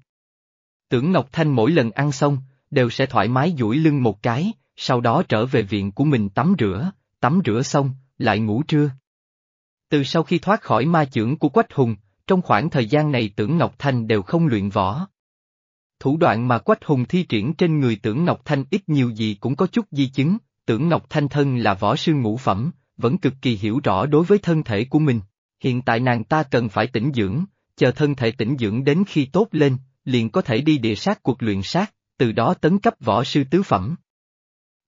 Tưởng Ngọc Thanh mỗi lần ăn xong, đều sẽ thoải mái duỗi lưng một cái, sau đó trở về viện của mình tắm rửa, tắm rửa xong, lại ngủ trưa. Từ sau khi thoát khỏi ma chưởng của Quách Hùng, trong khoảng thời gian này tưởng Ngọc Thanh đều không luyện võ. Thủ đoạn mà Quách Hùng thi triển trên người tưởng Ngọc Thanh ít nhiều gì cũng có chút di chứng, tưởng Ngọc Thanh thân là võ sư ngũ phẩm, vẫn cực kỳ hiểu rõ đối với thân thể của mình. Hiện tại nàng ta cần phải tĩnh dưỡng, chờ thân thể tĩnh dưỡng đến khi tốt lên, liền có thể đi địa sát cuộc luyện sát, từ đó tấn cấp võ sư tứ phẩm.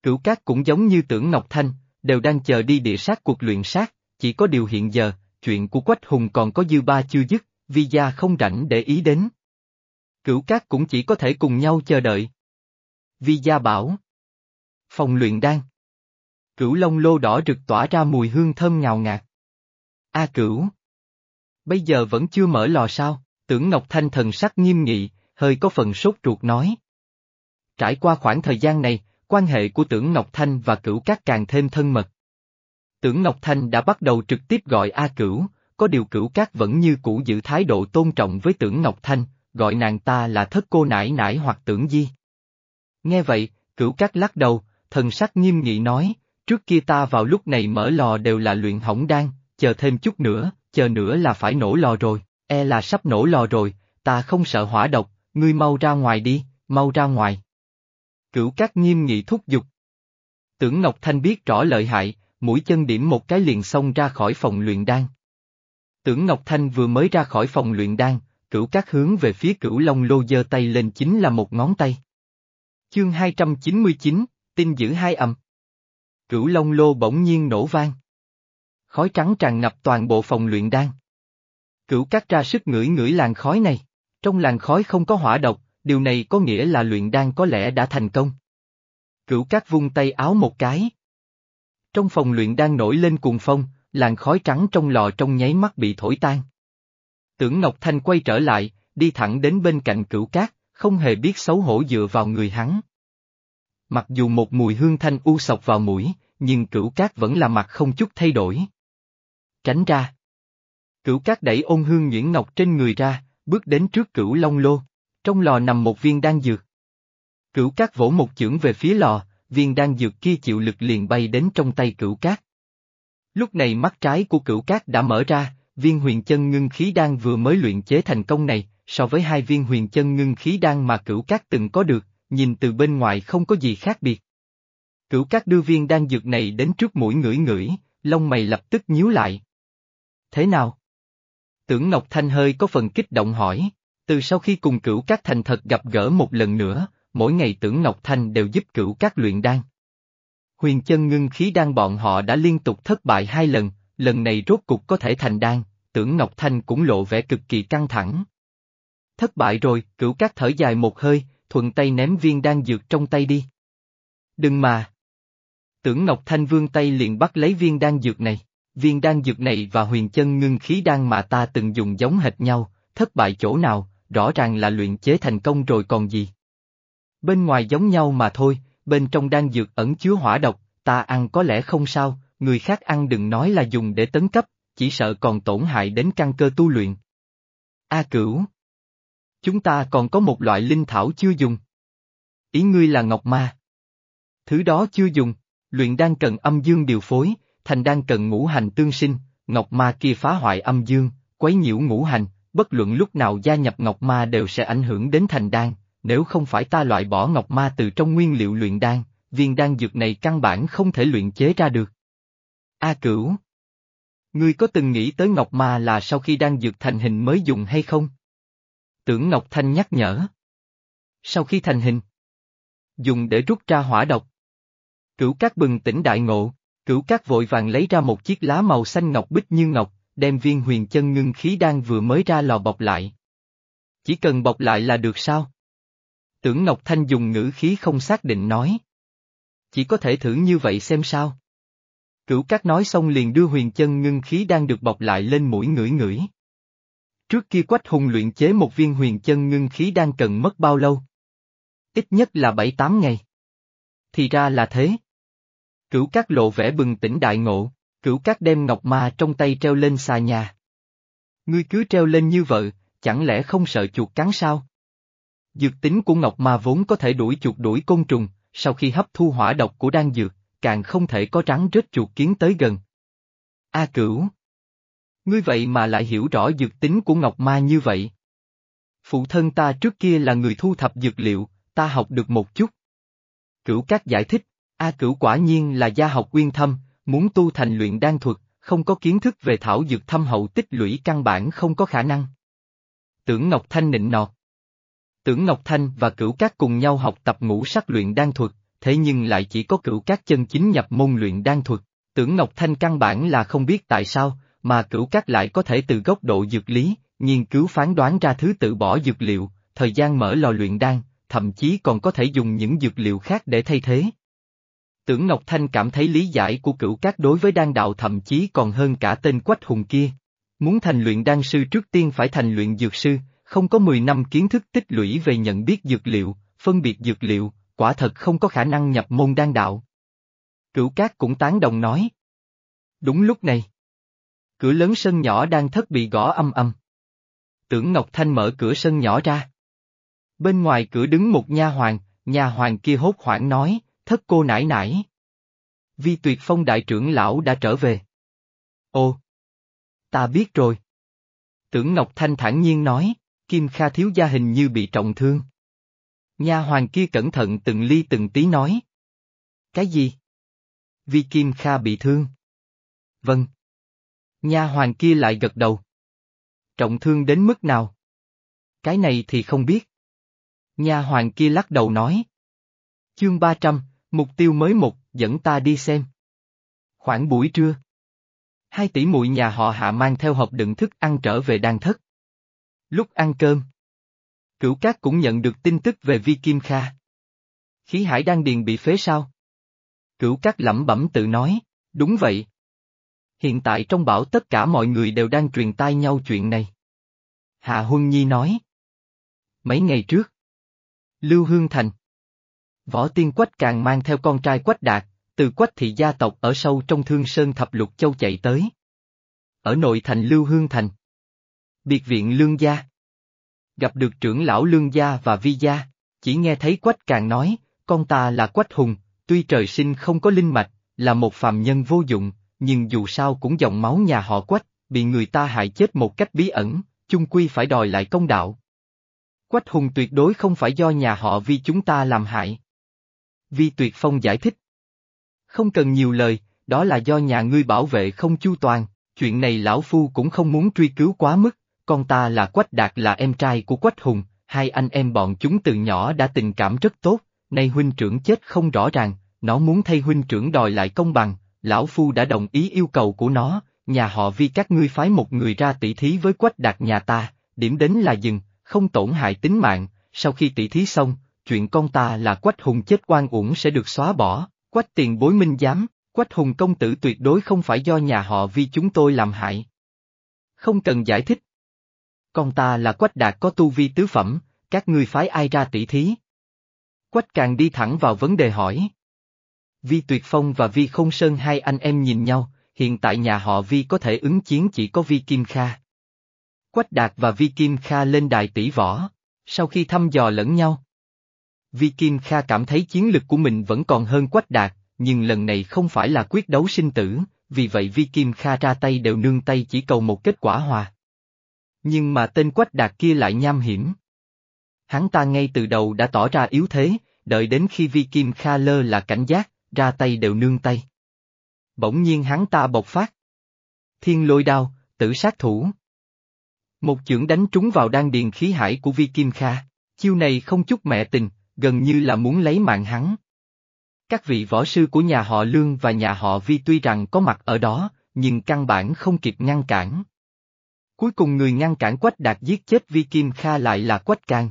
Cửu Cát cũng giống như tưởng Ngọc Thanh, đều đang chờ đi địa sát cuộc luyện sát, chỉ có điều hiện giờ, chuyện của Quách Hùng còn có dư ba chưa dứt, vi gia không rảnh để ý đến. Cửu Cát cũng chỉ có thể cùng nhau chờ đợi. Vi gia bảo. Phòng luyện đan. Cửu Long lô đỏ rực tỏa ra mùi hương thơm ngào ngạt. A cửu. Bây giờ vẫn chưa mở lò sao, tưởng Ngọc Thanh thần sắc nghiêm nghị, hơi có phần sốt ruột nói. Trải qua khoảng thời gian này, quan hệ của tưởng Ngọc Thanh và cửu các càng thêm thân mật. Tưởng Ngọc Thanh đã bắt đầu trực tiếp gọi A Cửu, có điều cửu các vẫn như cũ giữ thái độ tôn trọng với tưởng Ngọc Thanh, gọi nàng ta là thất cô nải nải hoặc tưởng di. Nghe vậy, cửu các lắc đầu, thần sắc nghiêm nghị nói, trước kia ta vào lúc này mở lò đều là luyện hỏng đan, chờ thêm chút nữa, chờ nữa là phải nổ lò rồi, e là sắp nổ lò rồi, ta không sợ hỏa độc, ngươi mau ra ngoài đi, mau ra ngoài. Cửu các nghiêm nghị thúc giục. Tưởng Ngọc Thanh biết rõ lợi hại, mũi chân điểm một cái liền xông ra khỏi phòng luyện đan. Tưởng Ngọc Thanh vừa mới ra khỏi phòng luyện đan, cửu các hướng về phía cửu Long Lô giơ tay lên chính là một ngón tay. Chương 299, tin giữ hai âm. Cửu Long Lô bỗng nhiên nổ vang. Khói trắng tràn ngập toàn bộ phòng luyện đan. Cửu cắt ra sức ngửi ngửi làn khói này. Trong làn khói không có hỏa độc, điều này có nghĩa là luyện đan có lẽ đã thành công. Cửu cắt vung tay áo một cái. Trong phòng luyện đan nổi lên cuồng phong, làn khói trắng trong lò trong nháy mắt bị thổi tan. Tưởng Ngọc Thanh quay trở lại, đi thẳng đến bên cạnh cửu cát, không hề biết xấu hổ dựa vào người hắn. Mặc dù một mùi hương thanh u sọc vào mũi, nhưng cửu cát vẫn là mặt không chút thay đổi. Tránh ra. Cửu cát đẩy ôn hương nhuyễn ngọc trên người ra, bước đến trước cửu long lô. Trong lò nằm một viên đan dược. Cửu cát vỗ một chưởng về phía lò, viên đan dược kia chịu lực liền bay đến trong tay cửu cát. Lúc này mắt trái của cửu cát đã mở ra, viên huyền chân ngưng khí đan vừa mới luyện chế thành công này, so với hai viên huyền chân ngưng khí đan mà cửu cát từng có được, nhìn từ bên ngoài không có gì khác biệt. Cửu cát đưa viên đan dược này đến trước mũi ngửi ngửi, lông mày lập tức nhíu lại. Thế nào? Tưởng Ngọc Thanh hơi có phần kích động hỏi, từ sau khi cùng cửu cát thành thật gặp gỡ một lần nữa, mỗi ngày tưởng Ngọc Thanh đều giúp cửu cát luyện đan. Huyền chân ngưng khí đan bọn họ đã liên tục thất bại hai lần, lần này rốt cục có thể thành đan, tưởng Ngọc Thanh cũng lộ vẻ cực kỳ căng thẳng. Thất bại rồi, cửu cát thở dài một hơi, thuận tay ném viên đan dược trong tay đi. Đừng mà! Tưởng Ngọc Thanh vương tay liền bắt lấy viên đan dược này, viên đan dược này và huyền chân ngưng khí đan mà ta từng dùng giống hệt nhau, thất bại chỗ nào, rõ ràng là luyện chế thành công rồi còn gì. Bên ngoài giống nhau mà thôi, bên trong đan dược ẩn chứa hỏa độc, ta ăn có lẽ không sao, người khác ăn đừng nói là dùng để tấn cấp, chỉ sợ còn tổn hại đến căn cơ tu luyện. A cửu. Chúng ta còn có một loại linh thảo chưa dùng. Ý ngươi là ngọc ma. Thứ đó chưa dùng, luyện đan cần âm dương điều phối, thành đan cần ngũ hành tương sinh, ngọc ma kia phá hoại âm dương, quấy nhiễu ngũ hành, bất luận lúc nào gia nhập ngọc ma đều sẽ ảnh hưởng đến thành đan, nếu không phải ta loại bỏ ngọc ma từ trong nguyên liệu luyện đan, viên đan dược này căn bản không thể luyện chế ra được. A cửu. Ngươi có từng nghĩ tới ngọc ma là sau khi đan dược thành hình mới dùng hay không? Tưởng Ngọc Thanh nhắc nhở. Sau khi thành hình. Dùng để rút ra hỏa độc. Cửu các bừng tỉnh đại ngộ, cửu Cát vội vàng lấy ra một chiếc lá màu xanh ngọc bích như ngọc, đem viên huyền chân ngưng khí đan vừa mới ra lò bọc lại. Chỉ cần bọc lại là được sao? Tưởng Ngọc Thanh dùng ngữ khí không xác định nói. Chỉ có thể thử như vậy xem sao. Cửu Cát nói xong liền đưa huyền chân ngưng khí đang được bọc lại lên mũi ngửi ngửi. Trước kia Quách Hùng luyện chế một viên huyền chân ngưng khí đang cần mất bao lâu? Ít nhất là 7-8 ngày. Thì ra là thế. Cửu Cát lộ vẻ bừng tỉnh đại ngộ, cửu Cát đem ngọc ma trong tay treo lên xà nhà. Ngươi cứ treo lên như vậy, chẳng lẽ không sợ chuột cắn sao? Dược tính của ngọc ma vốn có thể đuổi chuột đuổi côn trùng, sau khi hấp thu hỏa độc của đan dược, càng không thể có rắn rết chuột kiến tới gần. A cửu! Ngươi vậy mà lại hiểu rõ dược tính của ngọc ma như vậy. Phụ thân ta trước kia là người thu thập dược liệu, ta học được một chút. Cửu Cát giải thích, A cửu quả nhiên là gia học uyên thâm, muốn tu thành luyện đan thuật, không có kiến thức về thảo dược thâm hậu tích lũy căn bản không có khả năng. Tưởng Ngọc Thanh nịnh nọt. Tưởng Ngọc Thanh và cửu các cùng nhau học tập ngũ sắc luyện đan thuật, thế nhưng lại chỉ có cửu các chân chính nhập môn luyện đan thuật. Tưởng Ngọc Thanh căn bản là không biết tại sao, mà cửu các lại có thể từ góc độ dược lý, nghiên cứu phán đoán ra thứ tự bỏ dược liệu, thời gian mở lò luyện đan, thậm chí còn có thể dùng những dược liệu khác để thay thế. Tưởng Ngọc Thanh cảm thấy lý giải của cửu các đối với đan đạo thậm chí còn hơn cả tên quách hùng kia. Muốn thành luyện đan sư trước tiên phải thành luyện dược sư, không có 10 năm kiến thức tích lũy về nhận biết dược liệu, phân biệt dược liệu, quả thật không có khả năng nhập môn đan đạo. Cửu Cát cũng tán đồng nói. Đúng lúc này. Cửa lớn sân nhỏ đang thất bị gõ âm âm. Tưởng Ngọc Thanh mở cửa sân nhỏ ra. Bên ngoài cửa đứng một nha hoàng, nha hoàng kia hốt hoảng nói, thất cô nải nải. Vi tuyệt phong đại trưởng lão đã trở về. Ồ! Ta biết rồi. Tưởng Ngọc Thanh thản nhiên nói, Kim Kha thiếu gia hình như bị trọng thương. Nha hoàng kia cẩn thận từng ly từng tí nói. Cái gì? Vi Kim Kha bị thương. Vâng. Nha hoàng kia lại gật đầu. Trọng thương đến mức nào? Cái này thì không biết. Nha hoàng kia lắc đầu nói. Chương 300, mục tiêu mới một, dẫn ta đi xem. Khoảng buổi trưa. Hai tỷ muội nhà họ hạ mang theo hộp đựng thức ăn trở về đàn thất. Lúc ăn cơm. Cửu Cát cũng nhận được tin tức về Vi Kim Kha. Khí hải đang điền bị phế sao? Cửu Cát lẩm bẩm tự nói, đúng vậy. Hiện tại trong bảo tất cả mọi người đều đang truyền tai nhau chuyện này. Hạ Huân Nhi nói. Mấy ngày trước. Lưu Hương Thành. Võ Tiên Quách càng mang theo con trai Quách Đạt, từ Quách thị gia tộc ở sâu trong Thương Sơn Thập Lục Châu chạy tới. Ở nội thành Lưu Hương Thành. Biệt viện Lương Gia. Gặp được trưởng lão Lương Gia và Vi Gia, chỉ nghe thấy Quách càng nói, con ta là Quách Hùng, tuy trời sinh không có linh mạch, là một phàm nhân vô dụng, nhưng dù sao cũng dòng máu nhà họ Quách, bị người ta hại chết một cách bí ẩn, chung quy phải đòi lại công đạo. Quách hùng tuyệt đối không phải do nhà họ vi chúng ta làm hại. Vi tuyệt phong giải thích. Không cần nhiều lời, đó là do nhà ngươi bảo vệ không chu toàn, chuyện này lão phu cũng không muốn truy cứu quá mức, con ta là Quách Đạt là em trai của Quách Hùng, hai anh em bọn chúng từ nhỏ đã tình cảm rất tốt, nay huynh trưởng chết không rõ ràng, nó muốn thay huynh trưởng đòi lại công bằng, lão phu đã đồng ý yêu cầu của nó, nhà họ vi các ngươi phái một người ra tỷ thí với Quách Đạt nhà ta, điểm đến là dừng, không tổn hại tính mạng, sau khi tỷ thí xong, chuyện con ta là Quách Hùng chết oan uổng sẽ được xóa bỏ, Quách tiền bối minh giám, Quách Hùng công tử tuyệt đối không phải do nhà họ vi chúng tôi làm hại. Không cần giải thích. Con ta là Quách Đạt có tu vi tứ phẩm, các ngươi phái ai ra tỷ thí? Quách càng đi thẳng vào vấn đề hỏi. Vi Tuyệt Phong và Vi Không Sơn hai anh em nhìn nhau, hiện tại nhà họ Vi có thể ứng chiến chỉ có Vi Kim Kha. Quách Đạt và Vi Kim Kha lên đài tỷ võ, sau khi thăm dò lẫn nhau. Vi Kim Kha cảm thấy chiến lực của mình vẫn còn hơn Quách Đạt, nhưng lần này không phải là quyết đấu sinh tử, vì vậy Vi Kim Kha ra tay đều nương tay chỉ cầu một kết quả hòa. Nhưng mà tên Quách Đạt kia lại nham hiểm. Hắn ta ngay từ đầu đã tỏ ra yếu thế, đợi đến khi Vi Kim Kha lơ là cảnh giác, ra tay đều nương tay. Bỗng nhiên hắn ta bộc phát. Thiên lôi đao, tử sát thủ. Một chưởng đánh trúng vào đan điền khí hải của Vi Kim Kha, chiêu này không chút mẹ tình, gần như là muốn lấy mạng hắn. Các vị võ sư của nhà họ Lương và nhà họ Vi tuy rằng có mặt ở đó, nhưng căn bản không kịp ngăn cản. Cuối cùng người ngăn cản Quách Đạt giết chết Vi Kim Kha lại là Quách Càng.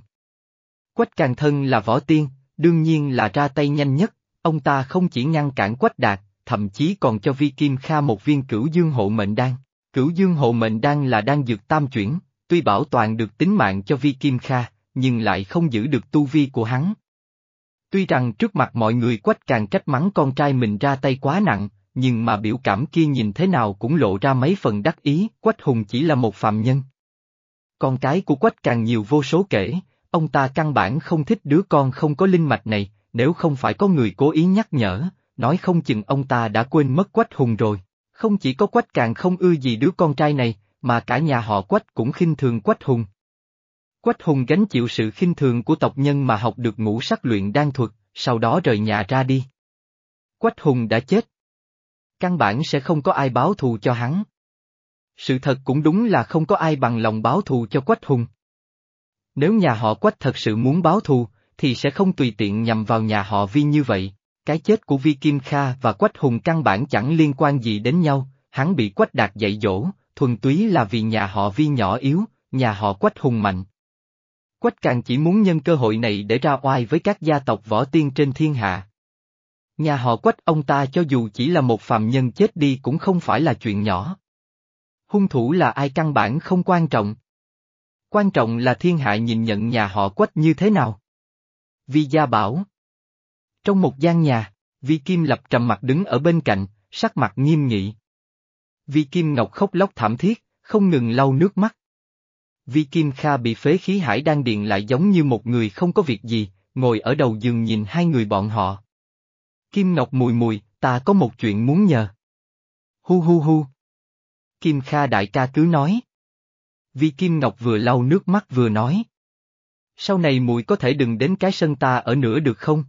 Quách Càng thân là võ tiên, đương nhiên là ra tay nhanh nhất, ông ta không chỉ ngăn cản Quách Đạt, thậm chí còn cho Vi Kim Kha một viên cửu dương hộ mệnh đan. Cửu dương hộ mệnh đan là đan dược tam chuyển, tuy bảo toàn được tính mạng cho Vi Kim Kha, nhưng lại không giữ được tu vi của hắn. Tuy rằng trước mặt mọi người Quách Càng trách mắng con trai mình ra tay quá nặng, nhưng mà biểu cảm kia nhìn thế nào cũng lộ ra mấy phần đắc ý, Quách Hùng chỉ là một phạm nhân. Con cái của Quách càng nhiều vô số kể, ông ta căn bản không thích đứa con không có linh mạch này, nếu không phải có người cố ý nhắc nhở, nói không chừng ông ta đã quên mất Quách Hùng rồi. Không chỉ có Quách càng không ưa gì đứa con trai này, mà cả nhà họ Quách cũng khinh thường Quách Hùng. Quách Hùng gánh chịu sự khinh thường của tộc nhân mà học được ngũ sắc luyện đan thuật, sau đó rời nhà ra đi. Quách Hùng đã chết căn bản sẽ không có ai báo thù cho hắn. Sự thật cũng đúng là không có ai bằng lòng báo thù cho Quách Hùng. Nếu nhà họ Quách thật sự muốn báo thù, thì sẽ không tùy tiện nhằm vào nhà họ Vi như vậy. Cái chết của Vi Kim Kha và Quách Hùng căn bản chẳng liên quan gì đến nhau, hắn bị Quách Đạt dạy dỗ, thuần túy là vì nhà họ Vi nhỏ yếu, nhà họ Quách Hùng mạnh. Quách càng chỉ muốn nhân cơ hội này để ra oai với các gia tộc võ tiên trên thiên hạ. Nhà họ quách ông ta cho dù chỉ là một phàm nhân chết đi cũng không phải là chuyện nhỏ. Hung thủ là ai căn bản không quan trọng. Quan trọng là thiên hạ nhìn nhận nhà họ quách như thế nào. Vi gia bảo. Trong một gian nhà, Vi Kim Lập trầm mặt đứng ở bên cạnh, sắc mặt nghiêm nghị. Vi Kim Ngọc khóc lóc thảm thiết, không ngừng lau nước mắt. Vi Kim Kha bị phế khí hải đang điện lại giống như một người không có việc gì, ngồi ở đầu giường nhìn hai người bọn họ. Kim Ngọc mùi mùi, ta có một chuyện muốn nhờ. Hu hu hu. Kim Kha đại ca cứ nói. Vi Kim Ngọc vừa lau nước mắt vừa nói. Sau này mùi có thể đừng đến cái sân ta ở nữa được không?